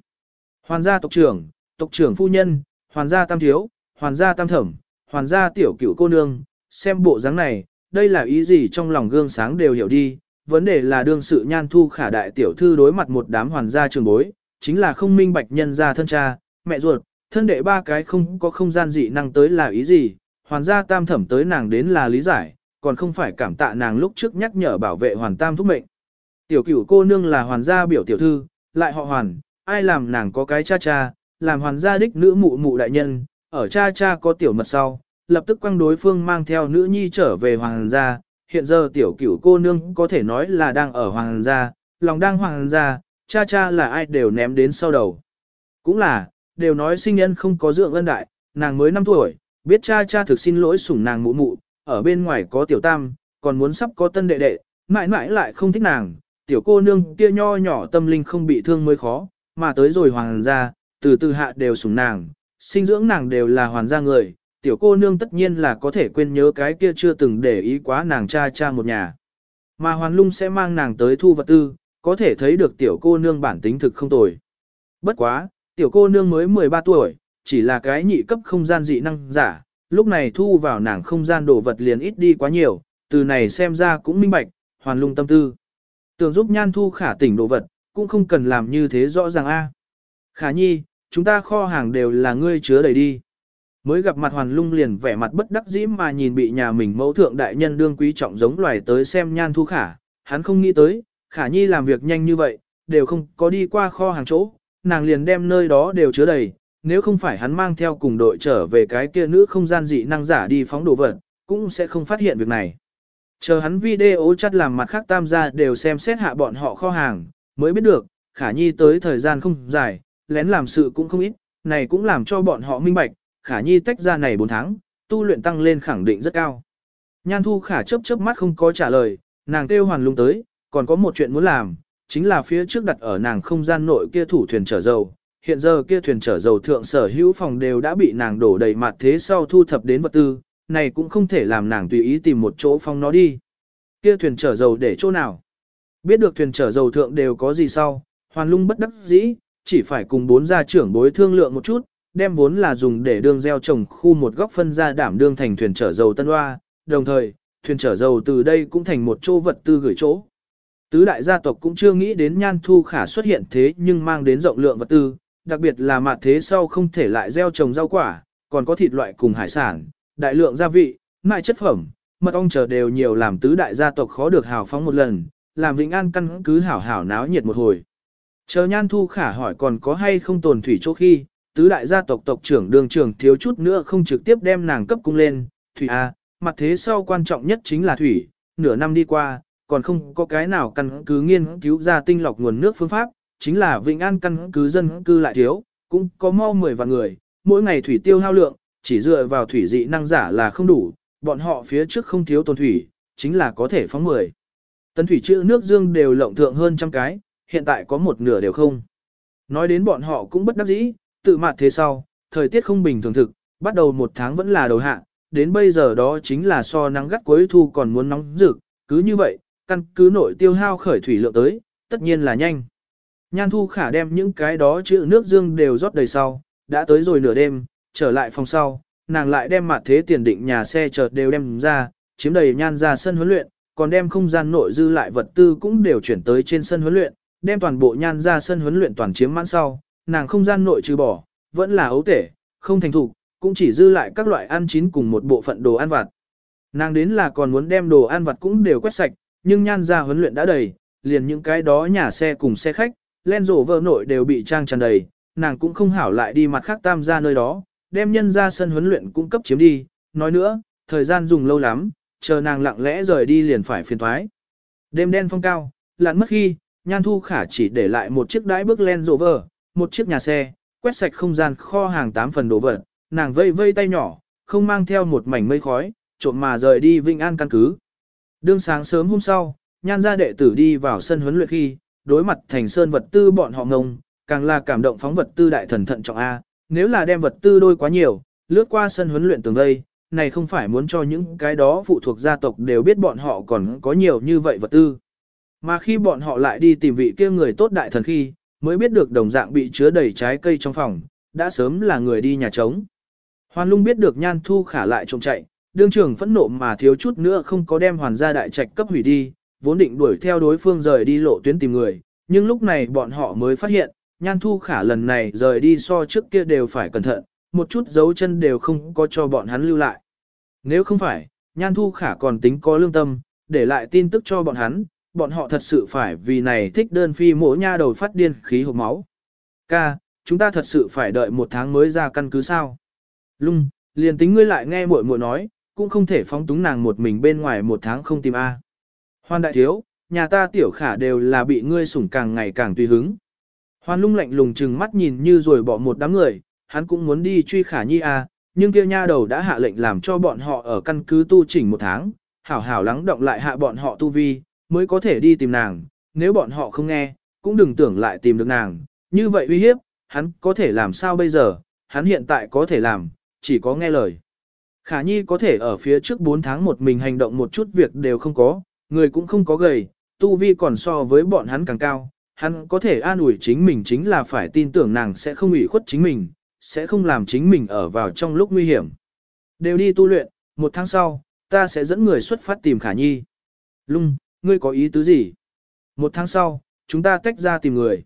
Hoàn gia tộc trưởng, tộc trưởng phu nhân, hoàn gia tam thiếu, hoàn gia tam thẩm, hoàn gia tiểu cửu cô nương, xem bộ dáng này, đây là ý gì trong lòng gương sáng đều hiểu đi, vấn đề là đương sự nhan thu khả đại tiểu thư đối mặt một đám hoàn gia trường bối, chính là không minh bạch nhân gia thân cha, mẹ ruột, thân đệ ba cái không có không gian dị năng tới là ý gì, hoàn gia tam thẩm tới nàng đến là lý giải, còn không phải cảm tạ nàng lúc trước nhắc nhở bảo vệ hoàn tam thúc mệnh. Tiểu cửu cô nương là hoàn gia biểu tiểu thư, lại họ hoàn, ai làm nàng có cái cha cha, làm hoàn gia đích nữ mụ mụ đại nhân, ở cha cha có tiểu mật sau, lập tức quăng đối phương mang theo nữ nhi trở về hoàng gia, hiện giờ tiểu cửu cô nương có thể nói là đang ở hoàng gia, lòng đang hoàng gia, cha cha là ai đều ném đến sau đầu. Cũng là, đều nói sinh nhân không có dưỡng ân đại, nàng mới 5 tuổi, biết cha cha thực xin lỗi sủng nàng mụ mụ, ở bên ngoài có tiểu tam, còn muốn sắp có tân đệ đệ, mãi mãi lại không thích nàng, tiểu cô nương kia nho nhỏ tâm linh không bị thương mới khó, mà tới rồi hoàng gia, từ từ hạ đều sủng nàng, sinh dưỡng nàng đều là hoàn gia người, tiểu cô nương tất nhiên là có thể quên nhớ cái kia chưa từng để ý quá nàng cha cha một nhà. Mà hoàn lung sẽ mang nàng tới thu vật tư, có thể thấy được tiểu cô nương bản tính thực không tồi. Bất quá, tiểu cô nương mới 13 tuổi, chỉ là cái nhị cấp không gian dị năng giả, lúc này thu vào nàng không gian đồ vật liền ít đi quá nhiều, từ này xem ra cũng minh bạch, hoàn lung tâm tư. Tưởng giúp nhan thu khả tỉnh đồ vật, cũng không cần làm như thế rõ ràng a. Khả nhi, chúng ta kho hàng đều là ngươi chứa đầy đi. Mới gặp mặt hoàn lung liền vẻ mặt bất đắc dĩ mà nhìn bị nhà mình mẫu thượng đại nhân đương quý trọng giống loài tới xem nhan thu khả, hắn không nghĩ tới, khả nhi làm việc nhanh như vậy, đều không có đi qua kho hàng chỗ, nàng liền đem nơi đó đều chứa đầy, nếu không phải hắn mang theo cùng đội trở về cái kia nữ không gian dị năng giả đi phóng đồ vật, cũng sẽ không phát hiện việc này. Chờ hắn video chắc làm mặt khác tam gia đều xem xét hạ bọn họ kho hàng, mới biết được, khả nhi tới thời gian không dài, lén làm sự cũng không ít, này cũng làm cho bọn họ minh bạch, khả nhi tách ra này 4 tháng, tu luyện tăng lên khẳng định rất cao. Nhan thu khả chớp chớp mắt không có trả lời, nàng kêu hoàn lung tới, còn có một chuyện muốn làm, chính là phía trước đặt ở nàng không gian nội kia thủ thuyền chở dầu. Hiện giờ kia thuyền chở dầu thượng sở hữu phòng đều đã bị nàng đổ đầy mặt thế sau thu thập đến vật tư, này cũng không thể làm nàng tùy ý tìm một chỗ phong nó đi. Kia thuyền chở dầu để chỗ nào? Biết được thuyền chở dầu thượng đều có gì sau, hoàn lung bất đắc dĩ, chỉ phải cùng bốn gia trưởng bối thương lượng một chút, đem vốn là dùng để đương gieo trồng khu một góc phân ra đảm đương thành thuyền chở dầu tân hoa, đồng thời, thuyền chở dầu từ đây cũng thành một chỗ vật tư gửi chỗ. Tứ đại gia tộc cũng chưa nghĩ đến nhan thu khả xuất hiện thế nhưng mang đến rộng lượng vật tư, đặc biệt là mặt thế sau không thể lại gieo trồng rau quả, còn có thịt loại cùng hải sản, đại lượng gia vị, mại chất phẩm, mật ong chờ đều nhiều làm tứ đại gia tộc khó được hào phóng một lần, làm Vĩnh An căn cứ hảo hảo náo nhiệt một hồi. Chờ nhan thu khả hỏi còn có hay không tồn thủy chỗ khi, tứ đại gia tộc tộc trưởng đường trưởng thiếu chút nữa không trực tiếp đem nàng cấp cung lên, thủy A, mặt thế sau quan trọng nhất chính là thủy, nửa năm đi qua, còn không có cái nào căn cứ nghiên cứu ra tinh lọc nguồn nước phương pháp, chính là Vĩnh An căn cứ dân cư lại thiếu, cũng có mau 10 vạn người, mỗi ngày thủy tiêu hao lượng, chỉ dựa vào thủy dị năng giả là không đủ, bọn họ phía trước không thiếu tồn thủy, chính là có thể phóng 10. Tấn thủy chữ nước dương đều lộng thượng hơn trăm cái, hiện tại có một nửa đều không. Nói đến bọn họ cũng bất đắc dĩ, tự mặt thế sau, thời tiết không bình thường thực, bắt đầu một tháng vẫn là đầu hạ, đến bây giờ đó chính là so nắng gắt cuối thu còn muốn nóng rực, cứ như vậy, căn cứ nội tiêu hao khởi thủy lượng tới, tất nhiên là nhanh. Nhan thu khả đem những cái đó chữ nước dương đều rót đầy sau, đã tới rồi nửa đêm, trở lại phòng sau, nàng lại đem mặt thế tiền định nhà xe chợt đều đem ra, chiếm đầy nhan ra sân huấn luyện, còn đem không gian nội dư lại vật tư cũng đều chuyển tới trên sân huấn luyện, đem toàn bộ nhan ra sân huấn luyện toàn chiếm mãn sau, nàng không gian nội trừ bỏ, vẫn là ấu tể, không thành thục, cũng chỉ dư lại các loại ăn chín cùng một bộ phận đồ ăn vặt. Nàng đến là còn muốn đem đồ ăn vặt cũng đều quét sạch, nhưng nhan ra huấn luyện đã đầy, liền những cái đó nhà xe cùng xe khách, len rổ vợ nội đều bị trang tràn đầy, nàng cũng không hảo lại đi mặt khác tam ra nơi đó, đem nhân ra sân huấn luyện cung cấp chiếm đi, nói nữa, thời gian dùng lâu lắm, chờ nàng lặng lẽ rời đi liền phải phiền thoái. Đêm đen phong cao, lặn mất khi, nhan thu khả chỉ để lại một chiếc đái bước len rộ vở, một chiếc nhà xe, quét sạch không gian kho hàng 8 phần đồ vật, nàng vây vây tay nhỏ, không mang theo một mảnh mây khói, trộm mà rời đi Vinh An căn cứ. Đương sáng sớm hôm sau, nhan gia đệ tử đi vào sân huấn luyện khi, đối mặt thành sơn vật tư bọn họ ngông, càng là cảm động phóng vật tư đại thần thận trọng A, nếu là đem vật tư đôi quá nhiều, lướt qua sân huấn luyện tường đây, này không phải muốn cho những cái đó phụ thuộc gia tộc đều biết bọn họ còn có nhiều như vậy vật tư. Mà khi bọn họ lại đi tìm vị kia người tốt đại thần khi, mới biết được đồng dạng bị chứa đầy trái cây trong phòng, đã sớm là người đi nhà trống. Hoàn lung biết được nhan thu khả lại trông chạy, đương trưởng phẫn nộ mà thiếu chút nữa không có đem hoàn gia đại trạch cấp hủy đi, vốn định đuổi theo đối phương rời đi lộ tuyến tìm người, nhưng lúc này bọn họ mới phát hiện, nhan thu khả lần này rời đi so trước kia đều phải cẩn thận, một chút dấu chân đều không có cho bọn hắn lưu lại. Nếu không phải, nhan thu khả còn tính có lương tâm, để lại tin tức cho bọn hắn, bọn họ thật sự phải vì này thích đơn phi mỗi nha đầu phát điên khí hộp máu. Ca, chúng ta thật sự phải đợi một tháng mới ra căn cứ sao. Lung, liền tính ngươi lại nghe muội muội nói, cũng không thể phóng túng nàng một mình bên ngoài một tháng không tìm A. Hoan đại thiếu, nhà ta tiểu khả đều là bị ngươi sủng càng ngày càng tùy hứng. Hoan lung lạnh lùng chừng mắt nhìn như rồi bỏ một đám người, hắn cũng muốn đi truy khả nhi A, nhưng kia nha đầu đã hạ lệnh làm cho bọn họ ở căn cứ tu chỉnh một tháng, hảo hảo lắng động lại hạ bọn họ tu vi, mới có thể đi tìm nàng, nếu bọn họ không nghe, cũng đừng tưởng lại tìm được nàng, như vậy uy hiếp, hắn có thể làm sao bây giờ, hắn hiện tại có thể làm, chỉ có nghe lời. Khả Nhi có thể ở phía trước 4 tháng một mình hành động một chút việc đều không có, người cũng không có gầy, tu vi còn so với bọn hắn càng cao, hắn có thể an ủi chính mình chính là phải tin tưởng nàng sẽ không ủy khuất chính mình, sẽ không làm chính mình ở vào trong lúc nguy hiểm. Đều đi tu luyện, một tháng sau, ta sẽ dẫn người xuất phát tìm khả nhi. Lung, ngươi có ý tứ gì? Một tháng sau, chúng ta tách ra tìm người.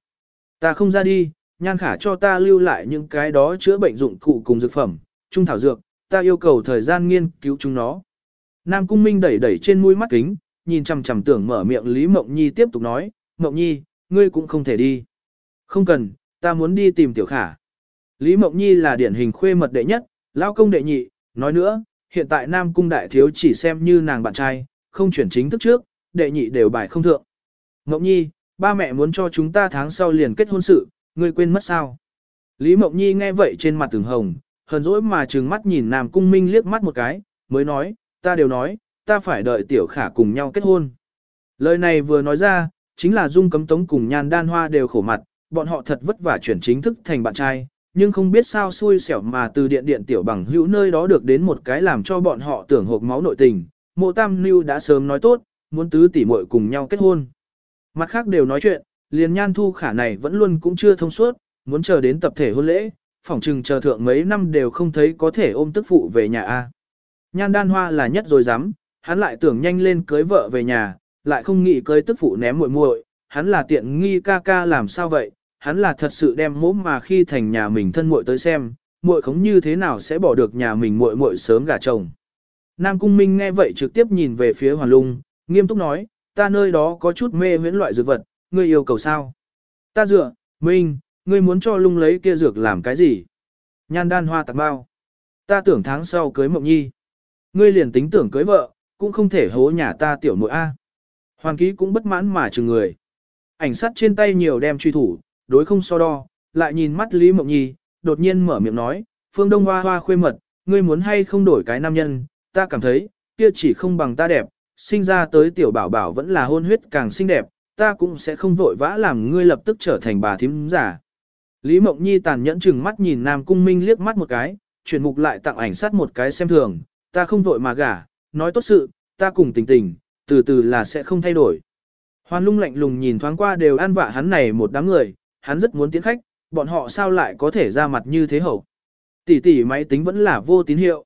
Ta không ra đi, nhan khả cho ta lưu lại những cái đó chữa bệnh dụng cụ cùng dược phẩm, trung thảo dược, ta yêu cầu thời gian nghiên cứu chúng nó. Nam Cung Minh đẩy đẩy trên mũi mắt kính, nhìn chằm chằm tưởng mở miệng Lý Mộng Nhi tiếp tục nói, Mộng Nhi, ngươi cũng không thể đi. Không cần, ta muốn đi tìm tiểu khả. Lý Mộng Nhi là điển hình khuê mật đệ nhất, lao công đệ nhị, nói nữa, hiện tại Nam Cung Đại Thiếu chỉ xem như nàng bạn trai, không chuyển chính thức trước, đệ nhị đều bài không thượng. Mộng Nhi, ba mẹ muốn cho chúng ta tháng sau liền kết hôn sự, ngươi quên mất sao? Lý Mộng Nhi nghe vậy trên mặt từng hồng, hờn dỗi mà trừng mắt nhìn Nam Cung Minh liếc mắt một cái, mới nói, ta đều nói, ta phải đợi tiểu khả cùng nhau kết hôn. Lời này vừa nói ra, chính là dung cấm tống cùng nhan đan hoa đều khổ mặt, bọn họ thật vất vả chuyển chính thức thành bạn trai, nhưng không biết sao xui xẻo mà từ điện điện tiểu bằng hữu nơi đó được đến một cái làm cho bọn họ tưởng hộp máu nội tình. Mộ Tam Nưu đã sớm nói tốt, muốn tứ tỷ muội cùng nhau kết hôn. Mặt khác đều nói chuyện, liền nhan thu khả này vẫn luôn cũng chưa thông suốt, muốn chờ đến tập thể hôn lễ, phỏng chừng chờ thượng mấy năm đều không thấy có thể ôm tức phụ về nhà A. Nhan đan hoa là nhất rồi dám, hắn lại tưởng nhanh lên cưới vợ về nhà, lại không nghĩ cưới tức phụ ném muội muội, hắn là tiện nghi ca ca làm sao vậy, hắn là thật sự đem mốm mà khi thành nhà mình thân muội tới xem, muội khống như thế nào sẽ bỏ được nhà mình muội muội sớm gả chồng. Nam Cung Minh nghe vậy trực tiếp nhìn về phía Hoàn Lung, nghiêm túc nói, ta nơi đó có chút mê huyễn loại dược vật, ngươi yêu cầu sao? Ta dựa, Minh, ngươi muốn cho lung lấy kia dược làm cái gì? Nhan đan hoa tạc bao. Ta tưởng tháng sau cưới mộng nhi. Ngươi liền tính tưởng cưới vợ, cũng không thể hố nhà ta tiểu muội A. Hoàn ký cũng bất mãn mà chừng người. Ảnh sát trên tay nhiều đem truy thủ, đối không so đo, lại nhìn mắt Lý Mộng Nhi, đột nhiên mở miệng nói, phương đông hoa hoa khuê mật, ngươi muốn hay không đổi cái nam nhân, ta cảm thấy, kia chỉ không bằng ta đẹp, sinh ra tới tiểu bảo bảo vẫn là hôn huyết càng xinh đẹp, ta cũng sẽ không vội vã làm ngươi lập tức trở thành bà thím giả. Lý Mộng Nhi tàn nhẫn chừng mắt nhìn Nam Cung Minh liếc mắt một cái, chuyển mục lại tặng ảnh sát một cái xem thường, ta không vội mà gả, nói tốt sự, ta cùng tình tình, từ từ là sẽ không thay đổi. Hoan lung lạnh lùng nhìn thoáng qua đều ăn vạ hắn này một đám người, hắn rất muốn tiến khách, bọn họ sao lại có thể ra mặt như thế hậu. Tỷ tỷ máy tính vẫn là vô tín hiệu.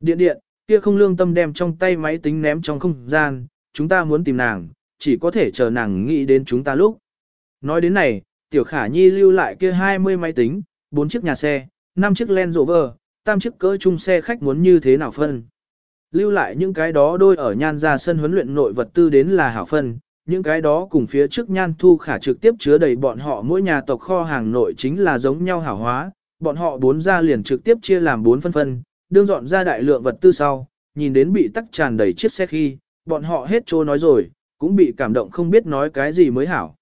Điện điện, kia không lương tâm đem trong tay máy tính ném trong không gian, chúng ta muốn tìm nàng, chỉ có thể chờ nàng nghĩ đến chúng ta lúc. Nói đến này, tiểu khả nhi lưu lại kia 20 máy tính, 4 chiếc nhà xe, 5 chiếc Land Rover, tam chiếc cỡ chung xe khách muốn như thế nào phân. Lưu lại những cái đó đôi ở nhan ra sân huấn luyện nội vật tư đến là hảo phân, những cái đó cùng phía trước nhan thu khả trực tiếp chứa đầy bọn họ mỗi nhà tộc kho hàng nội chính là giống nhau hảo hóa, bọn họ bốn ra liền trực tiếp chia làm bốn phân phân, đương dọn ra đại lượng vật tư sau, nhìn đến bị tắc tràn đầy chiếc xe khi, bọn họ hết trô nói rồi, cũng bị cảm động không biết nói cái gì mới hảo.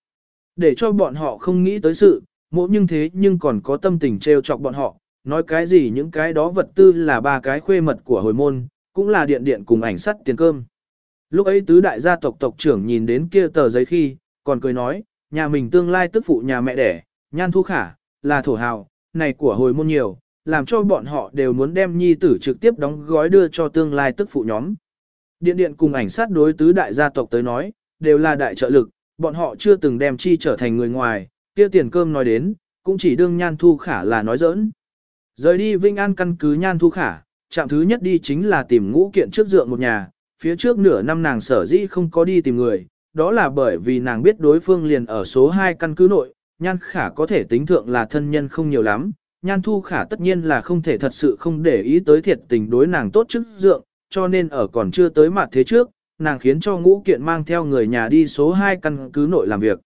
Để cho bọn họ không nghĩ tới sự, mỗi nhưng thế nhưng còn có tâm tình trêu chọc bọn họ, nói cái gì những cái đó vật tư là ba cái khuê mật của hồi môn, cũng là điện điện cùng ảnh sắt tiền cơm. Lúc ấy tứ đại gia tộc tộc trưởng nhìn đến kia tờ giấy khi, còn cười nói, nhà mình tương lai tức phụ nhà mẹ đẻ, nhan thu khả, là thổ hào, này của hồi môn nhiều, làm cho bọn họ đều muốn đem nhi tử trực tiếp đóng gói đưa cho tương lai tức phụ nhóm. Điện điện cùng ảnh sát đối tứ đại gia tộc tới nói, đều là đại trợ lực, bọn họ chưa từng đem chi trở thành người ngoài, kia tiền cơm nói đến, cũng chỉ đương nhan thu khả là nói giỡn. Rời đi Vinh An căn cứ nhan thu khả, chạm thứ nhất đi chính là tìm ngũ kiện trước dượng một nhà, phía trước nửa năm nàng sở dĩ không có đi tìm người, đó là bởi vì nàng biết đối phương liền ở số 2 căn cứ nội, nhan khả có thể tính thượng là thân nhân không nhiều lắm, nhan thu khả tất nhiên là không thể thật sự không để ý tới thiệt tình đối nàng tốt trước dượng, cho nên ở còn chưa tới mặt thế trước, nàng khiến cho ngũ kiện mang theo người nhà đi số 2 căn cứ nội làm việc.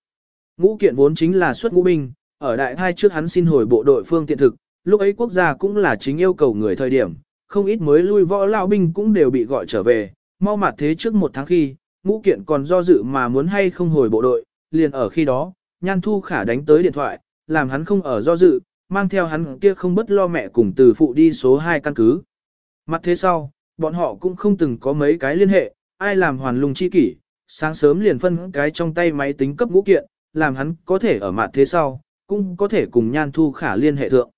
Ngũ kiện vốn chính là xuất ngũ binh, ở đại thai trước hắn xin hồi bộ đội phương tiện thực, lúc ấy quốc gia cũng là chính yêu cầu người thời điểm, không ít mới lui võ lao binh cũng đều bị gọi trở về, mau mặt thế trước một tháng khi, ngũ kiện còn do dự mà muốn hay không hồi bộ đội, liền ở khi đó, nhan thu khả đánh tới điện thoại, làm hắn không ở do dự, mang theo hắn kia không bất lo mẹ cùng từ phụ đi số 2 căn cứ. Mặt thế sau, bọn họ cũng không từng có mấy cái liên hệ, ai làm hoàn lùng chi kỷ, sáng sớm liền phân cái trong tay máy tính cấp ngũ kiện, làm hắn có thể ở mặt thế sau, cũng có thể cùng nhan thu khả liên hệ thượng.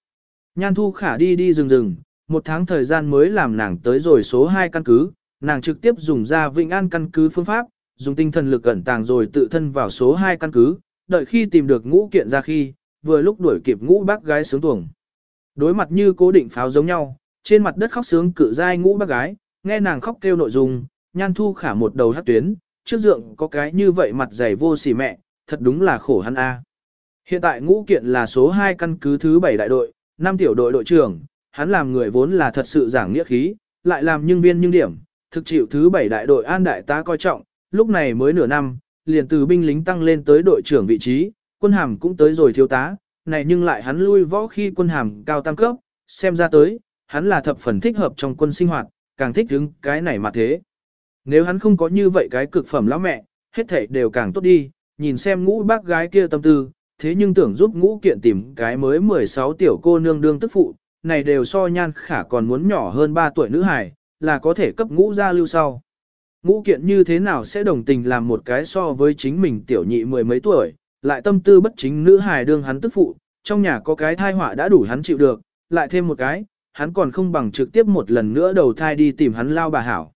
Nhan thu khả đi đi rừng rừng, một tháng thời gian mới làm nàng tới rồi số 2 căn cứ, nàng trực tiếp dùng ra Vĩnh An căn cứ phương pháp, dùng tinh thần lực ẩn tàng rồi tự thân vào số 2 căn cứ, đợi khi tìm được ngũ kiện ra khi, vừa lúc đuổi kịp ngũ bác gái sướng tuồng. Đối mặt như cố định pháo giống nhau, trên mặt đất khóc sướng cự dai ngũ bác gái, nghe nàng khóc kêu nội dung, nhan thu khả một đầu hát tuyến, trước dượng có cái như vậy mặt dày vô sỉ mẹ, thật đúng là khổ hắn a. Hiện tại ngũ kiện là số 2 căn cứ thứ 7 đại đội, 5 tiểu đội đội trưởng, hắn làm người vốn là thật sự giảng nghĩa khí, lại làm nhân viên nhưng điểm, thực chịu thứ 7 đại đội an đại tá coi trọng, lúc này mới nửa năm, liền từ binh lính tăng lên tới đội trưởng vị trí, quân hàm cũng tới rồi thiếu tá, này nhưng lại hắn lui võ khi quân hàm cao tam cấp, xem ra tới, hắn là thập phần thích hợp trong quân sinh hoạt, càng thích đứng cái này mà thế. Nếu hắn không có như vậy cái cực phẩm lão mẹ, hết thảy đều càng tốt đi, nhìn xem ngũ bác gái kia tâm tư, thế nhưng tưởng giúp ngũ kiện tìm cái mới 16 tiểu cô nương đương tức phụ, này đều so nhan khả còn muốn nhỏ hơn 3 tuổi nữ hài, là có thể cấp ngũ gia lưu sau. Ngũ kiện như thế nào sẽ đồng tình làm một cái so với chính mình tiểu nhị mười mấy tuổi, lại tâm tư bất chính nữ hài đương hắn tức phụ, trong nhà có cái thai họa đã đủ hắn chịu được, lại thêm một cái, hắn còn không bằng trực tiếp một lần nữa đầu thai đi tìm hắn lao bà hảo.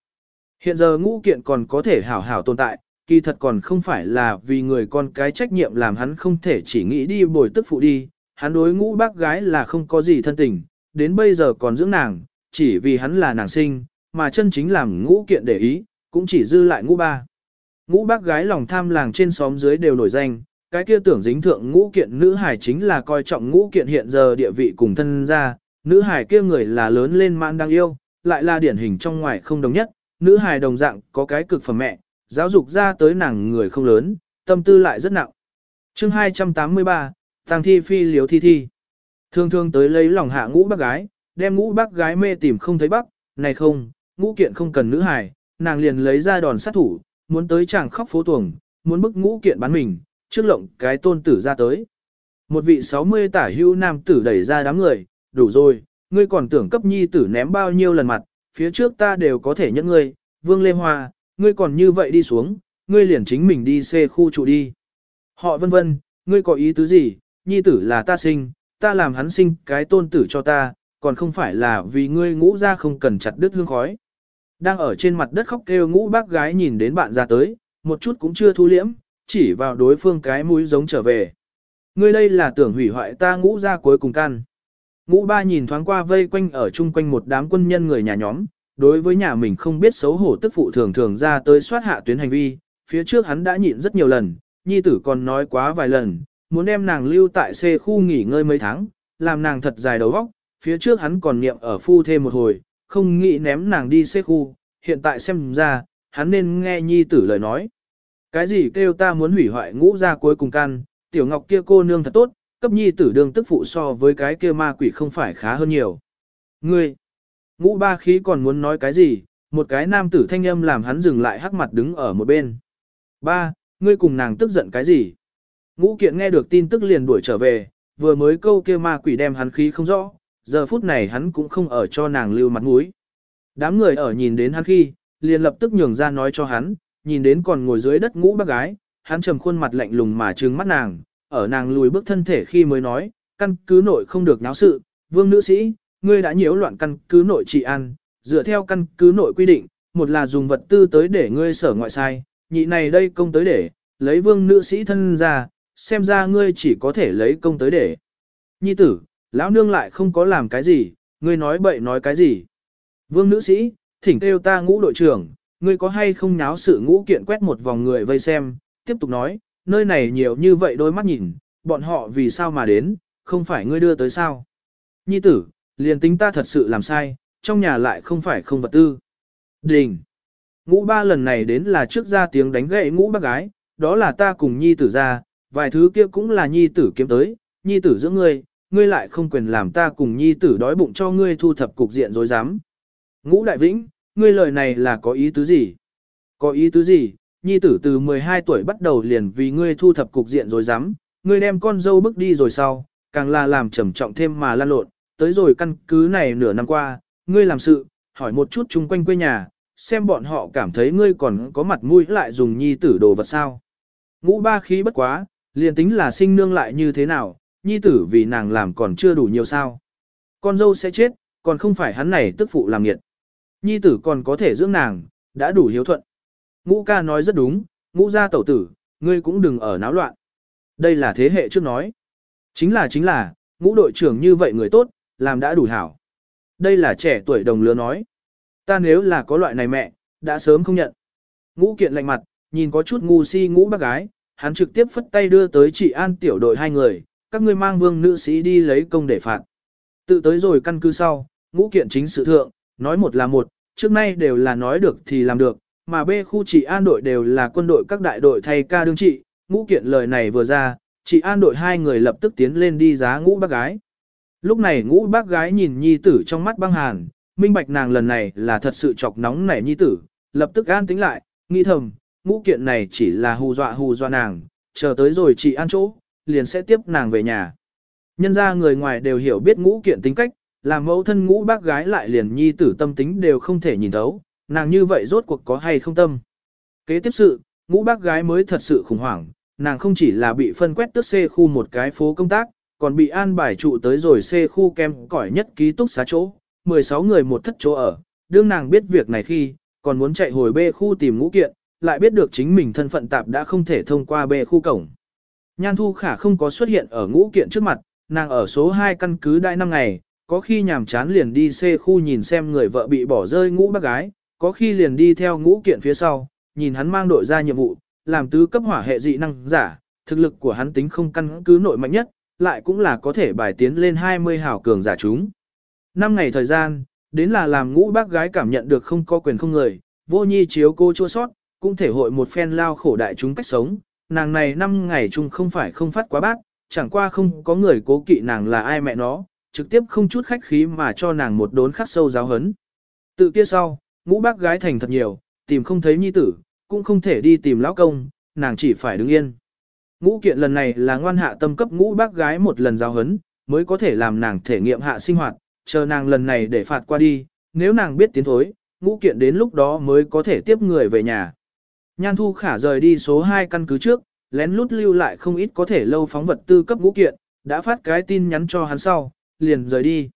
Hiện giờ ngũ kiện còn có thể hảo hảo tồn tại, kỳ thật còn không phải là vì người con cái trách nhiệm làm hắn không thể chỉ nghĩ đi bồi tức phụ đi, hắn đối ngũ bác gái là không có gì thân tình, đến bây giờ còn dưỡng nàng, chỉ vì hắn là nàng sinh, mà chân chính làm ngũ kiện để ý, cũng chỉ dư lại ngũ ba. Ngũ bác gái lòng tham làng trên xóm dưới đều nổi danh, cái kia tưởng dính thượng ngũ kiện nữ hải chính là coi trọng ngũ kiện hiện giờ địa vị cùng thân gia, nữ hải kia người là lớn lên mãn đang yêu, lại là điển hình trong ngoài không đồng nhất, nữ hải đồng dạng có cái cực phẩm mẹ, giáo dục ra tới nàng người không lớn, tâm tư lại rất nặng. chương 283, Tăng thi phi liếu thi thi. Thường thường tới lấy lòng hạ ngũ bác gái, đem ngũ bác gái mê tìm không thấy bắc, này không, ngũ kiện không cần nữ hài nàng liền lấy ra đòn sát thủ, muốn tới chàng khóc phố tuồng, muốn bức ngũ kiện bán mình, trước lộng cái tôn tử ra tới. Một vị 60 tả hưu nam tử đẩy ra đám người, đủ rồi, ngươi còn tưởng cấp nhi tử ném bao nhiêu lần mặt, phía trước ta đều có thể nhận ngươi, vương lê hoa, ngươi còn như vậy đi xuống, ngươi liền chính mình đi xe khu trụ đi. Họ vân vân, ngươi có ý tứ gì, nhi tử là ta sinh, ta làm hắn sinh cái tôn tử cho ta, còn không phải là vì ngươi ngũ ra không cần chặt đứt hương khói. Đang ở trên mặt đất khóc kêu ngũ bác gái nhìn đến bạn ra tới, một chút cũng chưa thu liễm, chỉ vào đối phương cái mũi giống trở về. Ngươi đây là tưởng hủy hoại ta ngũ ra cuối cùng căn. Ngũ ba nhìn thoáng qua vây quanh ở chung quanh một đám quân nhân người nhà nhóm, đối với nhà mình không biết xấu hổ tức phụ thường thường ra tới soát hạ tuyến hành vi, phía trước hắn đã nhịn rất nhiều lần, nhi tử còn nói quá vài lần, muốn đem nàng lưu tại xe khu nghỉ ngơi mấy tháng, làm nàng thật dài đầu vóc. phía trước hắn còn niệm ở phu thêm một hồi, không nghĩ ném nàng đi xe khu, hiện tại xem ra, hắn nên nghe nhi tử lời nói. Cái gì kêu ta muốn hủy hoại ngũ ra cuối cùng căn, tiểu ngọc kia cô nương thật tốt, cấp nhi tử đương tức phụ so với cái kia ma quỷ không phải khá hơn nhiều. Ngươi, ngũ ba khí còn muốn nói cái gì, một cái nam tử thanh âm làm hắn dừng lại hắc mặt đứng ở một bên. Ba, ngươi cùng nàng tức giận cái gì? Ngũ kiện nghe được tin tức liền đuổi trở về, vừa mới câu kia ma quỷ đem hắn khí không rõ, giờ phút này hắn cũng không ở cho nàng lưu mặt mũi. Đám người ở nhìn đến hắn khi, liền lập tức nhường ra nói cho hắn, nhìn đến còn ngồi dưới đất ngũ bác gái, hắn trầm khuôn mặt lạnh lùng mà trừng mắt nàng, ở nàng lùi bước thân thể khi mới nói, căn cứ nội không được náo sự, vương nữ sĩ, ngươi đã nhiễu loạn căn cứ nội trị an, dựa theo căn cứ nội quy định, một là dùng vật tư tới để ngươi sở ngoại sai, nhị này đây công tới để, lấy vương nữ sĩ thân ra, xem ra ngươi chỉ có thể lấy công tới để. Nhi tử, lão nương lại không có làm cái gì, ngươi nói bậy nói cái gì. Vương nữ sĩ, thỉnh kêu ta ngũ đội trưởng, ngươi có hay không nháo sự ngũ kiện quét một vòng người vây xem, tiếp tục nói, nơi này nhiều như vậy đôi mắt nhìn, bọn họ vì sao mà đến, không phải ngươi đưa tới sao. Nhi tử, liền tính ta thật sự làm sai, trong nhà lại không phải không vật tư. Đình. Ngũ ba lần này đến là trước ra tiếng đánh gậy ngũ bác gái, đó là ta cùng nhi tử ra, vài thứ kia cũng là nhi tử kiếm tới, nhi tử giữa ngươi, ngươi lại không quyền làm ta cùng nhi tử đói bụng cho ngươi thu thập cục diện dối dám. Ngũ đại vĩnh, ngươi lời này là có ý tứ gì? Có ý tứ gì? Nhi tử từ 12 tuổi bắt đầu liền vì ngươi thu thập cục diện rồi dám, ngươi đem con dâu bước đi rồi sau, càng là làm trầm trọng thêm mà lan lộn, tới rồi căn cứ này nửa năm qua, ngươi làm sự, hỏi một chút chung quanh quê nhà, xem bọn họ cảm thấy ngươi còn có mặt mũi lại dùng nhi tử đồ vật sao. Ngũ ba khí bất quá, liền tính là sinh nương lại như thế nào, nhi tử vì nàng làm còn chưa đủ nhiều sao. Con dâu sẽ chết, còn không phải hắn này tức phụ làm nghiệt. Nhi tử còn có thể dưỡng nàng, đã đủ hiếu thuận. Ngũ ca nói rất đúng, ngũ gia tẩu tử, ngươi cũng đừng ở náo loạn. Đây là thế hệ trước nói. Chính là chính là, ngũ đội trưởng như vậy người tốt, làm đã đủ hảo. Đây là trẻ tuổi đồng lứa nói. Ta nếu là có loại này mẹ, đã sớm không nhận. Ngũ kiện lạnh mặt, nhìn có chút ngu si ngũ bác gái, hắn trực tiếp phất tay đưa tới chị an tiểu đội hai người, các ngươi mang vương nữ sĩ đi lấy công để phạt. Tự tới rồi căn cứ sau, ngũ kiện chính sự thượng, nói một là một, trước nay đều là nói được thì làm được, mà B khu trị an đội đều là quân đội các đại đội thay ca đương trị, ngũ kiện lời này vừa ra, trị an đội hai người lập tức tiến lên đi giá ngũ bác gái. Lúc này ngũ bác gái nhìn nhi tử trong mắt băng hàn, minh bạch nàng lần này là thật sự chọc nóng nảy nhi tử, lập tức an tính lại, nghĩ thầm, ngũ kiện này chỉ là hù dọa hù dọa nàng, chờ tới rồi chị an chỗ, liền sẽ tiếp nàng về nhà. Nhân ra người ngoài đều hiểu biết ngũ kiện tính cách, làm mẫu thân ngũ bác gái lại liền nhi tử tâm tính đều không thể nhìn thấu, nàng như vậy rốt cuộc có hay không tâm. Kế tiếp sự, ngũ bác gái mới thật sự khủng hoảng, nàng không chỉ là bị phân quét tước C khu một cái phố công tác, còn bị an bài trụ tới rồi C khu kem cỏi nhất ký túc xá chỗ, 16 người một thất chỗ ở, đương nàng biết việc này khi, còn muốn chạy hồi B khu tìm ngũ kiện, lại biết được chính mình thân phận tạp đã không thể thông qua bê khu cổng. Nhan Thu Khả không có xuất hiện ở ngũ kiện trước mặt, nàng ở số 2 căn cứ đại năm ngày, có khi nhàm chán liền đi xe khu nhìn xem người vợ bị bỏ rơi ngũ bác gái, có khi liền đi theo ngũ kiện phía sau, nhìn hắn mang đội ra nhiệm vụ, làm tứ cấp hỏa hệ dị năng giả, thực lực của hắn tính không căn cứ nội mạnh nhất, lại cũng là có thể bài tiến lên 20 hảo cường giả chúng. Năm ngày thời gian, đến là làm ngũ bác gái cảm nhận được không có quyền không người, vô nhi chiếu cô chua sót, cũng thể hội một phen lao khổ đại chúng cách sống, nàng này năm ngày chung không phải không phát quá bác, chẳng qua không có người cố kỵ nàng là ai mẹ nó, trực tiếp không chút khách khí mà cho nàng một đốn khắc sâu giáo hấn. Tự kia sau, ngũ bác gái thành thật nhiều, tìm không thấy nhi tử, cũng không thể đi tìm lão công, nàng chỉ phải đứng yên. Ngũ kiện lần này là ngoan hạ tâm cấp ngũ bác gái một lần giáo hấn, mới có thể làm nàng thể nghiệm hạ sinh hoạt, chờ nàng lần này để phạt qua đi, nếu nàng biết tiến thối, ngũ kiện đến lúc đó mới có thể tiếp người về nhà. Nhan Thu Khả rời đi số 2 căn cứ trước, lén lút lưu lại không ít có thể lâu phóng vật tư cấp ngũ kiện, đã phát cái tin nhắn cho hắn sau, liền rời đi.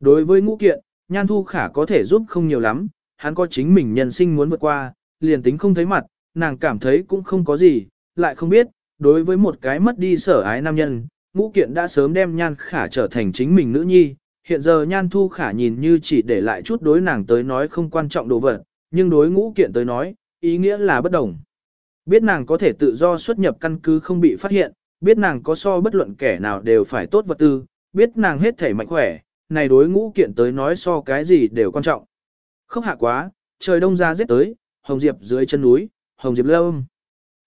Đối với ngũ kiện, Nhan Thu Khả có thể giúp không nhiều lắm, hắn có chính mình nhân sinh muốn vượt qua, liền tính không thấy mặt, nàng cảm thấy cũng không có gì, lại không biết, đối với một cái mất đi sở ái nam nhân, ngũ kiện đã sớm đem Nhan Khả trở thành chính mình nữ nhi, hiện giờ Nhan Thu Khả nhìn như chỉ để lại chút đối nàng tới nói không quan trọng đồ vật, nhưng đối ngũ kiện tới nói, ý nghĩa là bất đồng. Biết nàng có thể tự do xuất nhập căn cứ không bị phát hiện, biết nàng có so bất luận kẻ nào đều phải tốt vật tư, biết nàng hết thể mạnh khỏe, này đối ngũ kiện tới nói so cái gì đều quan trọng. Không hạ quá, trời đông ra rét tới, hồng diệp dưới chân núi, hồng diệp lâm.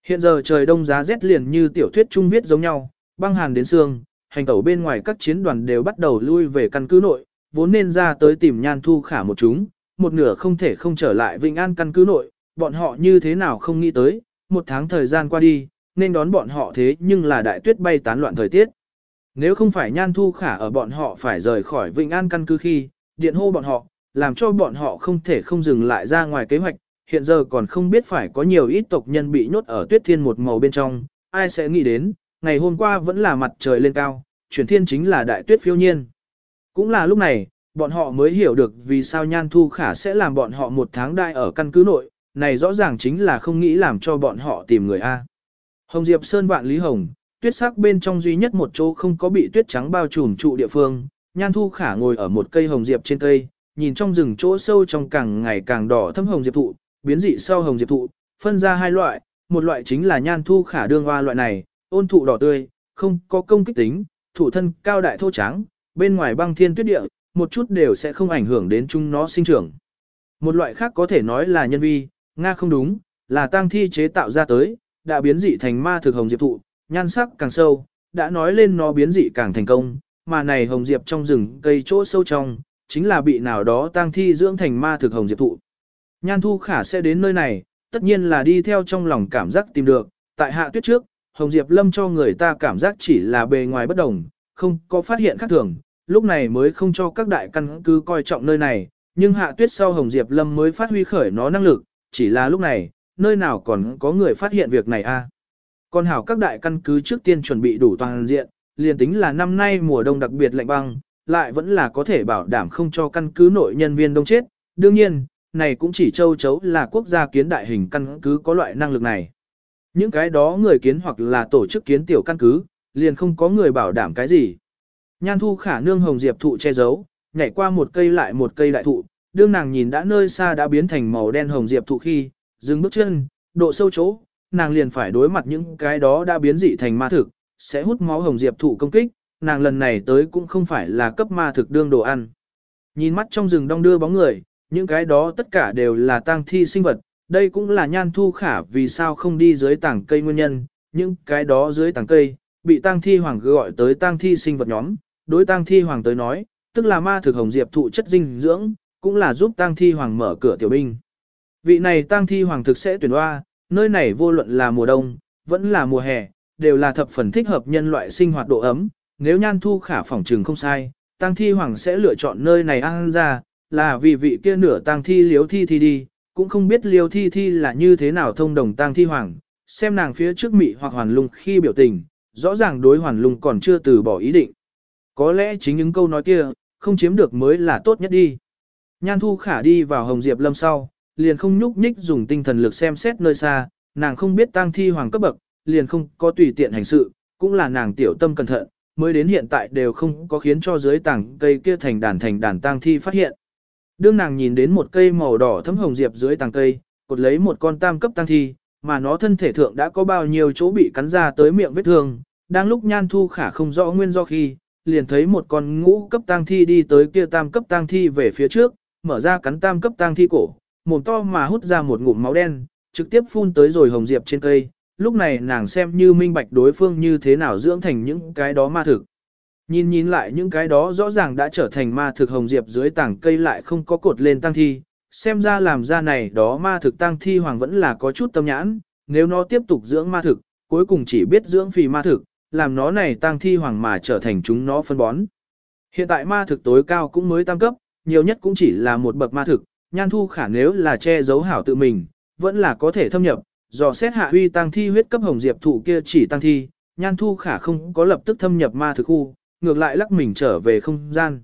Hiện giờ trời đông giá rét liền như tiểu thuyết trung viết giống nhau, băng hàn đến xương, hành tẩu bên ngoài các chiến đoàn đều bắt đầu lui về căn cứ nội, vốn nên ra tới tìm nhan thu khả một chúng, một nửa không thể không trở lại vinh An căn cứ nội, bọn họ như thế nào không nghĩ tới, một tháng thời gian qua đi, nên đón bọn họ thế nhưng là đại tuyết bay tán loạn thời tiết. Nếu không phải nhan thu khả ở bọn họ phải rời khỏi Vịnh An căn cứ khi, điện hô bọn họ, làm cho bọn họ không thể không dừng lại ra ngoài kế hoạch, hiện giờ còn không biết phải có nhiều ít tộc nhân bị nhốt ở tuyết thiên một màu bên trong, ai sẽ nghĩ đến, ngày hôm qua vẫn là mặt trời lên cao, chuyển thiên chính là đại tuyết phiêu nhiên. Cũng là lúc này, bọn họ mới hiểu được vì sao Nhan Thu Khả sẽ làm bọn họ một tháng đại ở căn cứ nội, này rõ ràng chính là không nghĩ làm cho bọn họ tìm người A. Hồng Diệp Sơn Vạn Lý Hồng, tuyết sắc bên trong duy nhất một chỗ không có bị tuyết trắng bao trùm trụ địa phương, Nhan Thu Khả ngồi ở một cây hồng diệp trên cây, nhìn trong rừng chỗ sâu trong càng ngày càng đỏ thâm hồng diệp thụ, biến dị sau hồng diệp thụ, phân ra hai loại, một loại chính là Nhan Thu Khả đương hoa loại này, ôn thụ đỏ tươi, không có công kích tính, thủ thân cao đại thô trắng, bên ngoài băng thiên tuyết địa, một chút đều sẽ không ảnh hưởng đến chúng nó sinh trưởng. Một loại khác có thể nói là nhân vi, Nga không đúng, là tang thi chế tạo ra tới, đã biến dị thành ma thực hồng diệp thụ, nhan sắc càng sâu, đã nói lên nó biến dị càng thành công, mà này hồng diệp trong rừng cây chỗ sâu trong, chính là bị nào đó tang thi dưỡng thành ma thực hồng diệp thụ. Nhan thu khả sẽ đến nơi này, tất nhiên là đi theo trong lòng cảm giác tìm được, tại hạ tuyết trước, hồng diệp lâm cho người ta cảm giác chỉ là bề ngoài bất đồng, không có phát hiện khác thường, lúc này mới không cho các đại căn cứ coi trọng nơi này, nhưng hạ tuyết sau hồng diệp lâm mới phát huy khởi nó năng lực, chỉ là lúc này, nơi nào còn có người phát hiện việc này a? Còn hảo các đại căn cứ trước tiên chuẩn bị đủ toàn diện, liền tính là năm nay mùa đông đặc biệt lạnh băng, lại vẫn là có thể bảo đảm không cho căn cứ nội nhân viên đông chết. Đương nhiên, này cũng chỉ châu chấu là quốc gia kiến đại hình căn cứ có loại năng lực này. Những cái đó người kiến hoặc là tổ chức kiến tiểu căn cứ, liền không có người bảo đảm cái gì. Nhan thu khả nương hồng diệp thụ che giấu, nhảy qua một cây lại một cây đại thụ, đương nàng nhìn đã nơi xa đã biến thành màu đen hồng diệp thụ khi, dừng bước chân, độ sâu chỗ, nàng liền phải đối mặt những cái đó đã biến dị thành ma thực, sẽ hút máu hồng diệp thụ công kích, nàng lần này tới cũng không phải là cấp ma thực đương đồ ăn. Nhìn mắt trong rừng đong đưa bóng người, những cái đó tất cả đều là tang thi sinh vật, đây cũng là nhan thu khả vì sao không đi dưới tảng cây nguyên nhân, những cái đó dưới tảng cây, bị tang thi hoàng gọi tới tang thi sinh vật nhóm, đối tang thi hoàng tới nói, tức là ma thực hồng diệp thụ chất dinh dưỡng, cũng là giúp tang thi hoàng mở cửa tiểu binh. Vị này tang thi hoàng thực sẽ tuyển hoa, nơi này vô luận là mùa đông, vẫn là mùa hè, đều là thập phần thích hợp nhân loại sinh hoạt độ ấm, nếu nhan thu khả phỏng trừng không sai, tang thi hoàng sẽ lựa chọn nơi này ăn ra, là vì vị kia nửa tang thi liếu thi thi đi, cũng không biết liếu thi thi là như thế nào thông đồng tang thi hoàng, xem nàng phía trước mị hoặc hoàn lung khi biểu tình, rõ ràng đối hoàn lung còn chưa từ bỏ ý định. Có lẽ chính những câu nói kia, không chiếm được mới là tốt nhất đi. Nhan thu khả đi vào Hồng Diệp Lâm sau, liền không nhúc nhích dùng tinh thần lực xem xét nơi xa, nàng không biết tang thi hoàng cấp bậc, liền không có tùy tiện hành sự, cũng là nàng tiểu tâm cẩn thận, mới đến hiện tại đều không có khiến cho dưới tảng cây kia thành đàn thành đàn tang thi phát hiện. Đương nàng nhìn đến một cây màu đỏ thấm hồng diệp dưới tàng cây, cột lấy một con tam cấp tang thi, mà nó thân thể thượng đã có bao nhiêu chỗ bị cắn ra tới miệng vết thương, đang lúc nhan thu khả không rõ nguyên do khi, liền thấy một con ngũ cấp tang thi đi tới kia tam cấp tang thi về phía trước, mở ra cắn tam cấp tang thi cổ, mồm to mà hút ra một ngụm máu đen, trực tiếp phun tới rồi hồng diệp trên cây, lúc này nàng xem như minh bạch đối phương như thế nào dưỡng thành những cái đó ma thực. Nhìn nhìn lại những cái đó rõ ràng đã trở thành ma thực hồng diệp dưới tảng cây lại không có cột lên tăng thi, xem ra làm ra này đó ma thực tăng thi hoàng vẫn là có chút tâm nhãn, nếu nó tiếp tục dưỡng ma thực, cuối cùng chỉ biết dưỡng phì ma thực, làm nó này tăng thi hoàng mà trở thành chúng nó phân bón. Hiện tại ma thực tối cao cũng mới tam cấp, nhiều nhất cũng chỉ là một bậc ma thực, nhan thu khả nếu là che giấu hảo tự mình, vẫn là có thể thâm nhập, dò xét hạ huy tăng thi huyết cấp hồng diệp thụ kia chỉ tăng thi, nhan thu khả không có lập tức thâm nhập ma thực khu, ngược lại lắc mình trở về không gian.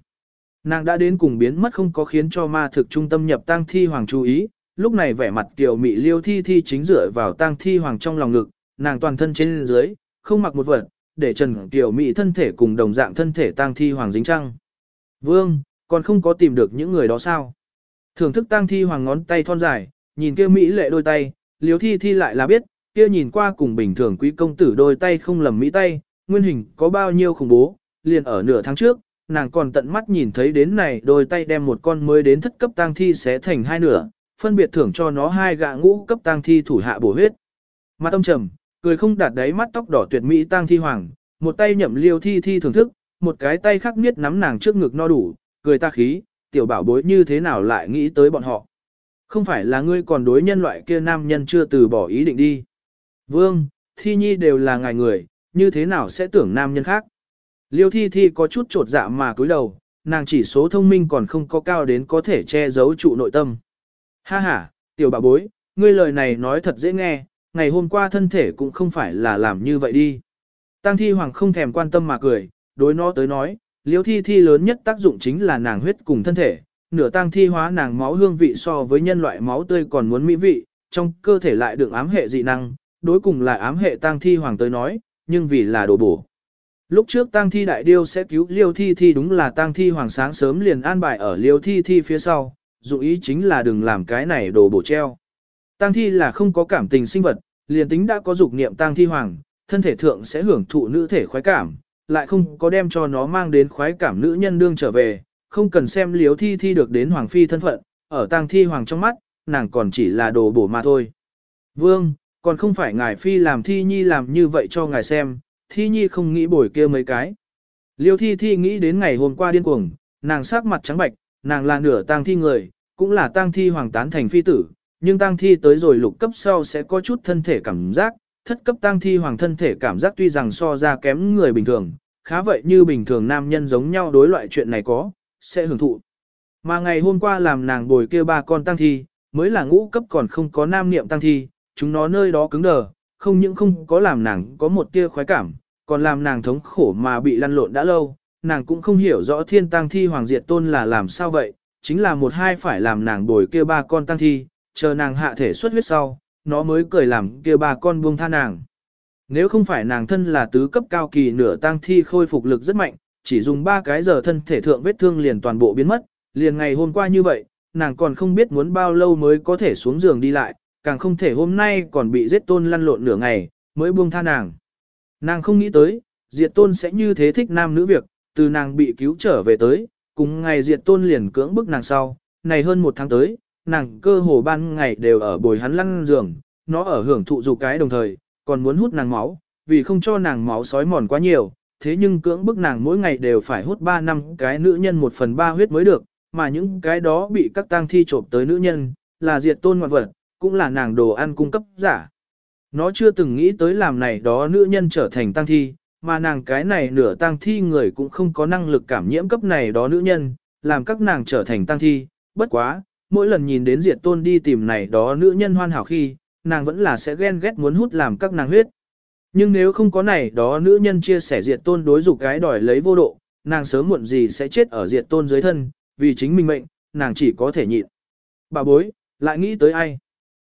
Nàng đã đến cùng biến mất không có khiến cho ma thực trung tâm nhập tăng thi hoàng chú ý, lúc này vẻ mặt tiểu mị liêu thi thi chính dựa vào tăng thi hoàng trong lòng ngực, nàng toàn thân trên dưới, không mặc một vật, để trần tiểu mị thân thể cùng đồng dạng thân thể tăng thi hoàng dính trăng. Vương, còn không có tìm được những người đó sao? Thưởng thức tang thi hoàng ngón tay thon dài, nhìn kia mỹ lệ đôi tay, liếu thi thi lại là biết, kia nhìn qua cùng bình thường quý công tử đôi tay không lầm mỹ tay, nguyên hình có bao nhiêu khủng bố, liền ở nửa tháng trước, nàng còn tận mắt nhìn thấy đến này đôi tay đem một con mới đến thất cấp tang thi xé thành hai nửa, phân biệt thưởng cho nó hai gạ ngũ cấp tang thi thủ hạ bổ huyết. Mặt tâm trầm, cười không đạt đáy mắt tóc đỏ tuyệt mỹ tang thi hoàng, một tay nhậm liêu thi thi thưởng thức, một cái tay khác miết nắm nàng trước ngực no đủ, cười ta khí, tiểu bảo bối như thế nào lại nghĩ tới bọn họ. Không phải là ngươi còn đối nhân loại kia nam nhân chưa từ bỏ ý định đi. Vương, thi nhi đều là ngài người, như thế nào sẽ tưởng nam nhân khác. Liêu thi thi có chút trột dạ mà cúi đầu, nàng chỉ số thông minh còn không có cao đến có thể che giấu trụ nội tâm. Ha ha, tiểu bà bối, ngươi lời này nói thật dễ nghe, ngày hôm qua thân thể cũng không phải là làm như vậy đi. Tăng thi hoàng không thèm quan tâm mà cười, đối nó tới nói, liêu thi thi lớn nhất tác dụng chính là nàng huyết cùng thân thể, nửa tang thi hóa nàng máu hương vị so với nhân loại máu tươi còn muốn mỹ vị, trong cơ thể lại được ám hệ dị năng, đối cùng là ám hệ tang thi hoàng tới nói, nhưng vì là đồ bổ. Lúc trước tang thi đại điêu sẽ cứu liêu thi thi đúng là tang thi hoàng sáng sớm liền an bài ở liêu thi thi phía sau, dụ ý chính là đừng làm cái này đồ bổ treo. Tang thi là không có cảm tình sinh vật, liền tính đã có dục niệm tang thi hoàng, thân thể thượng sẽ hưởng thụ nữ thể khoái cảm, lại không có đem cho nó mang đến khoái cảm nữ nhân đương trở về, không cần xem liêu thi thi được đến hoàng phi thân phận, ở tang thi hoàng trong mắt, nàng còn chỉ là đồ bổ mà thôi. Vương, còn không phải ngài phi làm thi nhi làm như vậy cho ngài xem, thi nhi không nghĩ bổi kia mấy cái. Liêu thi thi nghĩ đến ngày hôm qua điên cuồng, nàng sắc mặt trắng bạch, nàng là nửa tang thi người, cũng là tang thi hoàng tán thành phi tử, nhưng tang thi tới rồi lục cấp sau sẽ có chút thân thể cảm giác, thất cấp tang thi hoàng thân thể cảm giác tuy rằng so ra kém người bình thường, khá vậy như bình thường nam nhân giống nhau đối loại chuyện này có, sẽ hưởng thụ. Mà ngày hôm qua làm nàng bồi kia ba con tang thi, mới là ngũ cấp còn không có nam niệm tang thi, chúng nó nơi đó cứng đờ, không những không có làm nàng có một tia khoái cảm, còn làm nàng thống khổ mà bị lăn lộn đã lâu, nàng cũng không hiểu rõ thiên tăng thi hoàng diệt tôn là làm sao vậy, chính là một hai phải làm nàng bồi kia ba con tăng thi, chờ nàng hạ thể xuất huyết sau, nó mới cười làm kia bà con buông tha nàng. Nếu không phải nàng thân là tứ cấp cao kỳ nửa tăng thi khôi phục lực rất mạnh, chỉ dùng ba cái giờ thân thể thượng vết thương liền toàn bộ biến mất, liền ngày hôm qua như vậy, nàng còn không biết muốn bao lâu mới có thể xuống giường đi lại, càng không thể hôm nay còn bị giết tôn lăn lộn nửa ngày, mới buông tha nàng. Nàng không nghĩ tới, diệt tôn sẽ như thế thích nam nữ việc, từ nàng bị cứu trở về tới, cùng ngày diệt tôn liền cưỡng bức nàng sau, này hơn một tháng tới, nàng cơ hồ ban ngày đều ở bồi hắn lăn giường, nó ở hưởng thụ dục cái đồng thời, còn muốn hút nàng máu, vì không cho nàng máu sói mòn quá nhiều, thế nhưng cưỡng bức nàng mỗi ngày đều phải hút 3 năm cái nữ nhân một phần ba huyết mới được, mà những cái đó bị các tang thi trộm tới nữ nhân, là diệt tôn ngoạn vật, cũng là nàng đồ ăn cung cấp giả. Nó chưa từng nghĩ tới làm này đó nữ nhân trở thành tang thi, mà nàng cái này nửa tang thi người cũng không có năng lực cảm nhiễm cấp này đó nữ nhân, làm các nàng trở thành tang thi, bất quá, mỗi lần nhìn đến diệt tôn đi tìm này đó nữ nhân hoan hảo khi, nàng vẫn là sẽ ghen ghét muốn hút làm các nàng huyết. Nhưng nếu không có này đó nữ nhân chia sẻ diệt tôn đối dục cái đòi lấy vô độ, nàng sớm muộn gì sẽ chết ở diệt tôn dưới thân, vì chính mình mệnh, nàng chỉ có thể nhịn. Bà bối, lại nghĩ tới ai?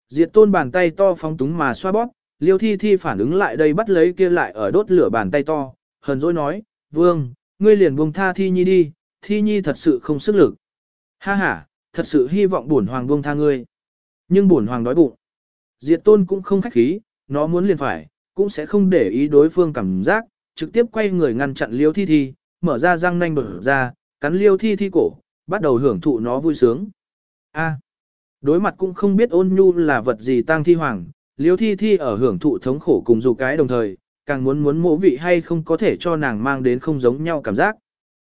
Diệt tôn bàn tay to phóng túng mà xoa bóp, liêu thi thi phản ứng lại đây bắt lấy kia lại ở đốt lửa bàn tay to, hờn dỗi nói, vương, ngươi liền buông tha thi nhi đi, thi nhi thật sự không sức lực. Ha ha, thật sự hy vọng bổn hoàng buông tha ngươi. Nhưng bổn hoàng đói bụng. Diệt tôn cũng không khách khí, nó muốn liền phải, cũng sẽ không để ý đối phương cảm giác, trực tiếp quay người ngăn chặn liêu thi thi, mở ra răng nanh bở ra, cắn liêu thi thi cổ, bắt đầu hưởng thụ nó vui sướng. A. đối mặt cũng không biết ôn nhu là vật gì tang thi hoàng, liêu thi thi ở hưởng thụ thống khổ cùng dù cái đồng thời, càng muốn muốn mỗ vị hay không có thể cho nàng mang đến không giống nhau cảm giác.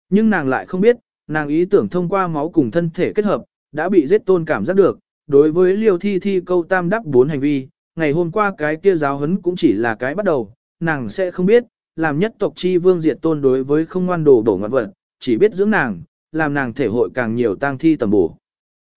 Nhưng nàng lại không biết, nàng ý tưởng thông qua máu cùng thân thể kết hợp, đã bị giết tôn cảm giác được, đối với liêu thi thi câu tam đắc bốn hành vi, ngày hôm qua cái kia giáo hấn cũng chỉ là cái bắt đầu, nàng sẽ không biết, làm nhất tộc chi vương diệt tôn đối với không ngoan đồ đổ ngoạn vật, chỉ biết dưỡng nàng, làm nàng thể hội càng nhiều tang thi tầm bổ.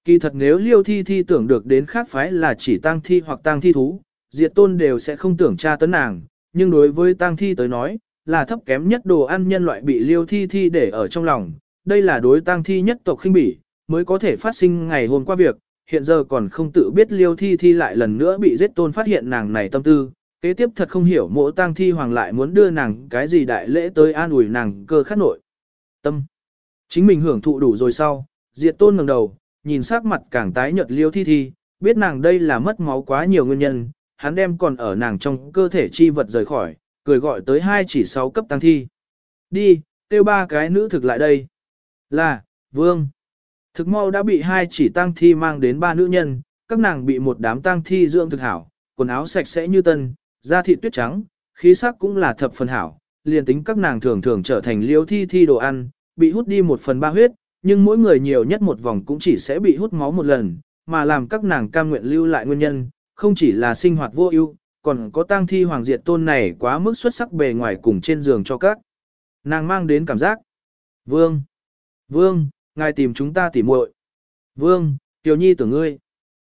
Kỳ thật nếu liêu thi thi tưởng được đến khác phái là chỉ tang thi hoặc tang thi thú, diệt tôn đều sẽ không tưởng tra tấn nàng, nhưng đối với tang thi tới nói, là thấp kém nhất đồ ăn nhân loại bị liêu thi thi để ở trong lòng, đây là đối tang thi nhất tộc khinh bỉ, mới có thể phát sinh ngày hôm qua việc, hiện giờ còn không tự biết liêu thi thi lại lần nữa bị giết tôn phát hiện nàng này tâm tư, kế tiếp thật không hiểu mộ tang thi hoàng lại muốn đưa nàng cái gì đại lễ tới an ủi nàng cơ khát nội. Tâm. Chính mình hưởng thụ đủ rồi sau, diệt tôn ngẩng đầu, nhìn sắc mặt càng tái nhợt liêu thi thi, biết nàng đây là mất máu quá nhiều nguyên nhân, hắn đem còn ở nàng trong cơ thể chi vật rời khỏi, cười gọi tới hai chỉ sáu cấp tăng thi. Đi, tiêu ba cái nữ thực lại đây. Là, vương. Thực mau đã bị hai chỉ tăng thi mang đến ba nữ nhân, các nàng bị một đám tăng thi dưỡng thực hảo, quần áo sạch sẽ như tân, da thịt tuyết trắng, khí sắc cũng là thập phần hảo, liền tính các nàng thường thường trở thành liêu thi thi đồ ăn, bị hút đi một phần ba huyết, nhưng mỗi người nhiều nhất một vòng cũng chỉ sẽ bị hút máu một lần, mà làm các nàng cam nguyện lưu lại nguyên nhân, không chỉ là sinh hoạt vô ưu, còn có tang thi hoàng diệt tôn này quá mức xuất sắc bề ngoài cùng trên giường cho các. Nàng mang đến cảm giác. Vương! Vương! Ngài tìm chúng ta tỉ muội. Vương! Tiểu nhi tưởng ngươi.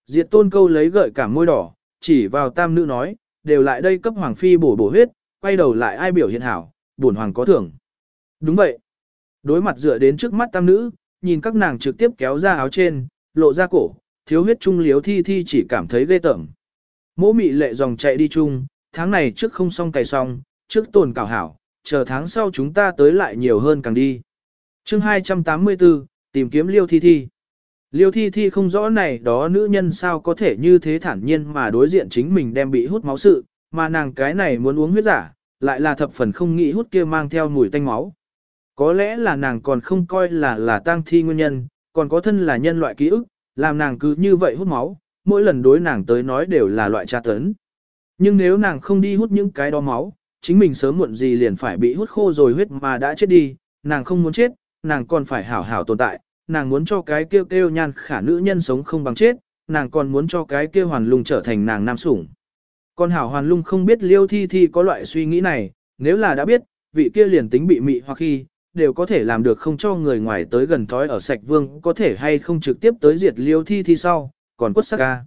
Diệt tôn câu lấy gợi cả môi đỏ, chỉ vào tam nữ nói, đều lại đây cấp hoàng phi bổ bổ huyết, quay đầu lại ai biểu hiện hảo, bổn hoàng có thưởng. Đúng vậy. Đối mặt dựa đến trước mắt tam nữ, nhìn các nàng trực tiếp kéo ra áo trên, lộ ra cổ, thiếu huyết trung liếu thi thi chỉ cảm thấy ghê tởm. Mỗ mị lệ dòng chạy đi chung, tháng này trước không xong cày xong, trước tồn cảo hảo, chờ tháng sau chúng ta tới lại nhiều hơn càng đi chương 284, tìm kiếm liêu thi thi. Liêu thi thi không rõ này đó nữ nhân sao có thể như thế thản nhiên mà đối diện chính mình đem bị hút máu sự, mà nàng cái này muốn uống huyết giả, lại là thập phần không nghĩ hút kia mang theo mùi tanh máu. Có lẽ là nàng còn không coi là là tang thi nguyên nhân, còn có thân là nhân loại ký ức, làm nàng cứ như vậy hút máu, mỗi lần đối nàng tới nói đều là loại tra tấn. Nhưng nếu nàng không đi hút những cái đó máu, chính mình sớm muộn gì liền phải bị hút khô rồi huyết mà đã chết đi, nàng không muốn chết, nàng còn phải hảo hảo tồn tại, nàng muốn cho cái kêu kêu nhan khả nữ nhân sống không bằng chết, nàng còn muốn cho cái kêu hoàn lung trở thành nàng nam sủng. Còn hảo hoàn lung không biết liêu thi thi có loại suy nghĩ này, nếu là đã biết, vị kia liền tính bị mị hoặc khi, đều có thể làm được không cho người ngoài tới gần thói ở sạch vương có thể hay không trực tiếp tới diệt liêu thi thi sau, còn quất sắc ca.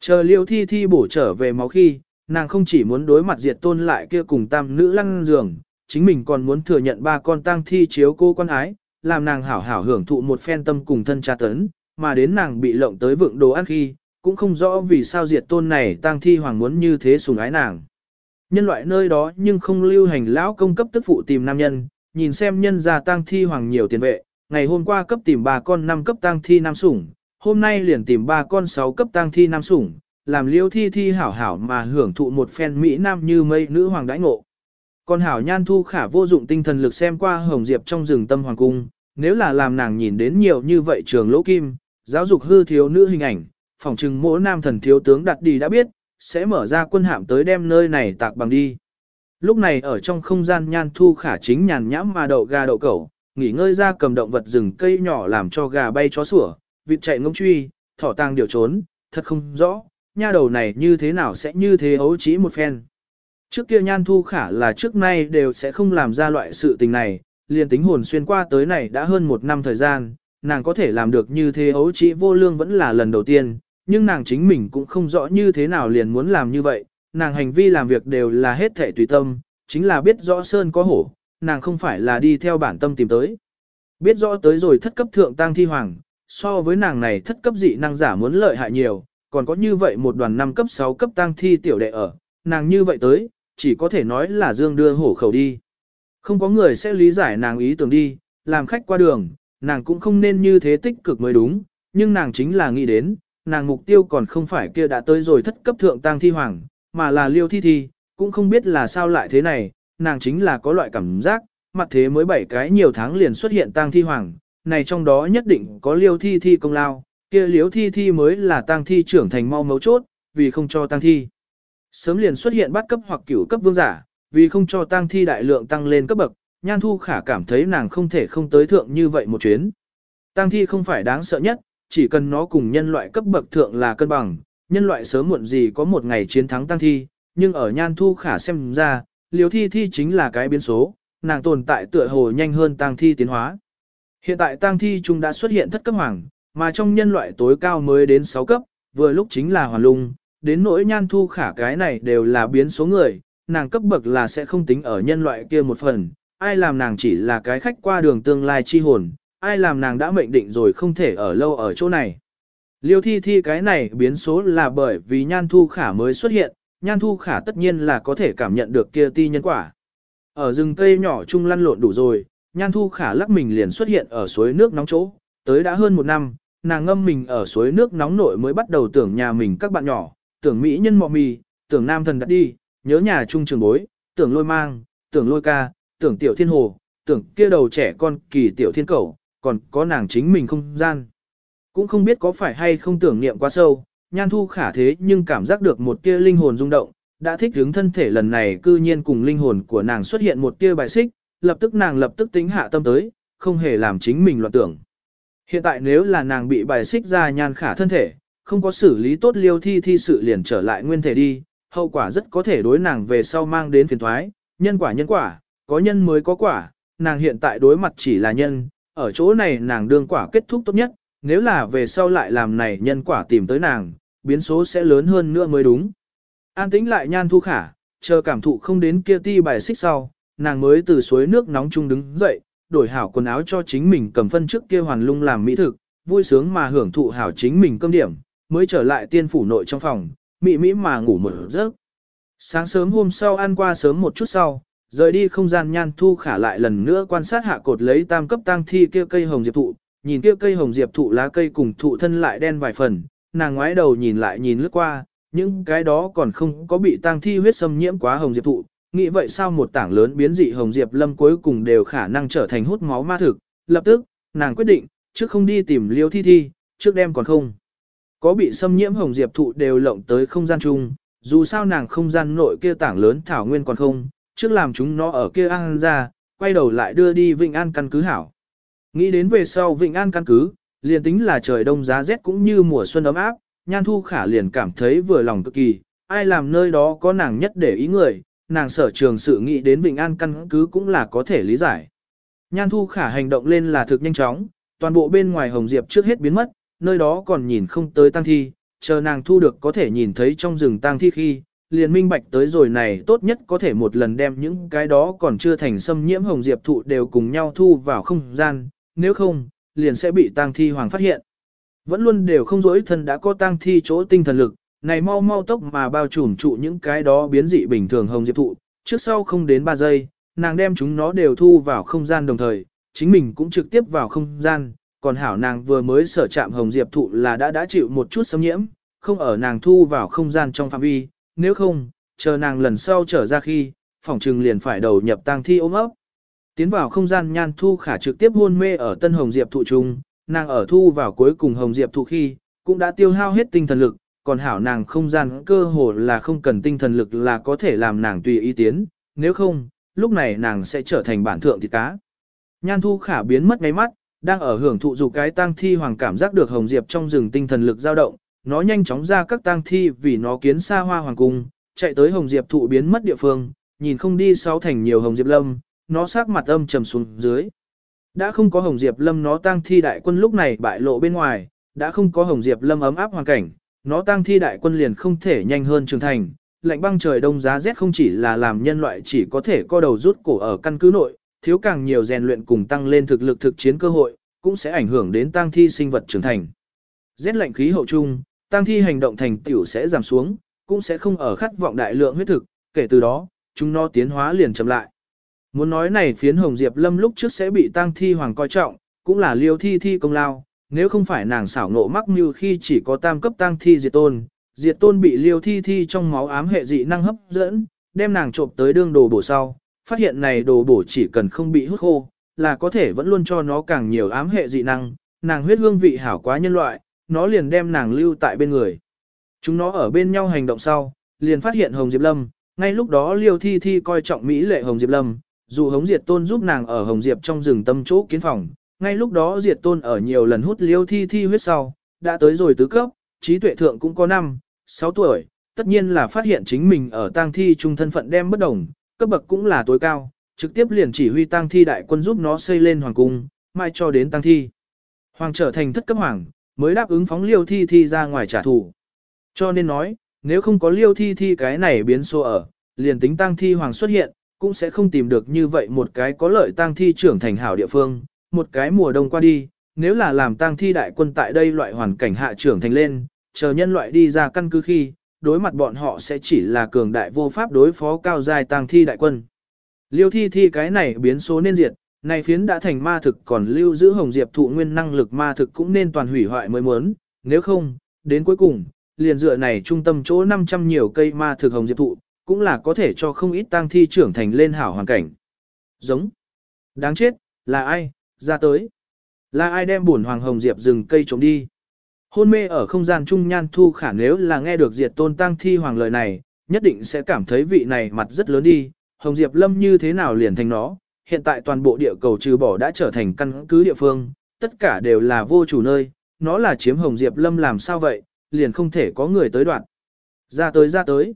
Chờ liêu thi thi bổ trở về máu khi, nàng không chỉ muốn đối mặt diệt tôn lại kia cùng tam nữ lăn giường, chính mình còn muốn thừa nhận ba con tang thi chiếu cô quan ái, làm nàng hảo hảo hưởng thụ một phen tâm cùng thân tra tấn, mà đến nàng bị lộng tới vượng đồ ăn khi, cũng không rõ vì sao diệt tôn này tang thi hoàng muốn như thế sùng ái nàng. Nhân loại nơi đó nhưng không lưu hành lão công cấp tức phụ tìm nam nhân, nhìn xem nhân gia tang thi hoàng nhiều tiền vệ, ngày hôm qua cấp tìm ba con năm cấp tang thi nam sủng, hôm nay liền tìm ba con sáu cấp tang thi nam sủng, làm liêu thi thi hảo hảo mà hưởng thụ một phen Mỹ Nam như mây nữ hoàng đãi ngộ. Còn hảo nhan thu khả vô dụng tinh thần lực xem qua hồng diệp trong rừng tâm hoàng cung, nếu là làm nàng nhìn đến nhiều như vậy trường lỗ kim, giáo dục hư thiếu nữ hình ảnh, phòng trừng mỗi nam thần thiếu tướng đặt đi đã biết, sẽ mở ra quân hạm tới đem nơi này tạc bằng đi. Lúc này ở trong không gian nhan thu khả chính nhàn nhãm mà đậu gà đậu cẩu, nghỉ ngơi ra cầm động vật rừng cây nhỏ làm cho gà bay chó sủa, vịt chạy ngông truy, thỏ tang điều trốn, thật không rõ, nha đầu này như thế nào sẽ như thế ấu trí một phen. Trước kia nhan thu khả là trước nay đều sẽ không làm ra loại sự tình này, liền tính hồn xuyên qua tới này đã hơn một năm thời gian, nàng có thể làm được như thế ấu trĩ vô lương vẫn là lần đầu tiên, nhưng nàng chính mình cũng không rõ như thế nào liền muốn làm như vậy, nàng hành vi làm việc đều là hết thể tùy tâm, chính là biết rõ sơn có hổ, nàng không phải là đi theo bản tâm tìm tới. Biết rõ tới rồi thất cấp thượng tăng thi hoàng, so với nàng này thất cấp dị năng giả muốn lợi hại nhiều, còn có như vậy một đoàn năm cấp 6 cấp tăng thi tiểu đệ ở, nàng như vậy tới, chỉ có thể nói là dương đưa hổ khẩu đi. Không có người sẽ lý giải nàng ý tưởng đi, làm khách qua đường, nàng cũng không nên như thế tích cực mới đúng, nhưng nàng chính là nghĩ đến, nàng mục tiêu còn không phải kia đã tới rồi thất cấp thượng tăng thi hoàng, mà là liêu thi thi, cũng không biết là sao lại thế này, nàng chính là có loại cảm giác, mặt thế mới bảy cái nhiều tháng liền xuất hiện tăng thi hoàng, này trong đó nhất định có liêu thi thi công lao, kia liêu thi thi mới là tăng thi trưởng thành mau mấu chốt, vì không cho tăng thi. Sớm liền xuất hiện bắt cấp hoặc cửu cấp vương giả, vì không cho tăng thi đại lượng tăng lên cấp bậc, nhan thu khả cảm thấy nàng không thể không tới thượng như vậy một chuyến. Tăng thi không phải đáng sợ nhất, chỉ cần nó cùng nhân loại cấp bậc thượng là cân bằng, nhân loại sớm muộn gì có một ngày chiến thắng tăng thi, nhưng ở nhan thu khả xem ra, liều thi thi chính là cái biến số, nàng tồn tại tựa hồ nhanh hơn tăng thi tiến hóa. Hiện tại tăng thi chúng đã xuất hiện thất cấp hoàng, mà trong nhân loại tối cao mới đến 6 cấp, vừa lúc chính là hoàn lung, đến nỗi nhan thu khả cái này đều là biến số người, nàng cấp bậc là sẽ không tính ở nhân loại kia một phần, ai làm nàng chỉ là cái khách qua đường tương lai chi hồn, ai làm nàng đã mệnh định rồi không thể ở lâu ở chỗ này. Liêu thi thi cái này biến số là bởi vì nhan thu khả mới xuất hiện, nhan thu khả tất nhiên là có thể cảm nhận được kia ti nhân quả. Ở rừng cây nhỏ chung lăn lộn đủ rồi, nhan thu khả lắc mình liền xuất hiện ở suối nước nóng chỗ, tới đã hơn một năm, nàng ngâm mình ở suối nước nóng nội mới bắt đầu tưởng nhà mình các bạn nhỏ, tưởng mỹ nhân mọ mì, tưởng nam thần đã đi, nhớ nhà trung trường bối, tưởng lôi mang, tưởng lôi ca, tưởng tiểu thiên hồ, tưởng kia đầu trẻ con kỳ tiểu thiên cầu, còn có nàng chính mình không gian. Cũng không biết có phải hay không tưởng niệm quá sâu, nhan thu khả thế nhưng cảm giác được một tia linh hồn rung động, đã thích hướng thân thể lần này cư nhiên cùng linh hồn của nàng xuất hiện một tia bài xích, lập tức nàng lập tức tính hạ tâm tới, không hề làm chính mình loạn tưởng. Hiện tại nếu là nàng bị bài xích ra nhan khả thân thể, không có xử lý tốt liêu thi thi sự liền trở lại nguyên thể đi, hậu quả rất có thể đối nàng về sau mang đến phiền thoái, nhân quả nhân quả, có nhân mới có quả, nàng hiện tại đối mặt chỉ là nhân, ở chỗ này nàng đương quả kết thúc tốt nhất, nếu là về sau lại làm này nhân quả tìm tới nàng, biến số sẽ lớn hơn nữa mới đúng. An tĩnh lại nhan thu khả, chờ cảm thụ không đến kia ti bài xích sau, nàng mới từ suối nước nóng chung đứng dậy, đổi hảo quần áo cho chính mình cầm phân trước kia hoàn lung làm mỹ thực, vui sướng mà hưởng thụ hảo chính mình cơm điểm, mới trở lại tiên phủ nội trong phòng, mị mỹ mà ngủ một giấc. Sáng sớm hôm sau ăn qua sớm một chút sau, rời đi không gian nhan thu khả lại lần nữa quan sát hạ cột lấy tam cấp tăng thi kia cây hồng diệp thụ, nhìn kia cây hồng diệp thụ lá cây cùng thụ thân lại đen vài phần, nàng ngoái đầu nhìn lại nhìn lướt qua, những cái đó còn không có bị tăng thi huyết xâm nhiễm quá hồng diệp thụ, nghĩ vậy sao một tảng lớn biến dị hồng diệp lâm cuối cùng đều khả năng trở thành hút máu ma thực, lập tức, nàng quyết định, trước không đi tìm liêu thi thi, trước đêm còn không. Có bị xâm nhiễm hồng diệp thụ đều lộng tới không gian chung, dù sao nàng không gian nội kia tảng lớn thảo nguyên còn không, trước làm chúng nó ở kia ăn ra, quay đầu lại đưa đi Vịnh An căn cứ hảo. Nghĩ đến về sau Vịnh An căn cứ, liền tính là trời đông giá rét cũng như mùa xuân ấm áp, Nhan Thu Khả liền cảm thấy vừa lòng cực kỳ, ai làm nơi đó có nàng nhất để ý người, nàng sở trường sự nghĩ đến Vịnh An căn cứ cũng là có thể lý giải. Nhan Thu Khả hành động lên là thực nhanh chóng, toàn bộ bên ngoài Hồng Diệp trước hết biến mất, nơi đó còn nhìn không tới tăng thi, chờ nàng thu được có thể nhìn thấy trong rừng tăng thi khi, liền minh bạch tới rồi này tốt nhất có thể một lần đem những cái đó còn chưa thành xâm nhiễm hồng diệp thụ đều cùng nhau thu vào không gian, nếu không, liền sẽ bị tăng thi hoàng phát hiện. Vẫn luôn đều không dối thân đã có tăng thi chỗ tinh thần lực, này mau mau tốc mà bao trùm trụ những cái đó biến dị bình thường hồng diệp thụ, trước sau không đến 3 giây, nàng đem chúng nó đều thu vào không gian đồng thời, chính mình cũng trực tiếp vào không gian, còn hảo nàng vừa mới sở chạm hồng diệp thụ là đã đã chịu một chút xâm nhiễm, không ở nàng thu vào không gian trong phạm vi, nếu không, chờ nàng lần sau trở ra khi, phòng trừng liền phải đầu nhập tang thi ôm ấp. Tiến vào không gian nhan thu khả trực tiếp hôn mê ở tân hồng diệp thụ trung, nàng ở thu vào cuối cùng hồng diệp thụ khi, cũng đã tiêu hao hết tinh thần lực, còn hảo nàng không gian cơ hồ là không cần tinh thần lực là có thể làm nàng tùy ý tiến, nếu không, lúc này nàng sẽ trở thành bản thượng thịt cá. Nhan thu khả biến mất ngay mắt, đang ở hưởng thụ dục cái tang thi hoàng cảm giác được hồng diệp trong rừng tinh thần lực dao động, nó nhanh chóng ra các tang thi vì nó kiến xa hoa hoàng cung, chạy tới hồng diệp thụ biến mất địa phương, nhìn không đi sáu thành nhiều hồng diệp lâm, nó sát mặt âm trầm xuống dưới. Đã không có hồng diệp lâm nó tang thi đại quân lúc này bại lộ bên ngoài, đã không có hồng diệp lâm ấm áp hoàn cảnh, nó tang thi đại quân liền không thể nhanh hơn trưởng thành. Lạnh băng trời đông giá rét không chỉ là làm nhân loại chỉ có thể co đầu rút cổ ở căn cứ nội, thiếu càng nhiều rèn luyện cùng tăng lên thực lực thực chiến cơ hội, cũng sẽ ảnh hưởng đến tang thi sinh vật trưởng thành. Rét lạnh khí hậu chung, tang thi hành động thành tiểu sẽ giảm xuống, cũng sẽ không ở khát vọng đại lượng huyết thực, kể từ đó, chúng nó tiến hóa liền chậm lại. Muốn nói này phiến hồng diệp lâm lúc trước sẽ bị tang thi hoàng coi trọng, cũng là liêu thi thi công lao, nếu không phải nàng xảo nộ mắc mưu khi chỉ có tam cấp tang thi diệt tôn, diệt tôn bị liêu thi thi trong máu ám hệ dị năng hấp dẫn, đem nàng trộm tới đương đồ bổ sau, phát hiện này đồ bổ chỉ cần không bị hút khô, là có thể vẫn luôn cho nó càng nhiều ám hệ dị năng, nàng huyết hương vị hảo quá nhân loại, nó liền đem nàng lưu tại bên người. Chúng nó ở bên nhau hành động sau, liền phát hiện Hồng Diệp Lâm, ngay lúc đó Liêu Thi Thi coi trọng Mỹ lệ Hồng Diệp Lâm, dù Hồng Diệt Tôn giúp nàng ở Hồng Diệp trong rừng tâm chỗ kiến phòng, ngay lúc đó Diệt Tôn ở nhiều lần hút Liêu Thi Thi huyết sau, đã tới rồi tứ cấp, trí tuệ thượng cũng có 5, 6 tuổi, tất nhiên là phát hiện chính mình ở tang thi trung thân phận đem bất đồng, cấp bậc cũng là tối cao, trực tiếp liền chỉ huy tang thi đại quân giúp nó xây lên hoàng cung, mai cho đến tang thi. Hoàng trở thành thất cấp hoàng, mới đáp ứng phóng liêu thi thi ra ngoài trả thù. Cho nên nói, nếu không có liêu thi thi cái này biến số ở, liền tính tang thi hoàng xuất hiện, cũng sẽ không tìm được như vậy một cái có lợi tang thi trưởng thành hảo địa phương, một cái mùa đông qua đi, nếu là làm tang thi đại quân tại đây loại hoàn cảnh hạ trưởng thành lên, chờ nhân loại đi ra căn cứ khi, đối mặt bọn họ sẽ chỉ là cường đại vô pháp đối phó cao giai tang thi đại quân. Liêu thi thi cái này biến số nên diệt, này phiến đã thành ma thực còn lưu giữ hồng diệp thụ nguyên năng lực ma thực cũng nên toàn hủy hoại mới muốn, nếu không, đến cuối cùng, liền dựa này trung tâm chỗ 500 nhiều cây ma thực hồng diệp thụ, cũng là có thể cho không ít tang thi trưởng thành lên hảo hoàn cảnh. Giống. Đáng chết, là ai, ra tới. Là ai đem buồn hoàng hồng diệp rừng cây trống đi. Hôn mê ở không gian trung nhan thu khả nếu là nghe được diệt tôn tăng thi hoàng lời này, nhất định sẽ cảm thấy vị này mặt rất lớn đi, hồng diệp lâm như thế nào liền thành nó, hiện tại toàn bộ địa cầu trừ bỏ đã trở thành căn cứ địa phương, tất cả đều là vô chủ nơi, nó là chiếm hồng diệp lâm làm sao vậy, liền không thể có người tới đoạn. Ra tới ra tới.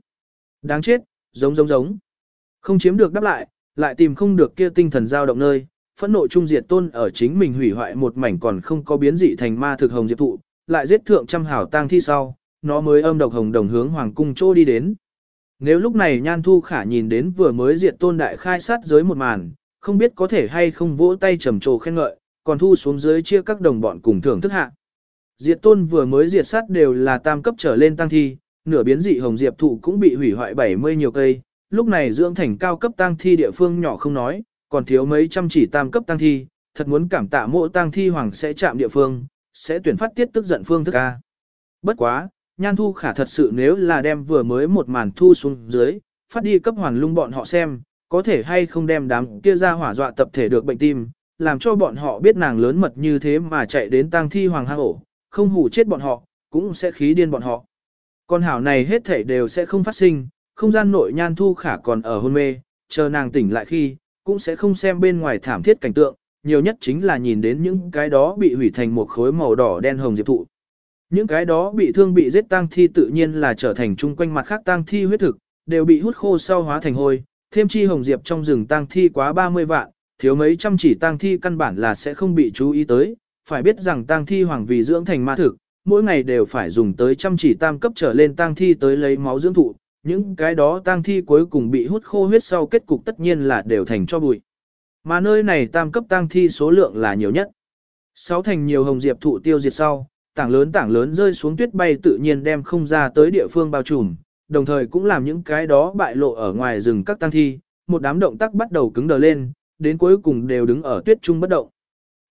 Đáng chết, giống giống giống. Không chiếm được đáp lại, lại tìm không được kia tinh thần dao động nơi, phẫn nộ trung diệt tôn ở chính mình hủy hoại một mảnh còn không có biến dị thành ma thực hồng diệp thụ, lại giết thượng trăm hảo tang thi sau, nó mới âm độc hồng đồng hướng hoàng cung chỗ đi đến. Nếu lúc này Nhan Thu Khả nhìn đến vừa mới diệt tôn đại khai sát giới một màn, không biết có thể hay không vỗ tay trầm trồ khen ngợi, còn thu xuống dưới chia các đồng bọn cùng thưởng thức hạ. Diệt tôn vừa mới diệt sát đều là tam cấp trở lên tăng thi, nửa biến dị hồng diệp thụ cũng bị hủy hoại 70 nhiều cây, lúc này dưỡng thành cao cấp tăng thi địa phương nhỏ không nói, còn thiếu mấy trăm chỉ tam cấp tăng thi, thật muốn cảm tạ mộ tăng thi hoàng sẽ chạm địa phương, sẽ tuyển phát tiết tức giận phương thức A. Bất quá, nhan thu khả thật sự nếu là đem vừa mới một màn thu xuống dưới, phát đi cấp hoàn lung bọn họ xem, có thể hay không đem đám kia ra hỏa dọa tập thể được bệnh tim, làm cho bọn họ biết nàng lớn mật như thế mà chạy đến tang thi hoàng hang ổ, không hủ chết bọn họ, cũng sẽ khí điên bọn họ. Con hảo này hết thể đều sẽ không phát sinh, không gian nội nhan thu khả còn ở hôn mê, chờ nàng tỉnh lại khi, cũng sẽ không xem bên ngoài thảm thiết cảnh tượng, nhiều nhất chính là nhìn đến những cái đó bị hủy thành một khối màu đỏ đen hồng diệp thụ. Những cái đó bị thương bị giết tang thi tự nhiên là trở thành chung quanh mặt khác tang thi huyết thực, đều bị hút khô sau hóa thành hôi, thêm chi hồng diệp trong rừng tang thi quá 30 vạn, thiếu mấy trăm chỉ tang thi căn bản là sẽ không bị chú ý tới, phải biết rằng tang thi hoàng vì dưỡng thành ma thực, mỗi ngày đều phải dùng tới trăm chỉ tam cấp trở lên tang thi tới lấy máu dưỡng thụ, những cái đó tang thi cuối cùng bị hút khô huyết sau kết cục tất nhiên là đều thành cho bụi. Mà nơi này tam cấp tang thi số lượng là nhiều nhất. Sáu thành nhiều hồng diệp thụ tiêu diệt sau, tảng lớn tảng lớn rơi xuống tuyết bay tự nhiên đem không ra tới địa phương bao trùm, đồng thời cũng làm những cái đó bại lộ ở ngoài rừng các tang thi, một đám động tác bắt đầu cứng đờ lên, đến cuối cùng đều đứng ở tuyết trung bất động.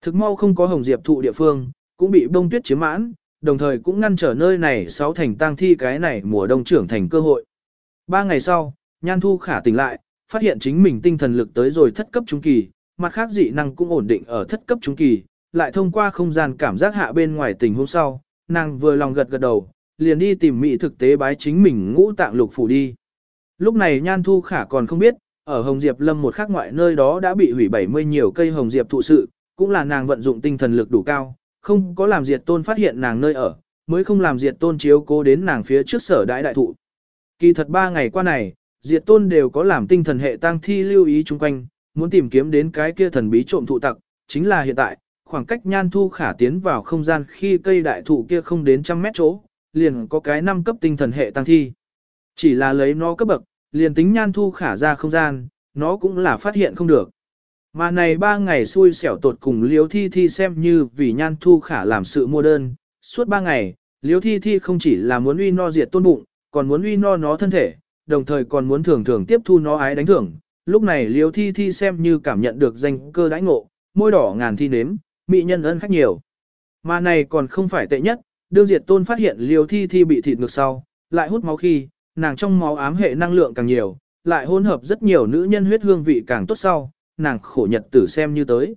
Thực mau không có hồng diệp thụ địa phương, cũng bị bông tuyết chiếm mãn, đồng thời cũng ngăn trở nơi này sáu thành tang thi cái này mùa đông trưởng thành cơ hội. Ba ngày sau, Nhan Thu Khả tỉnh lại, phát hiện chính mình tinh thần lực tới rồi thất cấp trung kỳ, mặt khác dị năng cũng ổn định ở thất cấp trung kỳ, lại thông qua không gian cảm giác hạ bên ngoài tình huống sau, nàng vừa lòng gật gật đầu, liền đi tìm mỹ thực tế bái chính mình ngũ tạng lục phủ đi. Lúc này Nhan Thu Khả còn không biết, ở Hồng Diệp Lâm một khác ngoại nơi đó đã bị hủy 70 nhiều cây Hồng Diệp thụ sự, cũng là nàng vận dụng tinh thần lực đủ cao, không có làm diệt tôn phát hiện nàng nơi ở, mới không làm diệt tôn chiếu cố đến nàng phía trước sở đại đại thụ. Kỳ thật ba ngày qua này, diệt tôn đều có làm tinh thần hệ tăng thi lưu ý chung quanh, muốn tìm kiếm đến cái kia thần bí trộm thụ tặc, chính là hiện tại, khoảng cách nhan thu khả tiến vào không gian khi cây đại thụ kia không đến trăm mét chỗ, liền có cái năm cấp tinh thần hệ tăng thi. Chỉ là lấy nó cấp bậc, liền tính nhan thu khả ra không gian, nó cũng là phát hiện không được. Mà này ba ngày xui xẻo tột cùng liếu thi thi xem như vì nhan thu khả làm sự mua đơn, suốt ba ngày, liếu thi thi không chỉ là muốn uy no diệt tôn bụng, còn muốn uy no nó thân thể, đồng thời còn muốn thường thường tiếp thu nó ái đánh thưởng. Lúc này Liêu thi thi xem như cảm nhận được danh cơ đãi ngộ, môi đỏ ngàn thi nếm, mỹ nhân ân khách nhiều. Mà này còn không phải tệ nhất, đương diệt tôn phát hiện Liêu thi thi bị thịt ngược sau, lại hút máu khi, nàng trong máu ám hệ năng lượng càng nhiều, lại hỗn hợp rất nhiều nữ nhân huyết hương vị càng tốt sau, nàng khổ nhật tử xem như tới.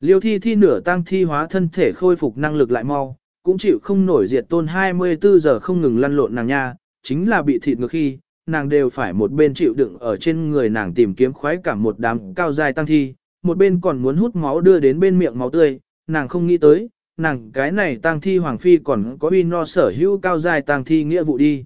Liêu thi thi nửa tăng thi hóa thân thể khôi phục năng lực lại mau, cũng chịu không nổi diệt tôn 24 giờ không ngừng lăn lộn nàng nha, chính là bị thịt ngược khi, nàng đều phải một bên chịu đựng ở trên người nàng tìm kiếm khoái cảm một đám cao dài tăng thi, một bên còn muốn hút máu đưa đến bên miệng máu tươi, nàng không nghĩ tới, nàng cái này tăng thi hoàng phi còn có uy no sở hữu cao dài tăng thi nghĩa vụ đi.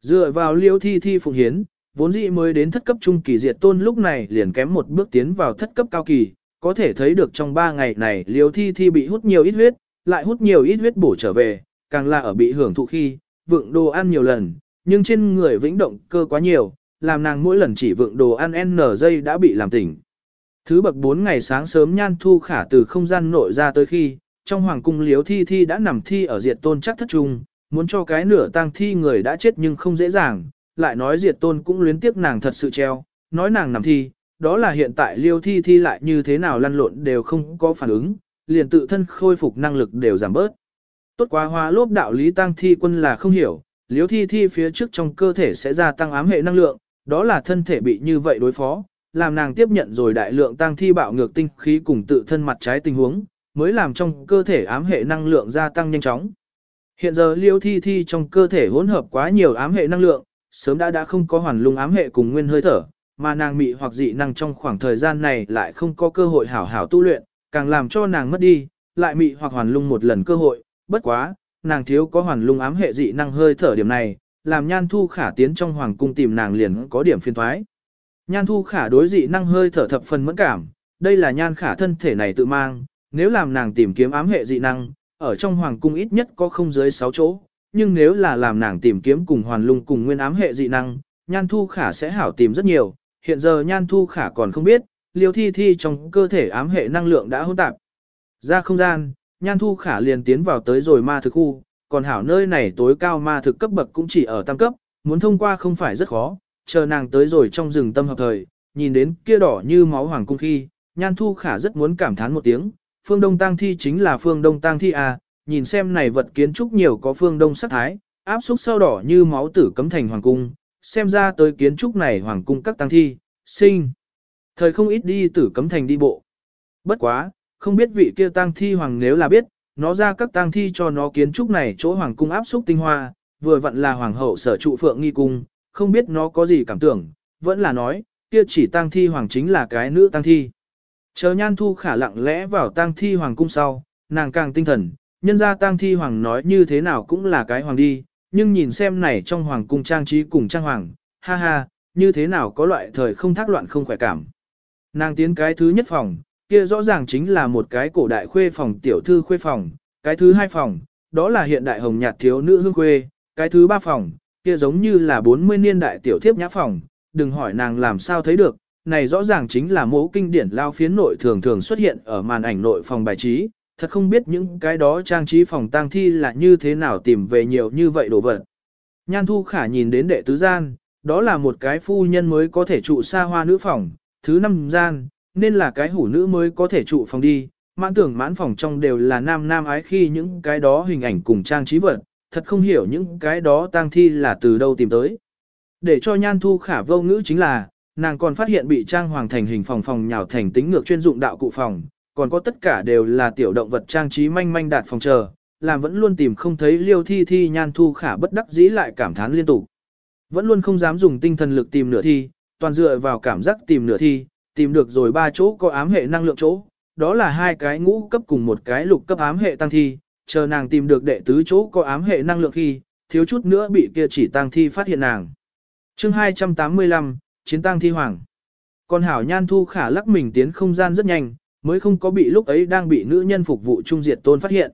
Dựa vào liêu thi thi phụng hiến, vốn dĩ mới đến thất cấp trung kỳ diệt tôn lúc này liền kém một bước tiến vào thất cấp cao kỳ, có thể thấy được trong ba ngày này liêu thi thi bị hút nhiều ít huyết, lại hút nhiều ít huyết bổ trở về, càng là ở bị hưởng thụ khi, vượng đồ ăn nhiều lần, nhưng trên người vĩnh động cơ quá nhiều, làm nàng mỗi lần chỉ vượng đồ ăn n giây đã bị làm tỉnh. Thứ bậc 4 ngày sáng sớm nhan thu khả từ không gian nội ra tới khi, trong hoàng cung liếu thi thi đã nằm thi ở diệt tôn chắc thất trung, muốn cho cái nửa tang thi người đã chết nhưng không dễ dàng, lại nói diệt tôn cũng luyến tiếc nàng thật sự treo, nói nàng nằm thi, đó là hiện tại liêu thi thi lại như thế nào lăn lộn đều không có phản ứng, liền tự thân khôi phục năng lực đều giảm bớt. Tốt quá hoa lốp đạo lý tăng thi quân là không hiểu, liếu thi thi phía trước trong cơ thể sẽ gia tăng ám hệ năng lượng, đó là thân thể bị như vậy đối phó, làm nàng tiếp nhận rồi đại lượng tăng thi bạo ngược tinh khí cùng tự thân mặt trái tình huống, mới làm trong cơ thể ám hệ năng lượng gia tăng nhanh chóng. Hiện giờ liêu thi thi trong cơ thể hỗn hợp quá nhiều ám hệ năng lượng, sớm đã đã không có hoàn lung ám hệ cùng nguyên hơi thở, mà nàng mị hoặc dị năng trong khoảng thời gian này lại không có cơ hội hảo hảo tu luyện, càng làm cho nàng mất đi, lại mị hoặc hoàn lung một lần cơ hội, bất quá, nàng thiếu có hoàn lung ám hệ dị năng hơi thở điểm này, làm nhan thu khả tiến trong hoàng cung tìm nàng liền có điểm phiên thoái. Nhan thu khả đối dị năng hơi thở thập phần mẫn cảm, đây là nhan khả thân thể này tự mang, nếu làm nàng tìm kiếm ám hệ dị năng, ở trong hoàng cung ít nhất có không dưới 6 chỗ, nhưng nếu là làm nàng tìm kiếm cùng hoàn lung cùng nguyên ám hệ dị năng, nhan thu khả sẽ hảo tìm rất nhiều, hiện giờ nhan thu khả còn không biết, liều thi thi trong cơ thể ám hệ năng lượng đã hỗn tạp. Ra không gian, nhan thu khả liền tiến vào tới rồi ma thực khu, còn hảo nơi này tối cao ma thực cấp bậc cũng chỉ ở tam cấp, muốn thông qua không phải rất khó, chờ nàng tới rồi trong rừng tâm hợp thời, nhìn đến kia đỏ như máu hoàng cung khi, nhan thu khả rất muốn cảm thán một tiếng, phương đông Tăng thi chính là phương đông Tăng thi à, nhìn xem này vật kiến trúc nhiều có phương đông sắc thái, áp xúc sau đỏ như máu tử cấm thành hoàng cung, xem ra tới kiến trúc này hoàng cung các tăng thi, sinh. Thời không ít đi tử cấm thành đi bộ. Bất quá, không biết vị kia tang thi hoàng nếu là biết, nó ra các tang thi cho nó kiến trúc này chỗ hoàng cung áp xúc tinh hoa, vừa vặn là hoàng hậu sở trụ phượng nghi cung, không biết nó có gì cảm tưởng, vẫn là nói, kia chỉ tang thi hoàng chính là cái nữ tang thi. Chờ nhan thu khả lặng lẽ vào tang thi hoàng cung sau, nàng càng tinh thần, nhân ra tang thi hoàng nói như thế nào cũng là cái hoàng đi, nhưng nhìn xem này trong hoàng cung trang trí cùng trang hoàng, ha ha, như thế nào có loại thời không thác loạn không khỏe cảm. Nàng tiến cái thứ nhất phòng, kia rõ ràng chính là một cái cổ đại khuê phòng tiểu thư khuê phòng, cái thứ hai phòng, đó là hiện đại hồng nhạt thiếu nữ hương khuê, cái thứ ba phòng, kia giống như là 40 niên đại tiểu thiếp nhã phòng, đừng hỏi nàng làm sao thấy được, này rõ ràng chính là mẫu kinh điển lao phiến nội thường thường xuất hiện ở màn ảnh nội phòng bài trí, thật không biết những cái đó trang trí phòng tang thi là như thế nào tìm về nhiều như vậy đồ vật. Nhan Thu Khả nhìn đến đệ tứ gian, đó là một cái phu nhân mới có thể trụ xa hoa nữ phòng, thứ năm gian, nên là cái hủ nữ mới có thể trụ phòng đi, mãn tưởng mãn phòng trong đều là nam nam ái khi những cái đó hình ảnh cùng trang trí vật, thật không hiểu những cái đó tang thi là từ đâu tìm tới. Để cho nhan thu khả vô ngữ chính là, nàng còn phát hiện bị trang hoàng thành hình phòng phòng nhào thành tính ngược chuyên dụng đạo cụ phòng, còn có tất cả đều là tiểu động vật trang trí manh manh đạt phòng chờ, làm vẫn luôn tìm không thấy liêu thi thi nhan thu khả bất đắc dĩ lại cảm thán liên tục. Vẫn luôn không dám dùng tinh thần lực tìm nửa thi, toàn dựa vào cảm giác tìm nửa thi, tìm được rồi ba chỗ có ám hệ năng lượng chỗ, đó là hai cái ngũ cấp cùng một cái lục cấp ám hệ tăng thi, chờ nàng tìm được đệ tứ chỗ có ám hệ năng lượng khi, thiếu chút nữa bị kia chỉ tăng thi phát hiện nàng. chương 285, Chiến tăng thi hoàng. Còn hảo nhan thu khả lắc mình tiến không gian rất nhanh, mới không có bị lúc ấy đang bị nữ nhân phục vụ trung diệt tôn phát hiện.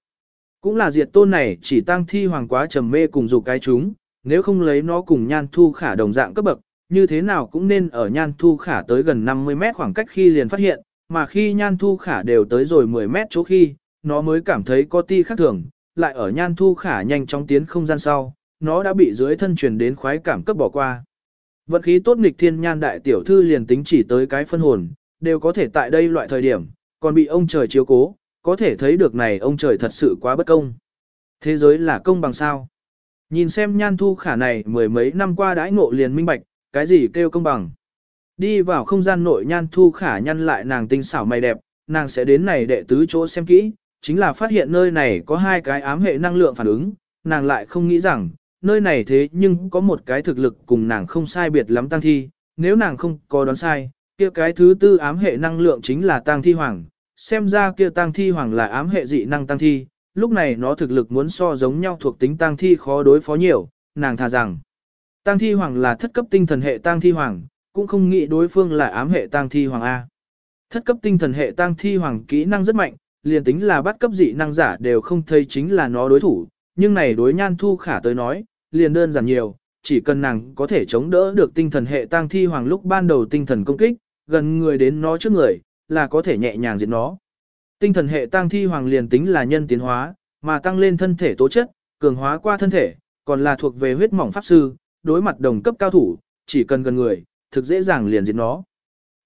Cũng là diệt tôn này chỉ tăng thi hoàng quá trầm mê cùng dù cái chúng, nếu không lấy nó cùng nhan thu khả đồng dạng cấp bậc, như thế nào cũng nên ở nhan thu khả tới gần 50 mét khoảng cách khi liền phát hiện, mà khi nhan thu khả đều tới rồi 10 mét chỗ khi, nó mới cảm thấy có ti khác thường, lại ở nhan thu khả nhanh chóng tiến không gian sau, nó đã bị dưới thân truyền đến khoái cảm cấp bỏ qua. Vận khí tốt nghịch thiên nhan đại tiểu thư liền tính chỉ tới cái phân hồn, đều có thể tại đây loại thời điểm, còn bị ông trời chiếu cố, có thể thấy được này ông trời thật sự quá bất công. Thế giới là công bằng sao? Nhìn xem nhan thu khả này mười mấy năm qua đãi ngộ liền minh bạch, cái gì kêu công bằng. Đi vào không gian nội nhan thu khả nhăn lại nàng tinh xảo mày đẹp, nàng sẽ đến này đệ tứ chỗ xem kỹ, chính là phát hiện nơi này có hai cái ám hệ năng lượng phản ứng, nàng lại không nghĩ rằng, nơi này thế nhưng có một cái thực lực cùng nàng không sai biệt lắm tăng thi, nếu nàng không có đoán sai, kia cái thứ tư ám hệ năng lượng chính là tăng thi hoàng, xem ra kia tăng thi hoàng là ám hệ dị năng tăng thi, lúc này nó thực lực muốn so giống nhau thuộc tính tăng thi khó đối phó nhiều, nàng thà rằng. Tang thi hoàng là thất cấp tinh thần hệ Tang thi hoàng, cũng không nghĩ đối phương là ám hệ Tang thi hoàng A. Thất cấp tinh thần hệ Tang thi hoàng kỹ năng rất mạnh, liền tính là bắt cấp dị năng giả đều không thấy chính là nó đối thủ, nhưng này đối nhan thu khả tới nói, liền đơn giản nhiều, chỉ cần nàng có thể chống đỡ được tinh thần hệ Tang thi hoàng lúc ban đầu tinh thần công kích, gần người đến nó trước người, là có thể nhẹ nhàng diệt nó. Tinh thần hệ Tang thi hoàng liền tính là nhân tiến hóa, mà tăng lên thân thể tố chất, cường hóa qua thân thể, còn là thuộc về huyết mỏng pháp sư, đối mặt đồng cấp cao thủ, chỉ cần gần người, thực dễ dàng liền diệt nó.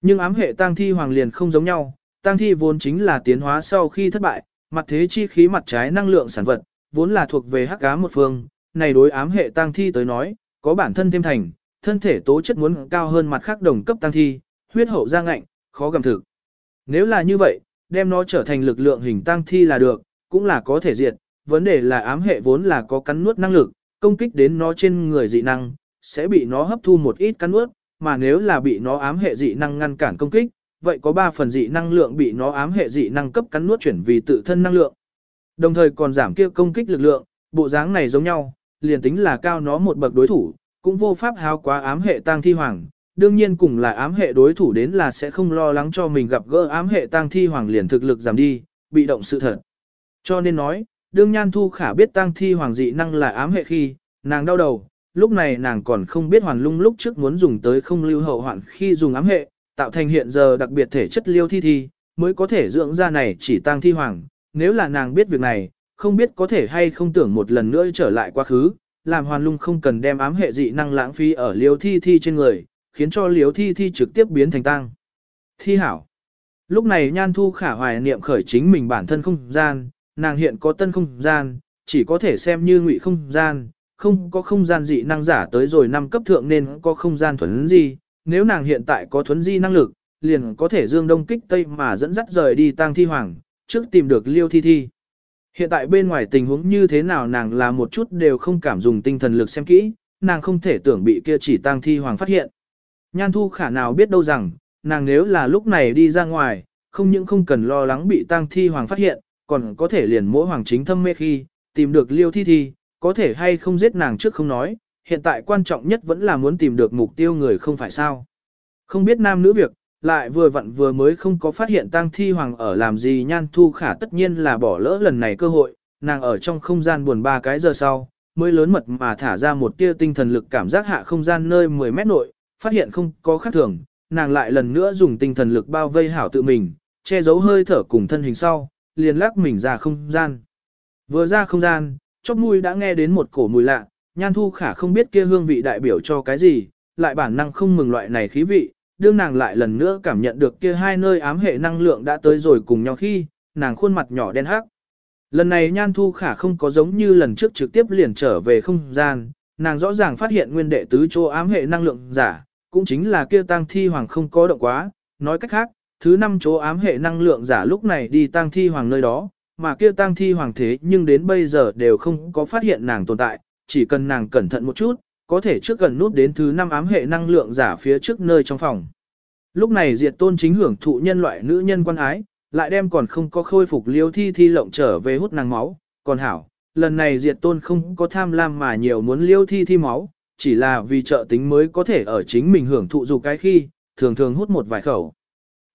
Nhưng ám hệ tăng thi hoàng liền không giống nhau, tăng thi vốn chính là tiến hóa sau khi thất bại, mặt thế chi khí mặt trái năng lượng sản vật, vốn là thuộc về hắc ám một phương, này đối ám hệ tăng thi tới nói, có bản thân thêm thành, thân thể tố chất muốn cao hơn mặt khác đồng cấp tăng thi, huyết hậu ra ngạnh, khó gầm thực. Nếu là như vậy, đem nó trở thành lực lượng hình tăng thi là được, cũng là có thể diệt, vấn đề là ám hệ vốn là có cắn nuốt năng lực, công kích đến nó trên người dị năng, sẽ bị nó hấp thu một ít cắn nuốt, mà nếu là bị nó ám hệ dị năng ngăn cản công kích, vậy có 3 phần dị năng lượng bị nó ám hệ dị năng cấp cắn nuốt chuyển vì tự thân năng lượng. Đồng thời còn giảm kia công kích lực lượng, bộ dáng này giống nhau, liền tính là cao nó một bậc đối thủ, cũng vô pháp hao quá ám hệ tang thi hoàng. Đương nhiên cùng là ám hệ đối thủ đến là sẽ không lo lắng cho mình gặp gỡ ám hệ tang thi hoàng liền thực lực giảm đi, bị động sự thật. Cho nên nói, đương nhan thu khả biết tang thi hoàng dị năng là ám hệ khi, nàng đau đầu, lúc này nàng còn không biết hoàn lung lúc trước muốn dùng tới không lưu hậu hoạn khi dùng ám hệ, tạo thành hiện giờ đặc biệt thể chất liêu thi thi, mới có thể dưỡng ra này chỉ tang thi hoàng. Nếu là nàng biết việc này, không biết có thể hay không tưởng một lần nữa trở lại quá khứ, làm hoàn lung không cần đem ám hệ dị năng lãng phí ở liêu thi thi trên người, khiến cho liêu thi thi trực tiếp biến thành tăng. Thi hảo. Lúc này nhan thu khả hoài niệm khởi chính mình bản thân không gian, nàng hiện có tân không gian, chỉ có thể xem như ngụy không gian, không có không gian dị năng giả tới rồi năm cấp thượng nên có không gian thuấn di, nếu nàng hiện tại có thuấn di năng lực, liền có thể dương đông kích tây mà dẫn dắt rời đi tang thi hoàng, trước tìm được liêu thi thi. Hiện tại bên ngoài tình huống như thế nào nàng là một chút đều không cảm dùng tinh thần lực xem kỹ, nàng không thể tưởng bị kia chỉ tang thi hoàng phát hiện. Nhan thu khả nào biết đâu rằng, nàng nếu là lúc này đi ra ngoài, không những không cần lo lắng bị tang thi hoàng phát hiện, còn có thể liền mỗi hoàng chính thâm mê khi, tìm được liêu thi thi, có thể hay không giết nàng trước không nói, hiện tại quan trọng nhất vẫn là muốn tìm được mục tiêu người không phải sao. Không biết nam nữ việc, lại vừa vặn vừa mới không có phát hiện tang thi hoàng ở làm gì nhan thu khả tất nhiên là bỏ lỡ lần này cơ hội, nàng ở trong không gian buồn ba cái giờ sau, mới lớn mật mà thả ra một tia tinh thần lực cảm giác hạ không gian nơi 10 mét nội, phát hiện không có khác thường, nàng lại lần nữa dùng tinh thần lực bao vây hảo tự mình, che giấu hơi thở cùng thân hình sau, liền lắc mình ra không gian. Vừa ra không gian, chóp mũi đã nghe đến một cổ mùi lạ, nhan thu khả không biết kia hương vị đại biểu cho cái gì, lại bản năng không mừng loại này khí vị, đương nàng lại lần nữa cảm nhận được kia hai nơi ám hệ năng lượng đã tới rồi cùng nhau khi, nàng khuôn mặt nhỏ đen hắc. Lần này Nhan Thu Khả không có giống như lần trước trực tiếp liền trở về không gian, nàng rõ ràng phát hiện nguyên đệ tứ chỗ ám hệ năng lượng giả, cũng chính là kia tăng thi hoàng không có động quá, nói cách khác, thứ năm chỗ ám hệ năng lượng giả lúc này đi tăng thi hoàng nơi đó, mà kia tăng thi hoàng thế nhưng đến bây giờ đều không có phát hiện nàng tồn tại, chỉ cần nàng cẩn thận một chút, có thể trước gần nút đến thứ năm ám hệ năng lượng giả phía trước nơi trong phòng. Lúc này diệt tôn chính hưởng thụ nhân loại nữ nhân quan ái, lại đem còn không có khôi phục liêu thi thi lộng trở về hút nàng máu, còn hảo, lần này diệt tôn không có tham lam mà nhiều muốn liêu thi thi máu, chỉ là vì trợ tính mới có thể ở chính mình hưởng thụ dù cái khi, thường thường hút một vài khẩu.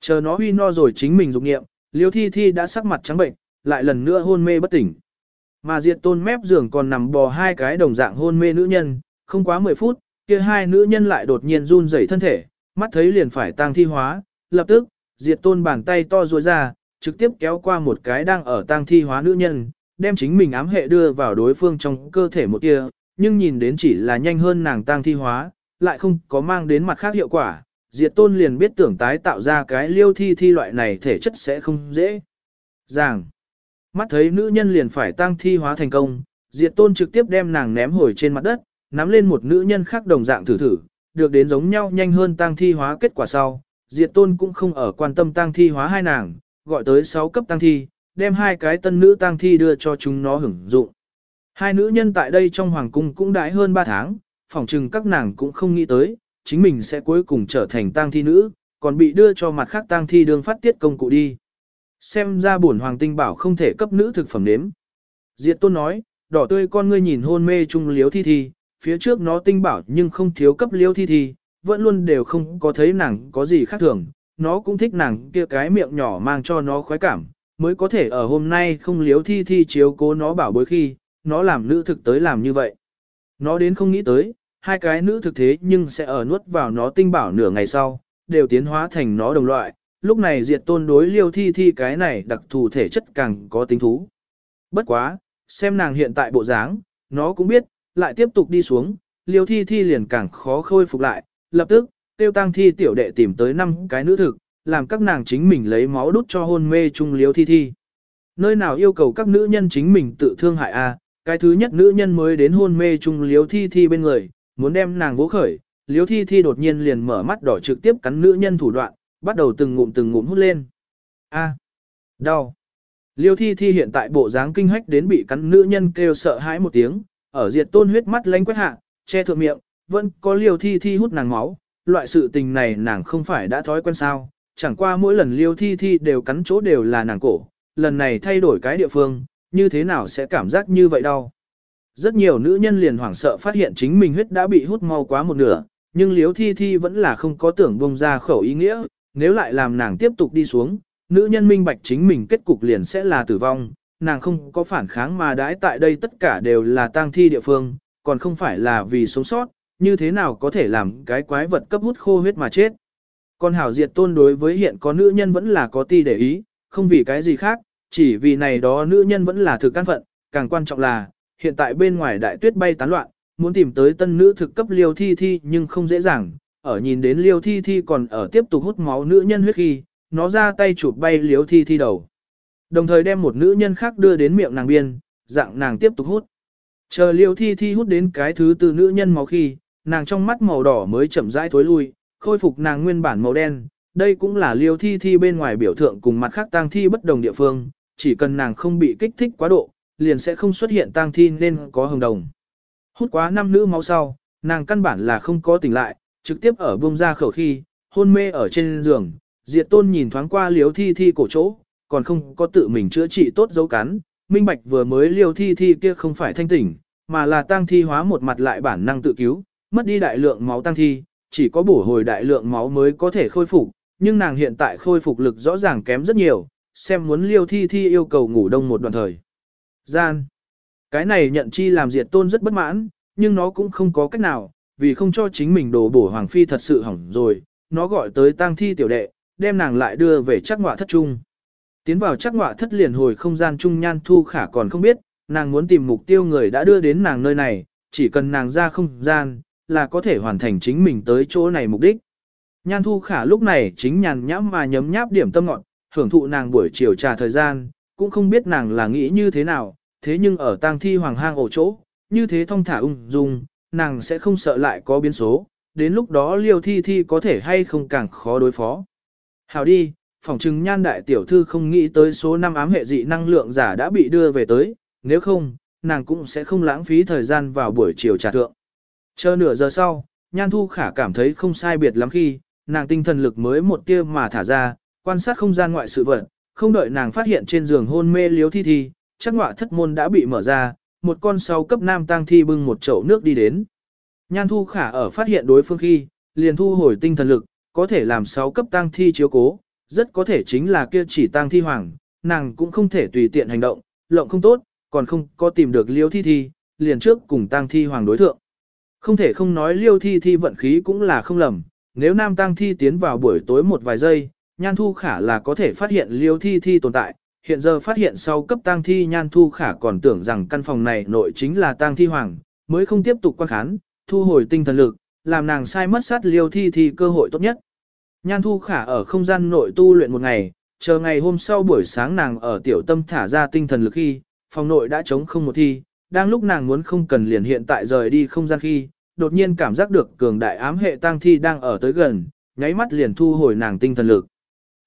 Chờ nó huy no rồi chính mình dục nghiệm, liêu thi thi đã sắc mặt trắng bệnh, lại lần nữa hôn mê bất tỉnh. Mà diệt tôn mép giường còn nằm bò hai cái đồng dạng hôn mê nữ nhân, không quá 10 phút, kia hai nữ nhân lại đột nhiên run rẩy thân thể, mắt thấy liền phải tang thi hóa, lập tức, diệt tôn bàn tay to ruôi ra, trực tiếp kéo qua một cái đang ở tang thi hóa nữ nhân, đem chính mình ám hệ đưa vào đối phương trong cơ thể một kia, nhưng nhìn đến chỉ là nhanh hơn nàng tang thi hóa, lại không có mang đến mặt khác hiệu quả. Diệt tôn liền biết tưởng tái tạo ra cái liêu thi thi loại này thể chất sẽ không dễ. Giảng. Mắt thấy nữ nhân liền phải tăng thi hóa thành công, diệt tôn trực tiếp đem nàng ném hồi trên mặt đất, nắm lên một nữ nhân khác đồng dạng thử thử, được đến giống nhau nhanh hơn tăng thi hóa kết quả sau. Diệt tôn cũng không ở quan tâm tăng thi hóa hai nàng, gọi tới 6 cấp tăng thi, đem hai cái tân nữ tăng thi đưa cho chúng nó hưởng dụng. Hai nữ nhân tại đây trong hoàng cung cũng đãi hơn 3 tháng, phỏng chừng các nàng cũng không nghĩ tới, chính mình sẽ cuối cùng trở thành tang thi nữ, còn bị đưa cho mặt khác tang thi đường phát tiết công cụ đi. Xem ra bổn hoàng tinh bảo không thể cấp nữ thực phẩm nếm. Diệt tôn nói, đỏ tươi con ngươi nhìn hôn mê chung liếu thi thi, phía trước nó tinh bảo nhưng không thiếu cấp liếu thi thi, vẫn luôn đều không có thấy nàng có gì khác thường, nó cũng thích nàng kia cái miệng nhỏ mang cho nó khoái cảm, mới có thể ở hôm nay không liếu thi thi chiếu cố nó bảo bối khi, nó làm nữ thực tới làm như vậy. Nó đến không nghĩ tới, hai cái nữ thực thế nhưng sẽ ở nuốt vào nó tinh bảo nửa ngày sau, đều tiến hóa thành nó đồng loại, lúc này diệt tôn đối liêu thi thi cái này đặc thù thể chất càng có tính thú. Bất quá, xem nàng hiện tại bộ dáng, nó cũng biết, lại tiếp tục đi xuống, liêu thi thi liền càng khó khôi phục lại, lập tức, tiêu tăng thi tiểu đệ tìm tới năm cái nữ thực, làm các nàng chính mình lấy máu đút cho hôn mê chung liêu thi thi. Nơi nào yêu cầu các nữ nhân chính mình tự thương hại a cái thứ nhất nữ nhân mới đến hôn mê chung liêu thi thi bên người, muốn đem nàng vỗ khởi, liêu thi thi đột nhiên liền mở mắt đỏ trực tiếp cắn nữ nhân thủ đoạn, bắt đầu từng ngụm từng ngụm hút lên. A, đau. Liêu thi thi hiện tại bộ dáng kinh hách đến bị cắn nữ nhân kêu sợ hãi một tiếng, ở diệt tôn huyết mắt lánh quét hạ, che thượng miệng, vẫn có liêu thi thi hút nàng máu, loại sự tình này nàng không phải đã thói quen sao, chẳng qua mỗi lần liêu thi thi đều cắn chỗ đều là nàng cổ, lần này thay đổi cái địa phương, như thế nào sẽ cảm giác như vậy đâu. Rất nhiều nữ nhân liền hoảng sợ phát hiện chính mình huyết đã bị hút mau quá một nửa, nhưng liếu thi thi vẫn là không có tưởng bông ra khẩu ý nghĩa, nếu lại làm nàng tiếp tục đi xuống, nữ nhân minh bạch chính mình kết cục liền sẽ là tử vong, nàng không có phản kháng mà đãi tại đây tất cả đều là tang thi địa phương, còn không phải là vì sống sót, như thế nào có thể làm cái quái vật cấp hút khô huyết mà chết. Còn hảo diệt tôn đối với hiện có nữ nhân vẫn là có ti để ý, không vì cái gì khác, chỉ vì này đó nữ nhân vẫn là thực căn phận, càng quan trọng là, hiện tại bên ngoài đại tuyết bay tán loạn, muốn tìm tới tân nữ thực cấp liêu thi thi nhưng không dễ dàng, ở nhìn đến liêu thi thi còn ở tiếp tục hút máu nữ nhân huyết khi, nó ra tay chụp bay liêu thi thi đầu. Đồng thời đem một nữ nhân khác đưa đến miệng nàng biên, dạng nàng tiếp tục hút. Chờ liêu thi thi hút đến cái thứ từ nữ nhân máu khi, nàng trong mắt màu đỏ mới chậm rãi thối lui, khôi phục nàng nguyên bản màu đen. Đây cũng là liêu thi thi bên ngoài biểu thượng cùng mặt khác tang thi bất đồng địa phương, chỉ cần nàng không bị kích thích quá độ, liền sẽ không xuất hiện tang thi nên có hồng đồng. Hút quá năm nữ máu sau, nàng căn bản là không có tỉnh lại, trực tiếp ở bông ra khẩu khi, hôn mê ở trên giường, diệt tôn nhìn thoáng qua liếu thi thi cổ chỗ, còn không có tự mình chữa trị tốt dấu cắn, minh bạch vừa mới liêu thi thi kia không phải thanh tỉnh, mà là tang thi hóa một mặt lại bản năng tự cứu, mất đi đại lượng máu tang thi, chỉ có bổ hồi đại lượng máu mới có thể khôi phục, nhưng nàng hiện tại khôi phục lực rõ ràng kém rất nhiều, xem muốn liêu thi thi yêu cầu ngủ đông một đoạn thời. Gian. Cái này nhận chi làm diệt tôn rất bất mãn, nhưng nó cũng không có cách nào, vì không cho chính mình đổ bổ hoàng phi thật sự hỏng rồi, nó gọi tới tang thi tiểu đệ, đem nàng lại đưa về chắc ngọa thất trung. Tiến vào chắc ngọa thất liền hồi không gian trung nhan thu khả còn không biết, nàng muốn tìm mục tiêu người đã đưa đến nàng nơi này, chỉ cần nàng ra không gian, là có thể hoàn thành chính mình tới chỗ này mục đích. Nhan thu khả lúc này chính nhàn nhãm mà nhấm nháp điểm tâm ngọn, hưởng thụ nàng buổi chiều trà thời gian, cũng không biết nàng là nghĩ như thế nào, thế nhưng ở tang thi hoàng hang ổ chỗ, như thế thong thả ung dung, nàng sẽ không sợ lại có biến số, đến lúc đó liêu thi thi có thể hay không càng khó đối phó. Hào đi, phỏng chừng nhan đại tiểu thư không nghĩ tới số năm ám hệ dị năng lượng giả đã bị đưa về tới, nếu không, nàng cũng sẽ không lãng phí thời gian vào buổi chiều trà thượng. Chờ nửa giờ sau, nhan thu khả cảm thấy không sai biệt lắm khi, nàng tinh thần lực mới một tia mà thả ra, quan sát không gian ngoại sự vật, không đợi nàng phát hiện trên giường hôn mê liếu thi thi, chắc ngọa thất môn đã bị mở ra, một con sáu cấp nam tang thi bưng một chậu nước đi đến. Nhan thu khả ở phát hiện đối phương khi, liền thu hồi tinh thần lực, có thể làm sáu cấp tang thi chiếu cố, rất có thể chính là kia chỉ tang thi hoàng, nàng cũng không thể tùy tiện hành động, lộng không tốt, còn không có tìm được liêu thi thi, liền trước cùng tang thi hoàng đối thượng. Không thể không nói liêu thi thi vận khí cũng là không lầm, nếu nam tang thi tiến vào buổi tối một vài giây, nhan thu khả là có thể phát hiện liêu thi thi tồn tại, hiện giờ phát hiện sau cấp tang thi nhan thu khả còn tưởng rằng căn phòng này nội chính là tang thi hoàng, mới không tiếp tục quan khán, thu hồi tinh thần lực, làm nàng sai mất sát liêu thi thi cơ hội tốt nhất. Nhan thu khả ở không gian nội tu luyện một ngày, chờ ngày hôm sau buổi sáng nàng ở tiểu tâm thả ra tinh thần lực khi, phòng nội đã trống không một thi, đang lúc nàng muốn không cần liền hiện tại rời đi không gian khi, đột nhiên cảm giác được cường đại ám hệ tang thi đang ở tới gần, nháy mắt liền thu hồi nàng tinh thần lực.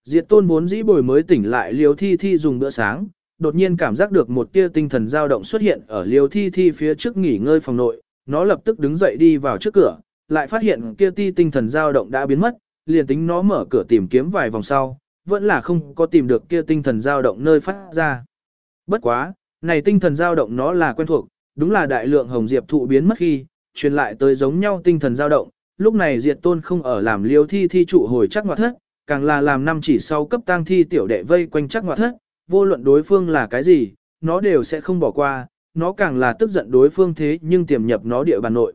Diệt tôn vốn dĩ bồi mới tỉnh lại liều thi thi dùng bữa sáng, đột nhiên cảm giác được một tia tinh thần dao động xuất hiện ở liều thi thi phía trước nghỉ ngơi phòng nội, nó lập tức đứng dậy đi vào trước cửa, lại phát hiện kia ti tinh thần dao động đã biến mất, liền tính nó mở cửa tìm kiếm vài vòng sau, vẫn là không có tìm được kia tinh thần dao động nơi phát ra. Bất quá, này tinh thần dao động nó là quen thuộc, đúng là đại lượng hồng diệp thụ biến mất khi, truyền lại tới giống nhau tinh thần dao động, lúc này diệt tôn không ở làm liêu thi thi trụ hồi chắc ngoặt thất, càng là làm năm chỉ sau cấp tang thi tiểu đệ vây quanh chắc ngoại thất, vô luận đối phương là cái gì, nó đều sẽ không bỏ qua, nó càng là tức giận đối phương thế nhưng tiềm nhập nó địa bàn nội.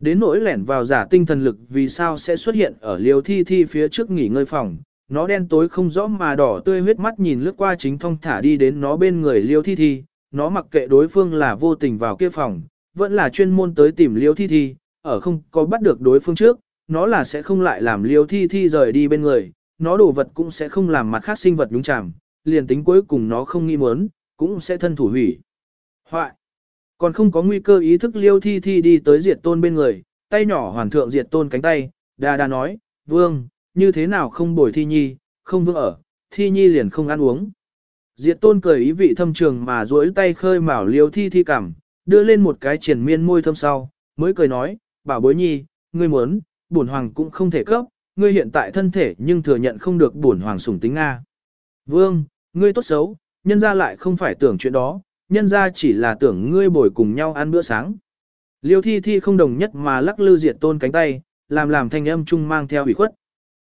Đến nỗi lẻn vào giả tinh thần lực vì sao sẽ xuất hiện ở liều thi thi phía trước nghỉ ngơi phòng, nó đen tối không rõ mà đỏ tươi huyết mắt nhìn lướt qua chính thông thả đi đến nó bên người liêu thi thi, nó mặc kệ đối phương là vô tình vào kia phòng, vẫn là chuyên môn tới tìm liêu thi thi, ở không có bắt được đối phương trước, nó là sẽ không lại làm liêu thi thi rời đi bên người, nó đồ vật cũng sẽ không làm mặt khác sinh vật nhúng chàm, liền tính cuối cùng nó không nghi muốn, cũng sẽ thân thủ hủy. Hoại! Còn không có nguy cơ ý thức liêu thi thi đi tới diệt tôn bên người, tay nhỏ hoàn thượng diệt tôn cánh tay, đà đà nói, vương, như thế nào không bồi thi nhi, không vương ở, thi nhi liền không ăn uống. Diệt tôn cười ý vị thâm trường mà duỗi tay khơi mào liêu thi thi cảm, đưa lên một cái triển miên môi thâm sau, mới cười nói, bảo bối nhi, ngươi muốn, bổn hoàng cũng không thể cấp, ngươi hiện tại thân thể nhưng thừa nhận không được bổn hoàng sủng tính Nga. Vương, ngươi tốt xấu, nhân ra lại không phải tưởng chuyện đó, nhân ra chỉ là tưởng ngươi bồi cùng nhau ăn bữa sáng. Liêu thi thi không đồng nhất mà lắc lư diệt tôn cánh tay, làm làm thanh âm chung mang theo ủy khuất.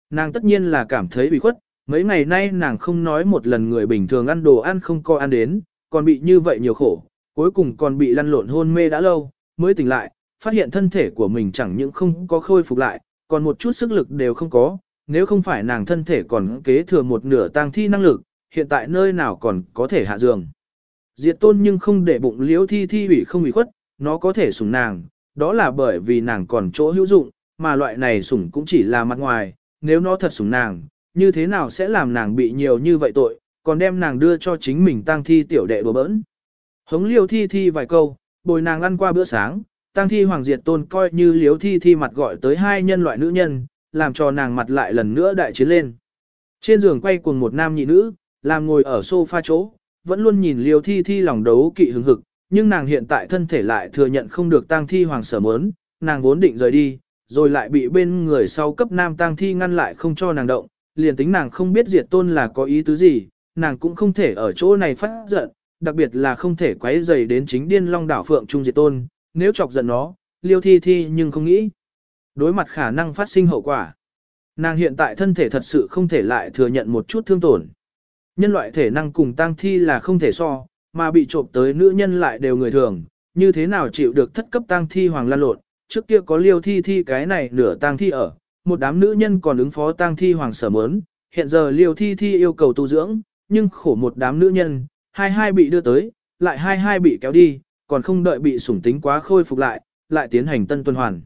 Nàng tất nhiên là cảm thấy ủy khuất, mấy ngày nay nàng không nói một lần người bình thường ăn đồ ăn không coi ăn đến, còn bị như vậy nhiều khổ, cuối cùng còn bị lăn lộn hôn mê đã lâu, mới tỉnh lại, phát hiện thân thể của mình chẳng những không có khôi phục lại, còn một chút sức lực đều không có, nếu không phải nàng thân thể còn kế thừa một nửa tang thi năng lực, hiện tại nơi nào còn có thể hạ giường. Diệt tôn nhưng không để bụng liễu thi thi ủy không ủy khuất, nó có thể sủng nàng, đó là bởi vì nàng còn chỗ hữu dụng, mà loại này sủng cũng chỉ là mặt ngoài, nếu nó thật sủng nàng, như thế nào sẽ làm nàng bị nhiều như vậy tội, còn đem nàng đưa cho chính mình tang thi tiểu đệ đùa bỡn. Hống liêu thi thi vài câu, bồi nàng ăn qua bữa sáng, tang thi hoàng diệt tôn coi như liếu thi thi mặt gọi tới hai nhân loại nữ nhân, làm cho nàng mặt lại lần nữa đại chiến lên. Trên giường quay cùng một nam nhị nữ, làm ngồi ở sofa chỗ, vẫn luôn nhìn liếu thi thi lòng đấu kỵ hứng hực, nhưng nàng hiện tại thân thể lại thừa nhận không được tang thi hoàng sở mớn, nàng vốn định rời đi, rồi lại bị bên người sau cấp nam tang thi ngăn lại không cho nàng động, liền tính nàng không biết diệt tôn là có ý tứ gì, nàng cũng không thể ở chỗ này phát giận, đặc biệt là không thể quấy rầy đến chính điên long đảo phượng trung diệt tôn, nếu chọc giận nó, liêu thi thi nhưng không nghĩ. Đối mặt khả năng phát sinh hậu quả. Nàng hiện tại thân thể thật sự không thể lại thừa nhận một chút thương tổn. Nhân loại thể năng cùng tang thi là không thể so, mà bị trộm tới nữ nhân lại đều người thường, như thế nào chịu được thất cấp tang thi hoàng lan lộn, trước kia có liêu thi thi cái này nửa tang thi ở, một đám nữ nhân còn ứng phó tang thi hoàng sở mớn, hiện giờ liêu thi thi yêu cầu tu dưỡng, nhưng khổ một đám nữ nhân, hai hai bị đưa tới, lại hai hai bị kéo đi, còn không đợi bị sủng tính quá khôi phục lại, lại tiến hành tân tuần hoàn.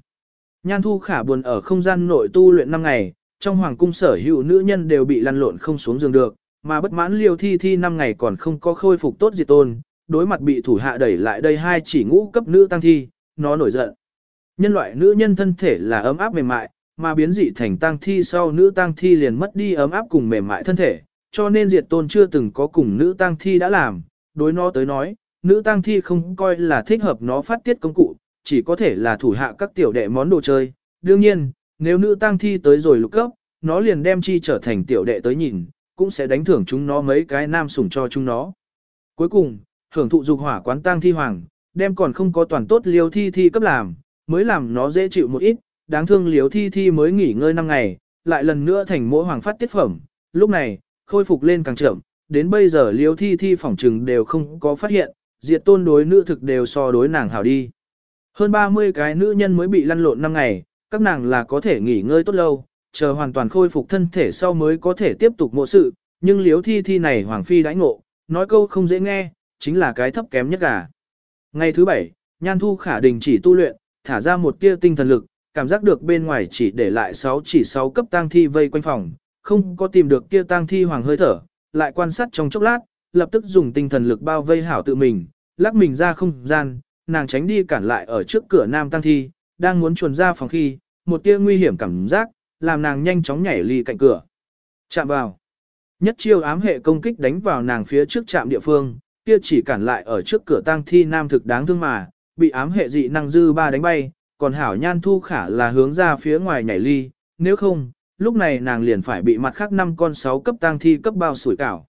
Nhan thu khả buồn ở không gian nội tu luyện 5 ngày, trong hoàng cung sở hữu nữ nhân đều bị lăn lộn không xuống giường được, mà bất mãn liêu thi thi năm ngày còn không có khôi phục tốt diệt tôn, đối mặt bị thủ hạ đẩy lại đây hai chỉ ngũ cấp nữ tăng thi, nó nổi giận. Nhân loại nữ nhân thân thể là ấm áp mềm mại, mà biến dị thành tăng thi sau nữ tăng thi liền mất đi ấm áp cùng mềm mại thân thể, cho nên diệt tôn chưa từng có cùng nữ tăng thi đã làm, đối nó tới nói, nữ tang thi không coi là thích hợp nó phát tiết công cụ, chỉ có thể là thủ hạ các tiểu đệ món đồ chơi. Đương nhiên, nếu nữ tang thi tới rồi lục cấp, nó liền đem chi trở thành tiểu đệ tới nhìn, cũng sẽ đánh thưởng chúng nó mấy cái nam sủng cho chúng nó. Cuối cùng, hưởng thụ dục hỏa quán tang thi hoàng, đem còn không có toàn tốt liêu thi thi cấp làm, mới làm nó dễ chịu một ít, đáng thương liêu thi thi mới nghỉ ngơi 5 ngày, lại lần nữa thành mỗi hoàng phát tiết phẩm. Lúc này, khôi phục lên càng chậm, đến bây giờ liêu thi thi phỏng trừng đều không có phát hiện, diệt tôn đối nữ thực đều so đối nàng hảo đi. Hơn 30 cái nữ nhân mới bị lăn lộn 5 ngày, các nàng là có thể nghỉ ngơi tốt lâu, chờ hoàn toàn khôi phục thân thể sau mới có thể tiếp tục mộ sự, nhưng liếu thi thi này hoàng phi đãi ngộ, nói câu không dễ nghe, chính là cái thấp kém nhất cả. Ngày thứ bảy, Nhan Thu Khả đình chỉ tu luyện, thả ra một tia tinh thần lực, cảm giác được bên ngoài chỉ để lại 6 chỉ 6 cấp tang thi vây quanh phòng, không có tìm được kia tang thi hoàng hơi thở, lại quan sát trong chốc lát, lập tức dùng tinh thần lực bao vây hảo tự mình, lắc mình ra không gian, nàng tránh đi cản lại ở trước cửa nam tăng thi, đang muốn chuồn ra phòng khi, một tia nguy hiểm cảm giác, làm nàng nhanh chóng nhảy ly cạnh cửa. Chạm vào. Nhất chiêu ám hệ công kích đánh vào nàng phía trước trạm địa phương, kia chỉ cản lại ở trước cửa tăng thi nam thực đáng thương mà, bị ám hệ dị năng dư ba đánh bay, còn hảo nhan thu khả là hướng ra phía ngoài nhảy ly, nếu không, lúc này nàng liền phải bị mặt khác năm con 6 cấp tăng thi cấp bao sủi cảo.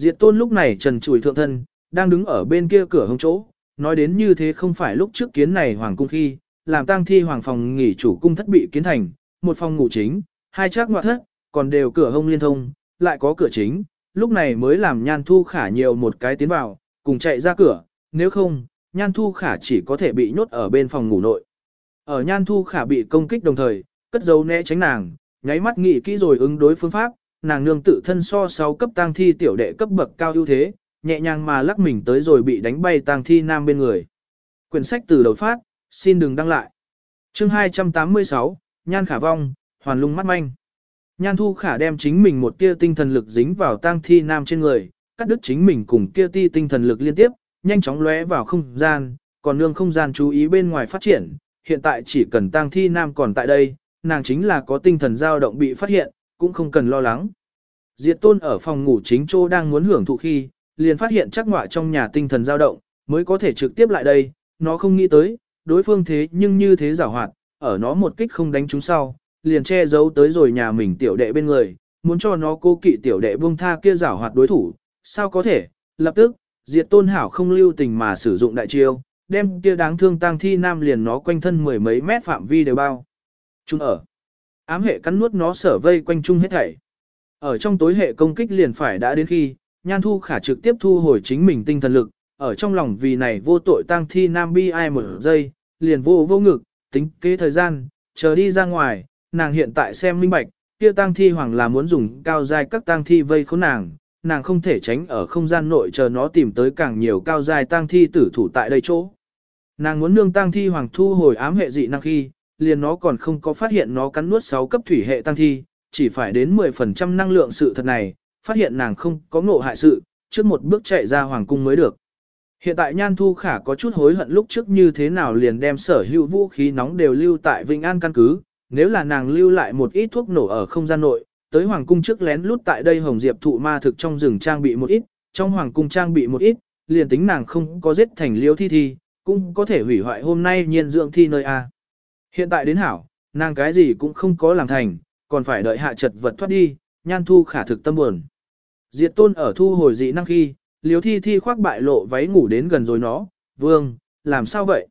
Diệt tôn lúc này trần trùi thượng thân, đang đứng ở bên kia cửa hông chỗ, nói đến như thế không phải lúc trước kiến này hoàng cung khi, làm tang thi hoàng phòng nghỉ chủ cung thất bị kiến thành, một phòng ngủ chính, hai chắc ngoại thất, còn đều cửa hông liên thông, lại có cửa chính, lúc này mới làm nhan thu khả nhiều một cái tiến vào, cùng chạy ra cửa, nếu không, nhan thu khả chỉ có thể bị nhốt ở bên phòng ngủ nội. Ở nhan thu khả bị công kích đồng thời, cất dấu né tránh nàng, nháy mắt nghĩ kỹ rồi ứng đối phương pháp, nàng nương tự thân so 6 cấp tang thi tiểu đệ cấp bậc cao ưu thế, nhẹ nhàng mà lắc mình tới rồi bị đánh bay tang thi nam bên người. Quyển sách từ đầu phát, xin đừng đăng lại. Chương 286, Nhan Khả Vong, Hoàn Lung Mắt Manh. Nhan Thu Khả đem chính mình một tia tinh thần lực dính vào tang thi nam trên người, cắt đứt chính mình cùng kia ti tinh thần lực liên tiếp, nhanh chóng lóe vào không gian, còn nương không gian chú ý bên ngoài phát triển, hiện tại chỉ cần tang thi nam còn tại đây, nàng chính là có tinh thần dao động bị phát hiện, cũng không cần lo lắng. Diệt tôn ở phòng ngủ chính chỗ đang muốn hưởng thụ khi, liền phát hiện chắc ngọa trong nhà tinh thần dao động, mới có thể trực tiếp lại đây, nó không nghĩ tới, đối phương thế nhưng như thế giảo hoạt, ở nó một kích không đánh chúng sau, liền che giấu tới rồi nhà mình tiểu đệ bên người, muốn cho nó cô kỵ tiểu đệ buông tha kia giảo hoạt đối thủ, sao có thể, lập tức, diệt tôn hảo không lưu tình mà sử dụng đại chiêu, đem kia đáng thương tang thi nam liền nó quanh thân mười mấy mét phạm vi đều bao. Chúng ở, ám hệ cắn nuốt nó sở vây quanh chung hết thảy. Ở trong tối hệ công kích liền phải đã đến khi, nhan thu khả trực tiếp thu hồi chính mình tinh thần lực, ở trong lòng vì này vô tội tang thi nam bi ai một giây, liền vô vô ngực, tính kế thời gian, chờ đi ra ngoài, nàng hiện tại xem minh bạch, kia tang thi hoàng là muốn dùng cao giai các tang thi vây khốn nàng, nàng không thể tránh ở không gian nội chờ nó tìm tới càng nhiều cao giai tang thi tử thủ tại đây chỗ. Nàng muốn nương tang thi hoàng thu hồi ám hệ dị năng khi, liền nó còn không có phát hiện nó cắn nuốt 6 cấp thủy hệ tang thi, chỉ phải đến 10% năng lượng sự thật này, phát hiện nàng không có ngộ hại sự, trước một bước chạy ra hoàng cung mới được. Hiện tại Nhan Thu Khả có chút hối hận lúc trước như thế nào liền đem sở hữu vũ khí nóng đều lưu tại vinh An căn cứ, nếu là nàng lưu lại một ít thuốc nổ ở không gian nội, tới hoàng cung trước lén lút tại đây Hồng Diệp thụ ma thực trong rừng trang bị một ít, trong hoàng cung trang bị một ít, liền tính nàng không có giết thành liêu thi thi, cũng có thể hủy hoại hôm nay nhiên dưỡng thi nơi A. Hiện tại đến hảo, nàng cái gì cũng không có làm thành, còn phải đợi hạ trật vật thoát đi, Nhan Thu Khả thực tâm buồn. Diệt tôn ở thu hồi dị năng khi, liếu thi thi khoác bại lộ váy ngủ đến gần rồi nó, vương, làm sao vậy?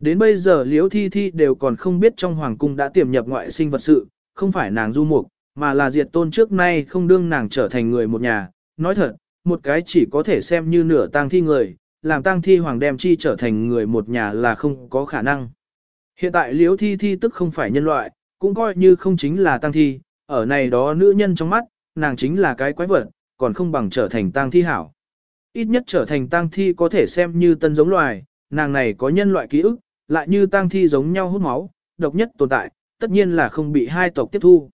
Đến bây giờ liếu thi thi đều còn không biết trong hoàng cung đã tiềm nhập ngoại sinh vật sự, không phải nàng du mục, mà là diệt tôn trước nay không đương nàng trở thành người một nhà. Nói thật, một cái chỉ có thể xem như nửa tang thi người, làm tang thi hoàng đem chi trở thành người một nhà là không có khả năng. Hiện tại liếu thi thi tức không phải nhân loại, cũng coi như không chính là tang thi, ở này đó nữ nhân trong mắt, nàng chính là cái quái vật, còn không bằng trở thành tang thi hảo. Ít nhất trở thành tang thi có thể xem như tân giống loài, nàng này có nhân loại ký ức, lại như tang thi giống nhau hút máu, độc nhất tồn tại, tất nhiên là không bị hai tộc tiếp thu.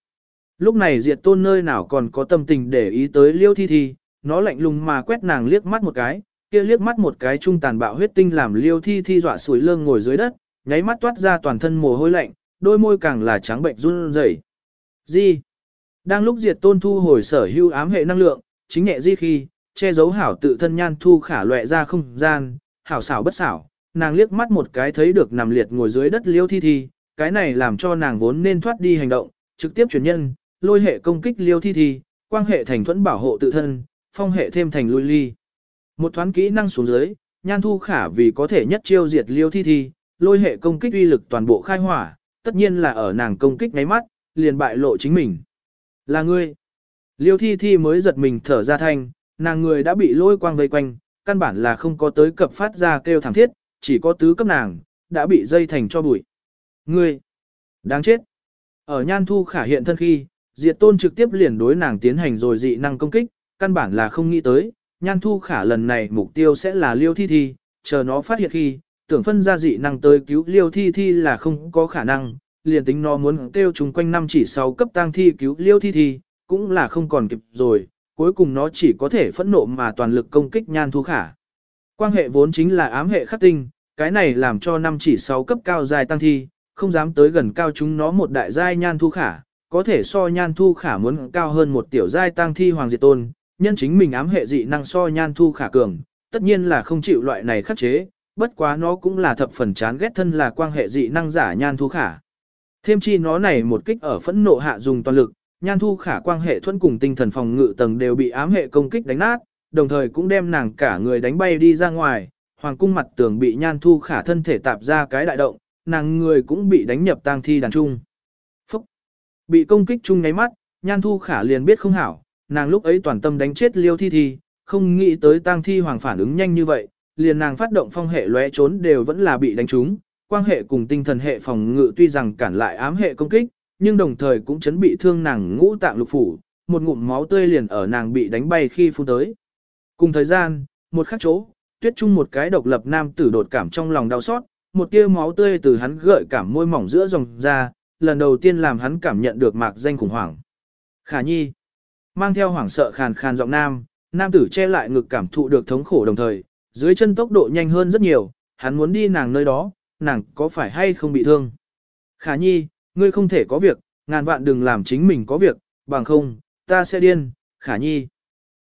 Lúc này diệt tôn nơi nào còn có tâm tình để ý tới liêu thi thi, nó lạnh lùng mà quét nàng liếc mắt một cái, kia liếc mắt một cái trung tàn bạo huyết tinh làm liêu thi thi dọa sủi lưng ngồi dưới đất, nháy mắt toát ra toàn thân mồ hôi lạnh, đôi môi càng là trắng bệnh run rẩy. Di Đang lúc diệt tôn thu hồi sở hưu ám hệ năng lượng, chính nhẹ di khi, che giấu hảo tự thân nhan thu khả loại ra không gian, hảo xảo bất xảo, nàng liếc mắt một cái thấy được nằm liệt ngồi dưới đất liêu thi thi, cái này làm cho nàng vốn nên thoát đi hành động, trực tiếp chuyển nhân, lôi hệ công kích liêu thi thi, quang hệ thành thuẫn bảo hộ tự thân, phong hệ thêm thành lui ly. Một thoáng kỹ năng xuống dưới, nhan thu khả vì có thể nhất chiêu diệt liêu thi thi, lôi hệ công kích uy lực toàn bộ khai hỏa, tất nhiên là ở nàng công kích ngáy mắt, liền bại lộ chính mình. Là ngươi. Liêu thi thi mới giật mình thở ra thanh, nàng người đã bị lôi quang vây quanh, căn bản là không có tới cập phát ra kêu thảm thiết, chỉ có tứ cấp nàng, đã bị dây thành cho bụi. Ngươi. Đáng chết. Ở nhan thu khả hiện thân khi, diệt tôn trực tiếp liền đối nàng tiến hành rồi dị năng công kích, căn bản là không nghĩ tới, nhan thu khả lần này mục tiêu sẽ là liêu thi thi, chờ nó phát hiện khi, tưởng phân ra dị năng tới cứu liêu thi thi là không có khả năng, liền tính nó muốn kêu chúng quanh năm chỉ sau cấp tăng thi cứu liêu thi thi, cũng là không còn kịp rồi, cuối cùng nó chỉ có thể phẫn nộ mà toàn lực công kích nhan thu khả. Quan hệ vốn chính là ám hệ khắc tinh, cái này làm cho năm chỉ sáu cấp cao dài tăng thi, không dám tới gần cao chúng nó một đại giai nhan thu khả, có thể so nhan thu khả muốn cao hơn một tiểu giai tăng thi hoàng diệt tôn, nhân chính mình ám hệ dị năng so nhan thu khả cường, tất nhiên là không chịu loại này khắc chế, bất quá nó cũng là thập phần chán ghét thân là quan hệ dị năng giả nhan thu khả. Thêm chi nó này một kích ở phẫn nộ hạ dùng toàn lực, nhan thu khả quan hệ thuẫn cùng tinh thần phòng ngự tầng đều bị ám hệ công kích đánh nát, đồng thời cũng đem nàng cả người đánh bay đi ra ngoài, hoàng cung mặt tường bị nhan thu khả thân thể tạp ra cái đại động, nàng người cũng bị đánh nhập tang thi đàn trung. Phúc! Bị công kích chung nháy mắt, nhan thu khả liền biết không hảo, nàng lúc ấy toàn tâm đánh chết liêu thi thi, không nghĩ tới tang thi hoàng phản ứng nhanh như vậy, liền nàng phát động phong hệ lóe trốn đều vẫn là bị đánh trúng, quang hệ cùng tinh thần hệ phòng ngự tuy rằng cản lại ám hệ công kích, nhưng đồng thời cũng chấn bị thương nàng ngũ tạng lục phủ, một ngụm máu tươi liền ở nàng bị đánh bay khi phun tới. Cùng thời gian, một khắc chỗ, tuyết trung một cái độc lập nam tử đột cảm trong lòng đau xót, một tia máu tươi từ hắn gợi cảm môi mỏng giữa dòng ra, lần đầu tiên làm hắn cảm nhận được mạc danh khủng hoảng. Khả nhi, mang theo hoảng sợ khàn khàn giọng nam, nam tử che lại ngực cảm thụ được thống khổ đồng thời, dưới chân tốc độ nhanh hơn rất nhiều, hắn muốn đi nàng nơi đó, nàng có phải hay không bị thương. Khả nhi, ngươi không thể có việc, ngàn vạn đừng làm chính mình có việc, bằng không, ta sẽ điên, khả nhi.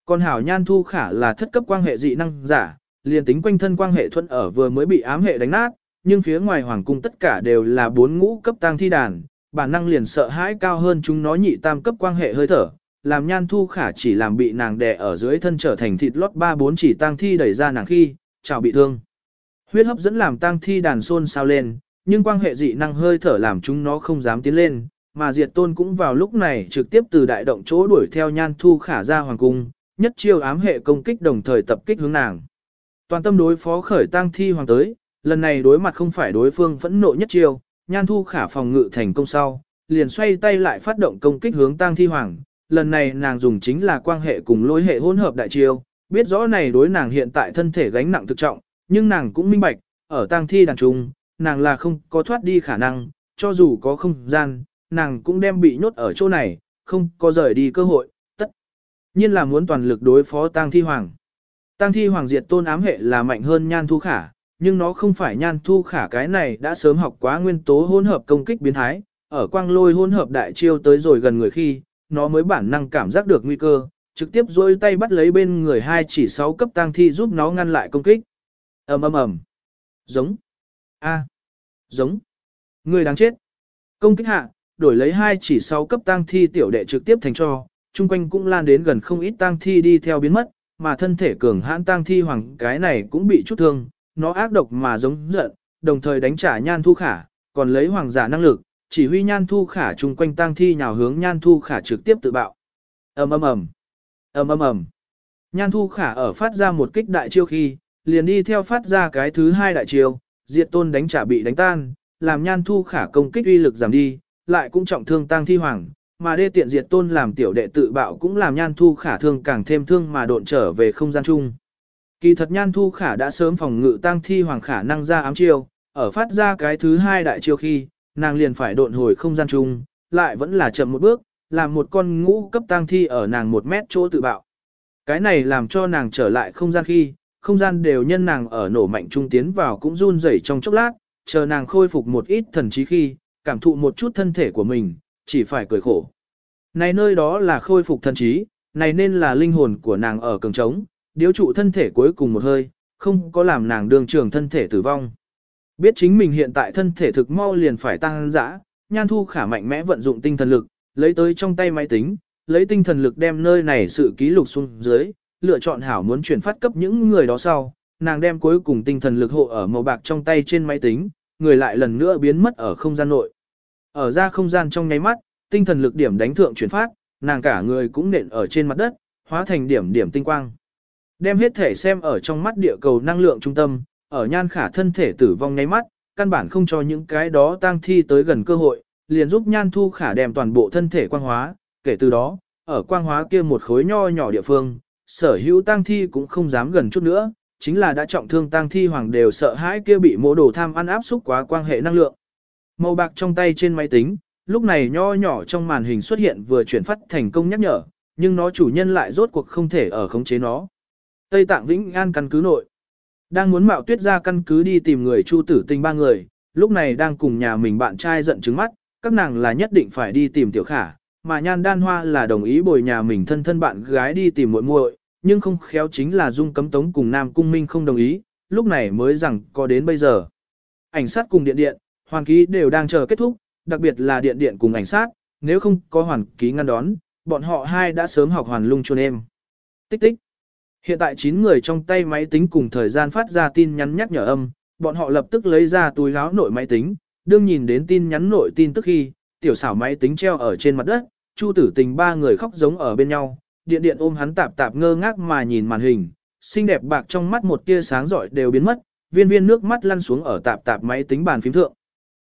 Còn hảo nhan thu khả là thất cấp quan hệ dị năng giả, liền tính quanh thân quan hệ thuận ở vừa mới bị ám hệ đánh nát, nhưng phía ngoài hoàng cung tất cả đều là bốn ngũ cấp tang thi đàn, bản năng liền sợ hãi cao hơn chúng nó nhị tam cấp quan hệ hơi thở, làm nhan thu khả chỉ làm bị nàng đè ở dưới thân trở thành thịt lót ba bốn chỉ tang thi đẩy ra nàng khi, chào bị thương. Huyết hấp dẫn làm tang thi đàn xôn sao lên, nhưng quan hệ dị năng hơi thở làm chúng nó không dám tiến lên, mà diệt tôn cũng vào lúc này trực tiếp từ đại động chỗ đuổi theo nhan thu khả ra hoàng cung, nhất chiêu ám hệ công kích đồng thời tập kích hướng nàng. Toàn tâm đối phó khởi tang thi hoàng tới, lần này đối mặt không phải đối phương phẫn nộ nhất chiêu, nhan thu khả phòng ngự thành công sau, liền xoay tay lại phát động công kích hướng tang thi hoàng. Lần này nàng dùng chính là quan hệ cùng lối hệ hỗn hợp đại chiêu, biết rõ này đối nàng hiện tại thân thể gánh nặng thực trọng, nhưng nàng cũng minh bạch, ở tang thi đàn trung, nàng là không có thoát đi khả năng, cho dù có không gian, nàng cũng đem bị nhốt ở chỗ này, không có rời đi cơ hội, tất nhiên là muốn toàn lực đối phó tang thi hoàng. Tang thi hoàng diệt tôn ám hệ là mạnh hơn nhan thu khả, nhưng nó không phải nhan thu khả cái này đã sớm học quá nguyên tố hỗn hợp công kích biến thái, ở quang lôi hỗn hợp đại chiêu tới rồi gần người khi, nó mới bản năng cảm giác được nguy cơ, trực tiếp dôi tay bắt lấy bên người hai chỉ sáu cấp tang thi giúp nó ngăn lại công kích. ầm ầm ầm, giống, a, giống, người đáng chết. Công kích hạ, đổi lấy hai chỉ sáu cấp tang thi tiểu đệ trực tiếp thành cho, chung quanh cũng lan đến gần không ít tang thi đi theo biến mất, mà thân thể cường hãn tang thi hoàng cái này cũng bị chút thương, nó ác độc mà giống giận, đồng thời đánh trả nhan thu khả, còn lấy hoàng giả năng lực, chỉ huy nhan thu khả chung quanh tang thi nhào hướng nhan thu khả trực tiếp tự bạo. ầm ầm ầm, ầm ầm ầm. Nhan thu khả ở phát ra một kích đại chiêu khi, liền đi theo phát ra cái thứ hai đại chiêu, diệt tôn đánh trả bị đánh tan, làm nhan thu khả công kích uy lực giảm đi, lại cũng trọng thương tang thi hoàng, mà đê tiện diệt tôn làm tiểu đệ tự bạo cũng làm nhan thu khả thương càng thêm thương mà độn trở về không gian chung. Kỳ thật nhan thu khả đã sớm phòng ngự tăng thi hoàng khả năng ra ám chiêu, ở phát ra cái thứ hai đại chiêu khi, nàng liền phải độn hồi không gian chung, lại vẫn là chậm một bước, làm một con ngũ cấp tang thi ở nàng một mét chỗ tự bạo. Cái này làm cho nàng trở lại không gian khi, không gian đều nhân nàng ở nổ mạnh trung tiến vào cũng run rẩy trong chốc lát, chờ nàng khôi phục một ít thần trí khi, cảm thụ một chút thân thể của mình, chỉ phải cười khổ. Này nơi đó là khôi phục thần trí, này nên là linh hồn của nàng ở cường trống, điếu trụ thân thể cuối cùng một hơi, không có làm nàng đường trường thân thể tử vong. Biết chính mình hiện tại thân thể thực mau liền phải tăng dã, nhan thu khả mạnh mẽ vận dụng tinh thần lực, lấy tới trong tay máy tính, lấy tinh thần lực đem nơi này sự ký lục xuống dưới, lựa chọn hảo muốn chuyển phát cấp những người đó sau, nàng đem cuối cùng tinh thần lực hộ ở màu bạc trong tay trên máy tính, người lại lần nữa biến mất ở không gian nội. Ở ra không gian trong nháy mắt, tinh thần lực điểm đánh thượng chuyển phát, nàng cả người cũng nện ở trên mặt đất, hóa thành điểm điểm tinh quang. Đem hết thể xem ở trong mắt địa cầu năng lượng trung tâm, ở nhan khả thân thể tử vong nháy mắt, căn bản không cho những cái đó tang thi tới gần cơ hội, liền giúp nhan thu khả đem toàn bộ thân thể quang hóa, kể từ đó, ở quang hóa kia một khối nho nhỏ địa phương, sở hữu tang thi cũng không dám gần chút nữa, chính là đã trọng thương tang thi hoàng đều sợ hãi kia bị mỗ đồ tham ăn áp xúc quá quan hệ năng lượng. Màu bạc trong tay trên máy tính, lúc này nho nhỏ trong màn hình xuất hiện vừa chuyển phát thành công nhắc nhở, nhưng nó chủ nhân lại rốt cuộc không thể ở khống chế nó. Tây Tạng Vĩnh An căn cứ nội. Đang muốn mạo tuyết ra căn cứ đi tìm người chu tử tình ba người, lúc này đang cùng nhà mình bạn trai giận trứng mắt, các nàng là nhất định phải đi tìm tiểu khả, mà nhan đan hoa là đồng ý bồi nhà mình thân thân bạn gái đi tìm muội muội, nhưng không khéo chính là dung cấm tống cùng nam cung minh không đồng ý, lúc này mới rằng có đến bây giờ. Ảnh sát cùng điện điện, hoàn ký đều đang chờ kết thúc, đặc biệt là điện điện cùng ảnh sát, nếu không có hoàn ký ngăn đón, bọn họ hai đã sớm học hoàn lung chuồn em. Tích tích. Hiện tại 9 người trong tay máy tính cùng thời gian phát ra tin nhắn nhắc nhở âm, bọn họ lập tức lấy ra túi gáo nội máy tính, đương nhìn đến tin nhắn nội tin tức khi, tiểu xảo máy tính treo ở trên mặt đất, Chu tử tình ba người khóc giống ở bên nhau, điện điện ôm hắn tạp tạp ngơ ngác mà nhìn màn hình, xinh đẹp bạc trong mắt một tia sáng rọi đều biến mất, viên viên nước mắt lăn xuống ở tạp tạp máy tính bàn phím thượng.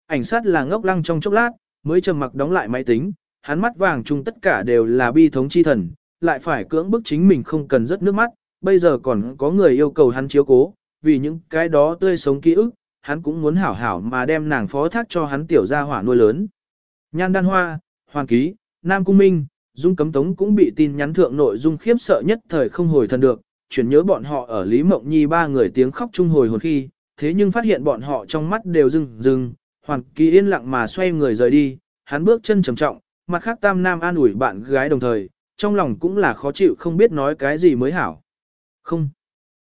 Ảnh sát là ngốc lăng trong chốc lát, mới trầm mặc đóng lại máy tính, hắn mắt vàng chung tất cả đều là bi thống chi thần, lại phải cưỡng bức chính mình không cần rớt nước mắt, bây giờ còn có người yêu cầu hắn chiếu cố, vì những cái đó tươi sống ký ức, hắn cũng muốn hảo hảo mà đem nàng phó thác cho hắn tiểu gia hỏa nuôi lớn. Nhan đan hoa, hoàn ký, nam cung minh, dung cấm tống cũng bị tin nhắn thượng nội dung khiếp sợ nhất thời không hồi thần được, chuyển nhớ bọn họ ở Lý Mộng Nhi ba người tiếng khóc chung hồi hồn khi, thế nhưng phát hiện bọn họ trong mắt đều rừng rừng, hoàn ký yên lặng mà xoay người rời đi, hắn bước chân trầm trọng, mặt khác tam nam an ủi bạn gái đồng thời, trong lòng cũng là khó chịu không biết nói cái gì mới hảo. Không.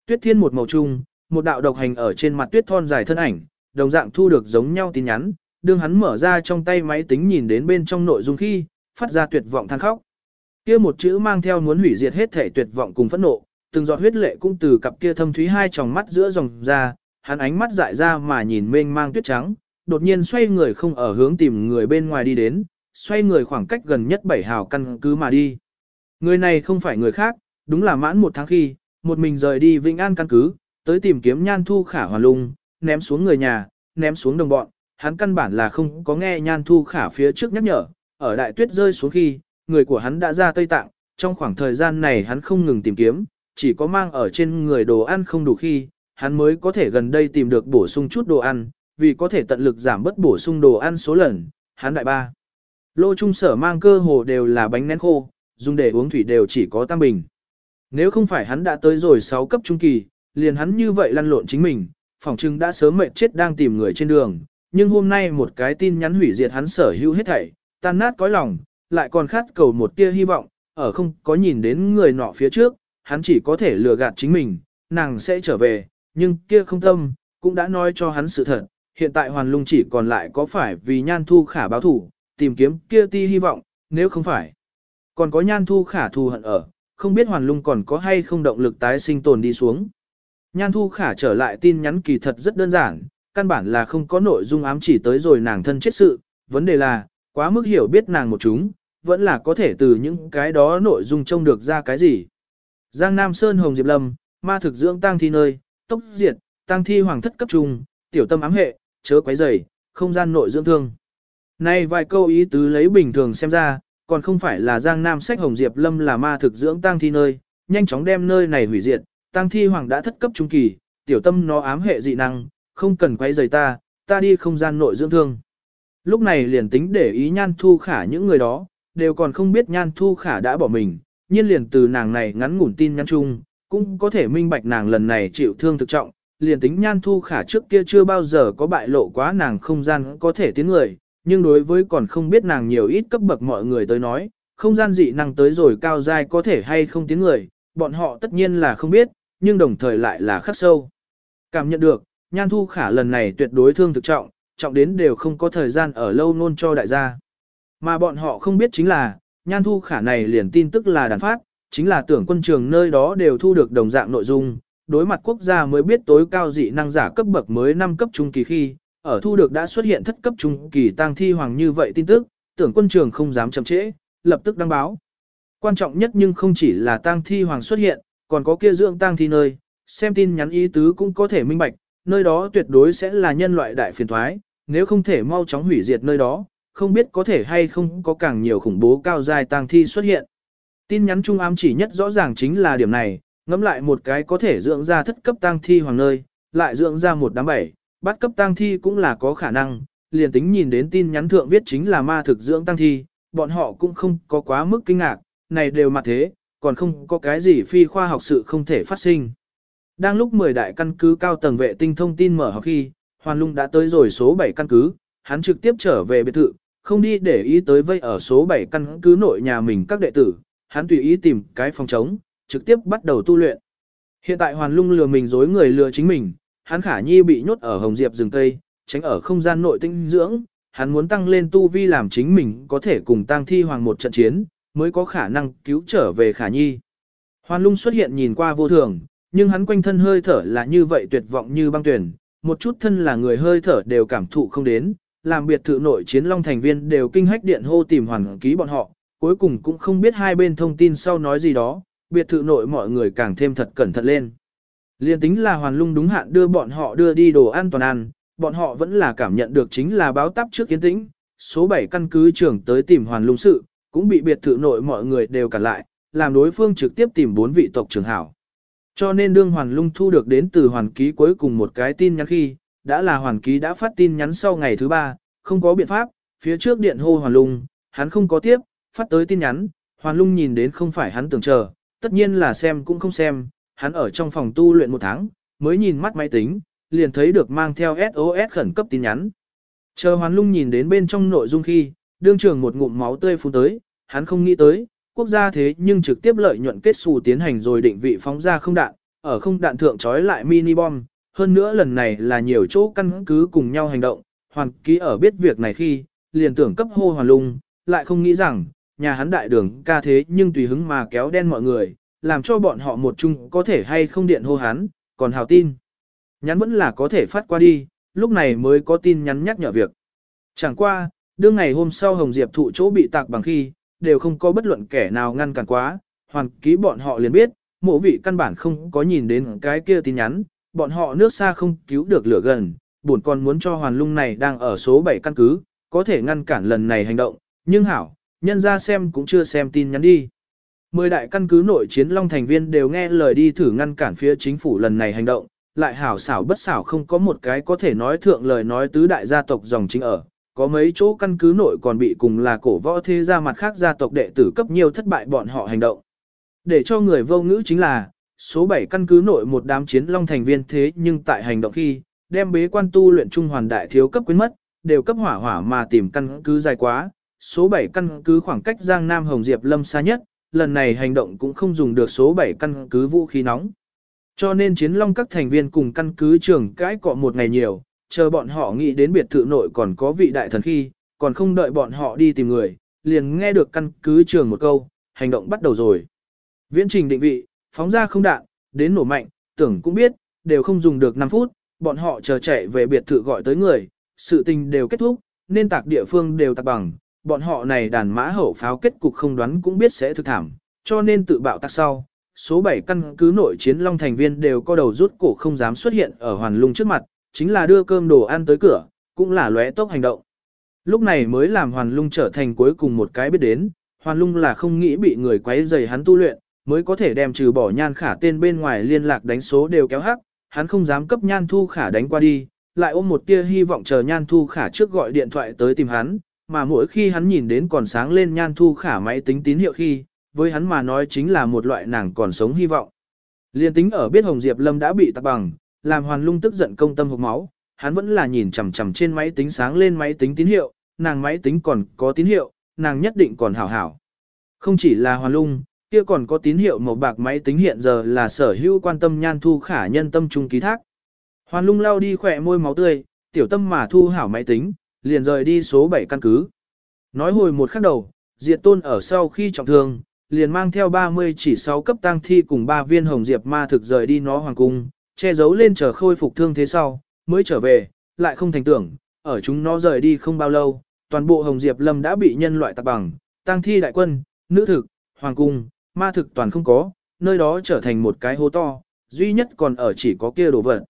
Tuyết thiên một màu trung, một đạo độc hành ở trên mặt tuyết thon dài thân ảnh, đồng dạng thu được giống nhau tin nhắn, đương hắn mở ra trong tay máy tính nhìn đến bên trong nội dung khi, phát ra tuyệt vọng than khóc. Kia một chữ mang theo muốn hủy diệt hết thể tuyệt vọng cùng phẫn nộ, từng giọt huyết lệ cũng từ cặp kia thâm thúy hai tròng mắt giữa dòng ra, hắn ánh mắt dại ra mà nhìn mênh mang tuyết trắng, đột nhiên xoay người không ở hướng tìm người bên ngoài đi đến, xoay người khoảng cách gần nhất bảy hào căn cứ mà đi. Người này không phải người khác, đúng là mãn một tháng khi, một mình rời đi Vĩnh An căn cứ, tới tìm kiếm Nhan Thu Khả Hoàn Lung, ném xuống người nhà, ném xuống đồng bọn, hắn căn bản là không có nghe Nhan Thu Khả phía trước nhắc nhở, ở đại tuyết rơi xuống khi, người của hắn đã ra Tây Tạng, trong khoảng thời gian này hắn không ngừng tìm kiếm, chỉ có mang ở trên người đồ ăn không đủ khi, hắn mới có thể gần đây tìm được bổ sung chút đồ ăn, vì có thể tận lực giảm bớt bổ sung đồ ăn số lần, hắn đại ba. Lô trung sở mang cơ hồ đều là bánh nén khô, dùng để uống thủy đều chỉ có tam bình. Nếu không phải hắn đã tới rồi 6 cấp trung kỳ, liền hắn như vậy lăn lộn chính mình, phỏng chừng đã sớm mệt chết đang tìm người trên đường, nhưng hôm nay một cái tin nhắn hủy diệt hắn sở hữu hết thảy, tan nát cõi lòng, lại còn khát cầu một tia hy vọng, ở không có nhìn đến người nọ phía trước, hắn chỉ có thể lừa gạt chính mình, nàng sẽ trở về, nhưng kia không tâm, cũng đã nói cho hắn sự thật, hiện tại hoàn lung chỉ còn lại có phải vì nhan thu khả báo thủ, tìm kiếm kia ti hy vọng, nếu không phải, còn có nhan thu khả thù hận ở, không biết hoàn lung còn có hay không động lực tái sinh tồn đi xuống. Nhan thu khả trở lại tin nhắn kỳ thật rất đơn giản, căn bản là không có nội dung ám chỉ tới rồi nàng thân chết sự, vấn đề là, quá mức hiểu biết nàng một chúng, vẫn là có thể từ những cái đó nội dung trông được ra cái gì. Giang Nam Sơn Hồng Diệp Lâm, ma thực dưỡng tăng thi nơi, tốc diệt, tăng thi hoàng thất cấp trung, tiểu tâm ám hệ, chớ quấy rầy, không gian nội dưỡng thương. Này vài câu ý tứ lấy bình thường xem ra, còn không phải là Giang Nam sách Hồng Diệp Lâm là ma thực dưỡng tang thi nơi, nhanh chóng đem nơi này hủy diệt, Tang thi hoàng đã thất cấp trung kỳ, tiểu tâm nó ám hệ dị năng, không cần quay rời ta, ta đi không gian nội dưỡng thương. Lúc này liền tính để ý nhan thu khả những người đó, đều còn không biết nhan thu khả đã bỏ mình, nhiên liền từ nàng này ngắn ngủn tin nhắn chung, cũng có thể minh bạch nàng lần này chịu thương thực trọng, liền tính nhan thu khả trước kia chưa bao giờ có bại lộ quá nàng không gian có thể tiến người, nhưng đối với còn không biết nàng nhiều ít cấp bậc mọi người tới nói, không gian dị năng tới rồi cao dai có thể hay không tiếng người, bọn họ tất nhiên là không biết, nhưng đồng thời lại là khắc sâu. Cảm nhận được, nhan thu khả lần này tuyệt đối thương thực trọng, trọng đến đều không có thời gian ở lâu nôn cho đại gia. Mà bọn họ không biết chính là, nhan thu khả này liền tin tức là đàn phát, chính là tưởng quân trường nơi đó đều thu được đồng dạng nội dung, đối mặt quốc gia mới biết tối cao dị năng giả cấp bậc mới 5 cấp trung kỳ khi, ở thu được đã xuất hiện thất cấp trung kỳ tang thi hoàng như vậy tin tức, tưởng quân trường không dám chậm trễ, lập tức đăng báo. Quan trọng nhất nhưng không chỉ là tang thi hoàng xuất hiện, còn có kia dưỡng tang thi nơi, xem tin nhắn ý tứ cũng có thể minh bạch, nơi đó tuyệt đối sẽ là nhân loại đại phiền thoái, nếu không thể mau chóng hủy diệt nơi đó, không biết có thể hay không có càng nhiều khủng bố cao dài tang thi xuất hiện. Tin nhắn trung ám chỉ nhất rõ ràng chính là điểm này, ngẫm lại một cái có thể dưỡng ra thất cấp tang thi hoàng nơi, lại dưỡng ra một đám bảy, bắt cấp tang thi cũng là có khả năng, liền tính nhìn đến tin nhắn thượng viết chính là ma thực dưỡng tang thi, bọn họ cũng không có quá mức kinh ngạc, này đều mặt thế, còn không có cái gì phi khoa học sự không thể phát sinh. Đang lúc 10 đại căn cứ cao tầng vệ tinh thông tin mở học khi, Hoàn Lung đã tới rồi số 7 căn cứ, hắn trực tiếp trở về biệt thự, không đi để ý tới vây ở số 7 căn cứ nội nhà mình các đệ tử, hắn tùy ý tìm cái phòng trống, trực tiếp bắt đầu tu luyện. Hiện tại Hoàn Lung lừa mình dối người lừa chính mình, hắn khả nhi bị nhốt ở Hồng Diệp rừng Tây, tránh ở không gian nội tinh dưỡng, hắn muốn tăng lên tu vi làm chính mình có thể cùng Tang thi hoàng một trận chiến, mới có khả năng cứu trở về khả nhi. Hoàn Lung xuất hiện nhìn qua vô thường, nhưng hắn quanh thân hơi thở là như vậy tuyệt vọng như băng tuyển, một chút thân là người hơi thở đều cảm thụ không đến, làm biệt thự nội chiến long thành viên đều kinh hách điện hô tìm hoàn ký bọn họ, cuối cùng cũng không biết hai bên thông tin sau nói gì đó, biệt thự nội mọi người càng thêm thật cẩn thận lên. Liên tính là hoàn lung đúng hạn đưa bọn họ đưa đi đồ ăn toàn ăn, bọn họ vẫn là cảm nhận được chính là báo tắp trước kiến tĩnh, số 7 căn cứ trưởng tới tìm hoàn lung sự, cũng bị biệt thự nội mọi người đều cản lại, làm đối phương trực tiếp tìm bốn vị tộc trưởng hảo. Cho nên đương hoàn lung thu được đến từ hoàn ký cuối cùng một cái tin nhắn khi, đã là hoàn ký đã phát tin nhắn sau ngày thứ ba, không có biện pháp, phía trước điện hô hoàn lung, hắn không có tiếp, phát tới tin nhắn, hoàn lung nhìn đến không phải hắn tưởng chờ, tất nhiên là xem cũng không xem, hắn ở trong phòng tu luyện một tháng, mới nhìn mắt máy tính, liền thấy được mang theo SOS khẩn cấp tin nhắn. Chờ hoàn lung nhìn đến bên trong nội dung khi, đương trường một ngụm máu tươi phun tới, hắn không nghĩ tới, quốc gia thế nhưng trực tiếp lợi nhuận kết xù tiến hành rồi định vị phóng ra không đạn, ở không đạn thượng trói lại mini bom, hơn nữa lần này là nhiều chỗ căn cứ cùng nhau hành động, hoàn ký ở biết việc này khi, liền tưởng cấp hô hoàn lung, lại không nghĩ rằng, nhà hắn đại đường ca thế nhưng tùy hứng mà kéo đen mọi người, làm cho bọn họ một chung có thể hay không điện hô hắn, còn hào tin. Nhắn vẫn là có thể phát qua đi, lúc này mới có tin nhắn nhắc nhở việc. Chẳng qua, đương ngày hôm sau Hồng Diệp thụ chỗ bị tạc bằng khi, đều không có bất luận kẻ nào ngăn cản quá, hoàn ký bọn họ liền biết, mộ vị căn bản không có nhìn đến cái kia tin nhắn, bọn họ nước xa không cứu được lửa gần, buồn còn muốn cho hoàn lung này đang ở số 7 căn cứ, có thể ngăn cản lần này hành động, nhưng hảo, nhân ra xem cũng chưa xem tin nhắn đi. Mười đại căn cứ nội chiến long thành viên đều nghe lời đi thử ngăn cản phía chính phủ lần này hành động, lại hảo xảo bất xảo không có một cái có thể nói thượng lời nói tứ đại gia tộc dòng chính ở, có mấy chỗ căn cứ nội còn bị cùng là cổ võ thế gia mặt khác gia tộc đệ tử cấp nhiều thất bại bọn họ hành động. Để cho người vô ngữ chính là, số 7 căn cứ nội một đám chiến long thành viên thế nhưng tại hành động khi, đem bế quan tu luyện trung hoàn đại thiếu cấp quyến mất, đều cấp hỏa hỏa mà tìm căn cứ dài quá. Số 7 căn cứ khoảng cách Giang Nam Hồng Diệp Lâm xa nhất, lần này hành động cũng không dùng được số 7 căn cứ vũ khí nóng. Cho nên chiến long các thành viên cùng căn cứ trưởng cãi cọ một ngày nhiều, chờ bọn họ nghĩ đến biệt thự nội còn có vị đại thần khi, còn không đợi bọn họ đi tìm người, liền nghe được căn cứ trưởng một câu, hành động bắt đầu rồi. Viễn trình định vị, phóng ra không đạn, đến nổ mạnh, tưởng cũng biết, đều không dùng được 5 phút, bọn họ chờ chạy về biệt thự gọi tới người, sự tình đều kết thúc, nên tạc địa phương đều tạc bằng, bọn họ này đàn mã hậu pháo kết cục không đoán cũng biết sẽ thực thảm, cho nên tự bạo tắc sau. Số 7 căn cứ nội chiến long thành viên đều co đầu rút cổ không dám xuất hiện ở hoàn lung trước mặt, chính là đưa cơm đồ ăn tới cửa, cũng là lóe tốc hành động. Lúc này mới làm hoàn lung trở thành cuối cùng một cái biết đến, hoàn lung là không nghĩ bị người quấy rầy hắn tu luyện, mới có thể đem trừ bỏ nhan khả tên bên ngoài liên lạc đánh số đều kéo hắc, hắn không dám cấp nhan thu khả đánh qua đi, lại ôm một tia hy vọng chờ nhan thu khả trước gọi điện thoại tới tìm hắn, mà mỗi khi hắn nhìn đến còn sáng lên nhan thu khả máy tính tín hiệu khi, với hắn mà nói chính là một loại nàng còn sống hy vọng. Liên tính ở biết Hồng Diệp Lâm đã bị tạc bằng, làm hoàn lung tức giận công tâm hộc máu, hắn vẫn là nhìn chằm chằm trên máy tính sáng lên máy tính tín hiệu, nàng máy tính còn có tín hiệu, nàng nhất định còn hảo hảo. Không chỉ là hoàn lung, kia còn có tín hiệu màu bạc máy tính hiện giờ là sở hữu quan tâm nhan thu khả nhân tâm trung ký thác. Hoàn lung lao đi khỏe môi máu tươi, tiểu tâm mà thu hảo máy tính, liền rời đi số 7 căn cứ. Nói hồi một khắc đầu, diệt tôn ở sau khi trọng thương, liền mang theo 30 chỉ 6 cấp tăng thi cùng 3 viên hồng diệp ma thực rời đi nó hoàng cung, che giấu lên chờ khôi phục thương thế sau, mới trở về, lại không thành tưởng, ở chúng nó rời đi không bao lâu, toàn bộ hồng diệp lâm đã bị nhân loại tạc bằng, tăng thi đại quân, nữ thực, hoàng cung, ma thực toàn không có, nơi đó trở thành một cái hố to, duy nhất còn ở chỉ có kia đồ vật.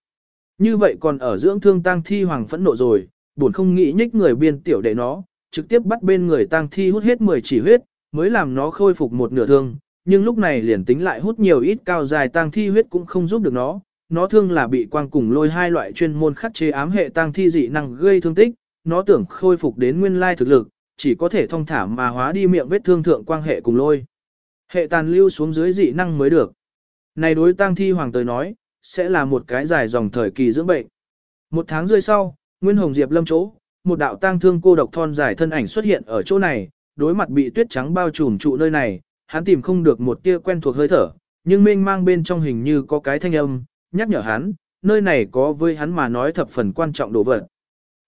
Như vậy còn ở dưỡng thương tăng thi hoàng phẫn nộ rồi, buồn không nghĩ nhích người biên tiểu đệ nó, trực tiếp bắt bên người tang thi hút hết 10 chỉ huyết, mới làm nó khôi phục một nửa thương, nhưng lúc này liền tính lại hút nhiều ít cao dài tang thi huyết cũng không giúp được nó, nó thương là bị quang cùng lôi hai loại chuyên môn khắc chế ám hệ tang thi dị năng gây thương tích, nó tưởng khôi phục đến nguyên lai thực lực, chỉ có thể thông thả mà hóa đi miệng vết thương thượng quang hệ cùng lôi. Hệ tàn lưu xuống dưới dị năng mới được. Này đối tang thi hoàng tới nói, sẽ là một cái dài dòng thời kỳ dưỡng bệnh. Một tháng rưỡi sau, Nguyên Hồng Diệp lâm chỗ, một đạo tang thương cô độc thon dài thân ảnh xuất hiện ở chỗ này, đối mặt bị tuyết trắng bao trùm trụ nơi này, hắn tìm không được một tia quen thuộc hơi thở, nhưng mênh mang bên trong hình như có cái thanh âm, nhắc nhở hắn, nơi này có với hắn mà nói thập phần quan trọng đồ vật.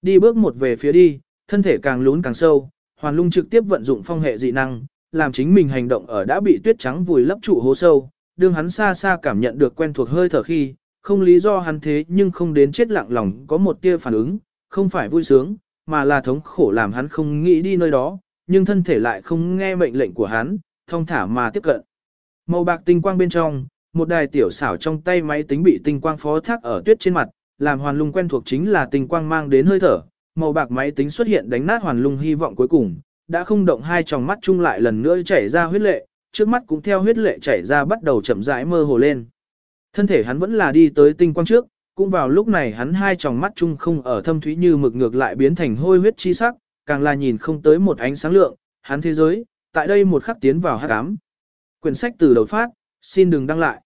Đi bước một về phía đi, thân thể càng lún càng sâu, Hoàn Lung trực tiếp vận dụng phong hệ dị năng, làm chính mình hành động ở đã bị tuyết trắng vùi lấp trụ hố sâu, đương hắn xa xa cảm nhận được quen thuộc hơi thở khi, không lý do hắn thế nhưng không đến chết lặng lòng có một tia phản ứng, không phải vui sướng, mà là thống khổ làm hắn không nghĩ đi nơi đó, nhưng thân thể lại không nghe mệnh lệnh của hắn, thông thả mà tiếp cận. Màu bạc tinh quang bên trong, một đài tiểu xảo trong tay máy tính bị tinh quang phó thác ở tuyết trên mặt, làm hoàn lung quen thuộc chính là tinh quang mang đến hơi thở, màu bạc máy tính xuất hiện đánh nát hoàn lung hy vọng cuối cùng, đã không động hai tròng mắt chung lại lần nữa chảy ra huyết lệ, trước mắt cũng theo huyết lệ chảy ra bắt đầu chậm rãi mơ hồ lên. Thân thể hắn vẫn là đi tới tinh quang trước, cũng vào lúc này hắn hai tròng mắt chung không ở thâm thúy như mực ngược lại biến thành hôi huyết chi sắc, càng là nhìn không tới một ánh sáng lượng, hắn thế giới, tại đây một khắc tiến vào hắc ám. Quyển sách từ đầu phát, xin đừng đăng lại.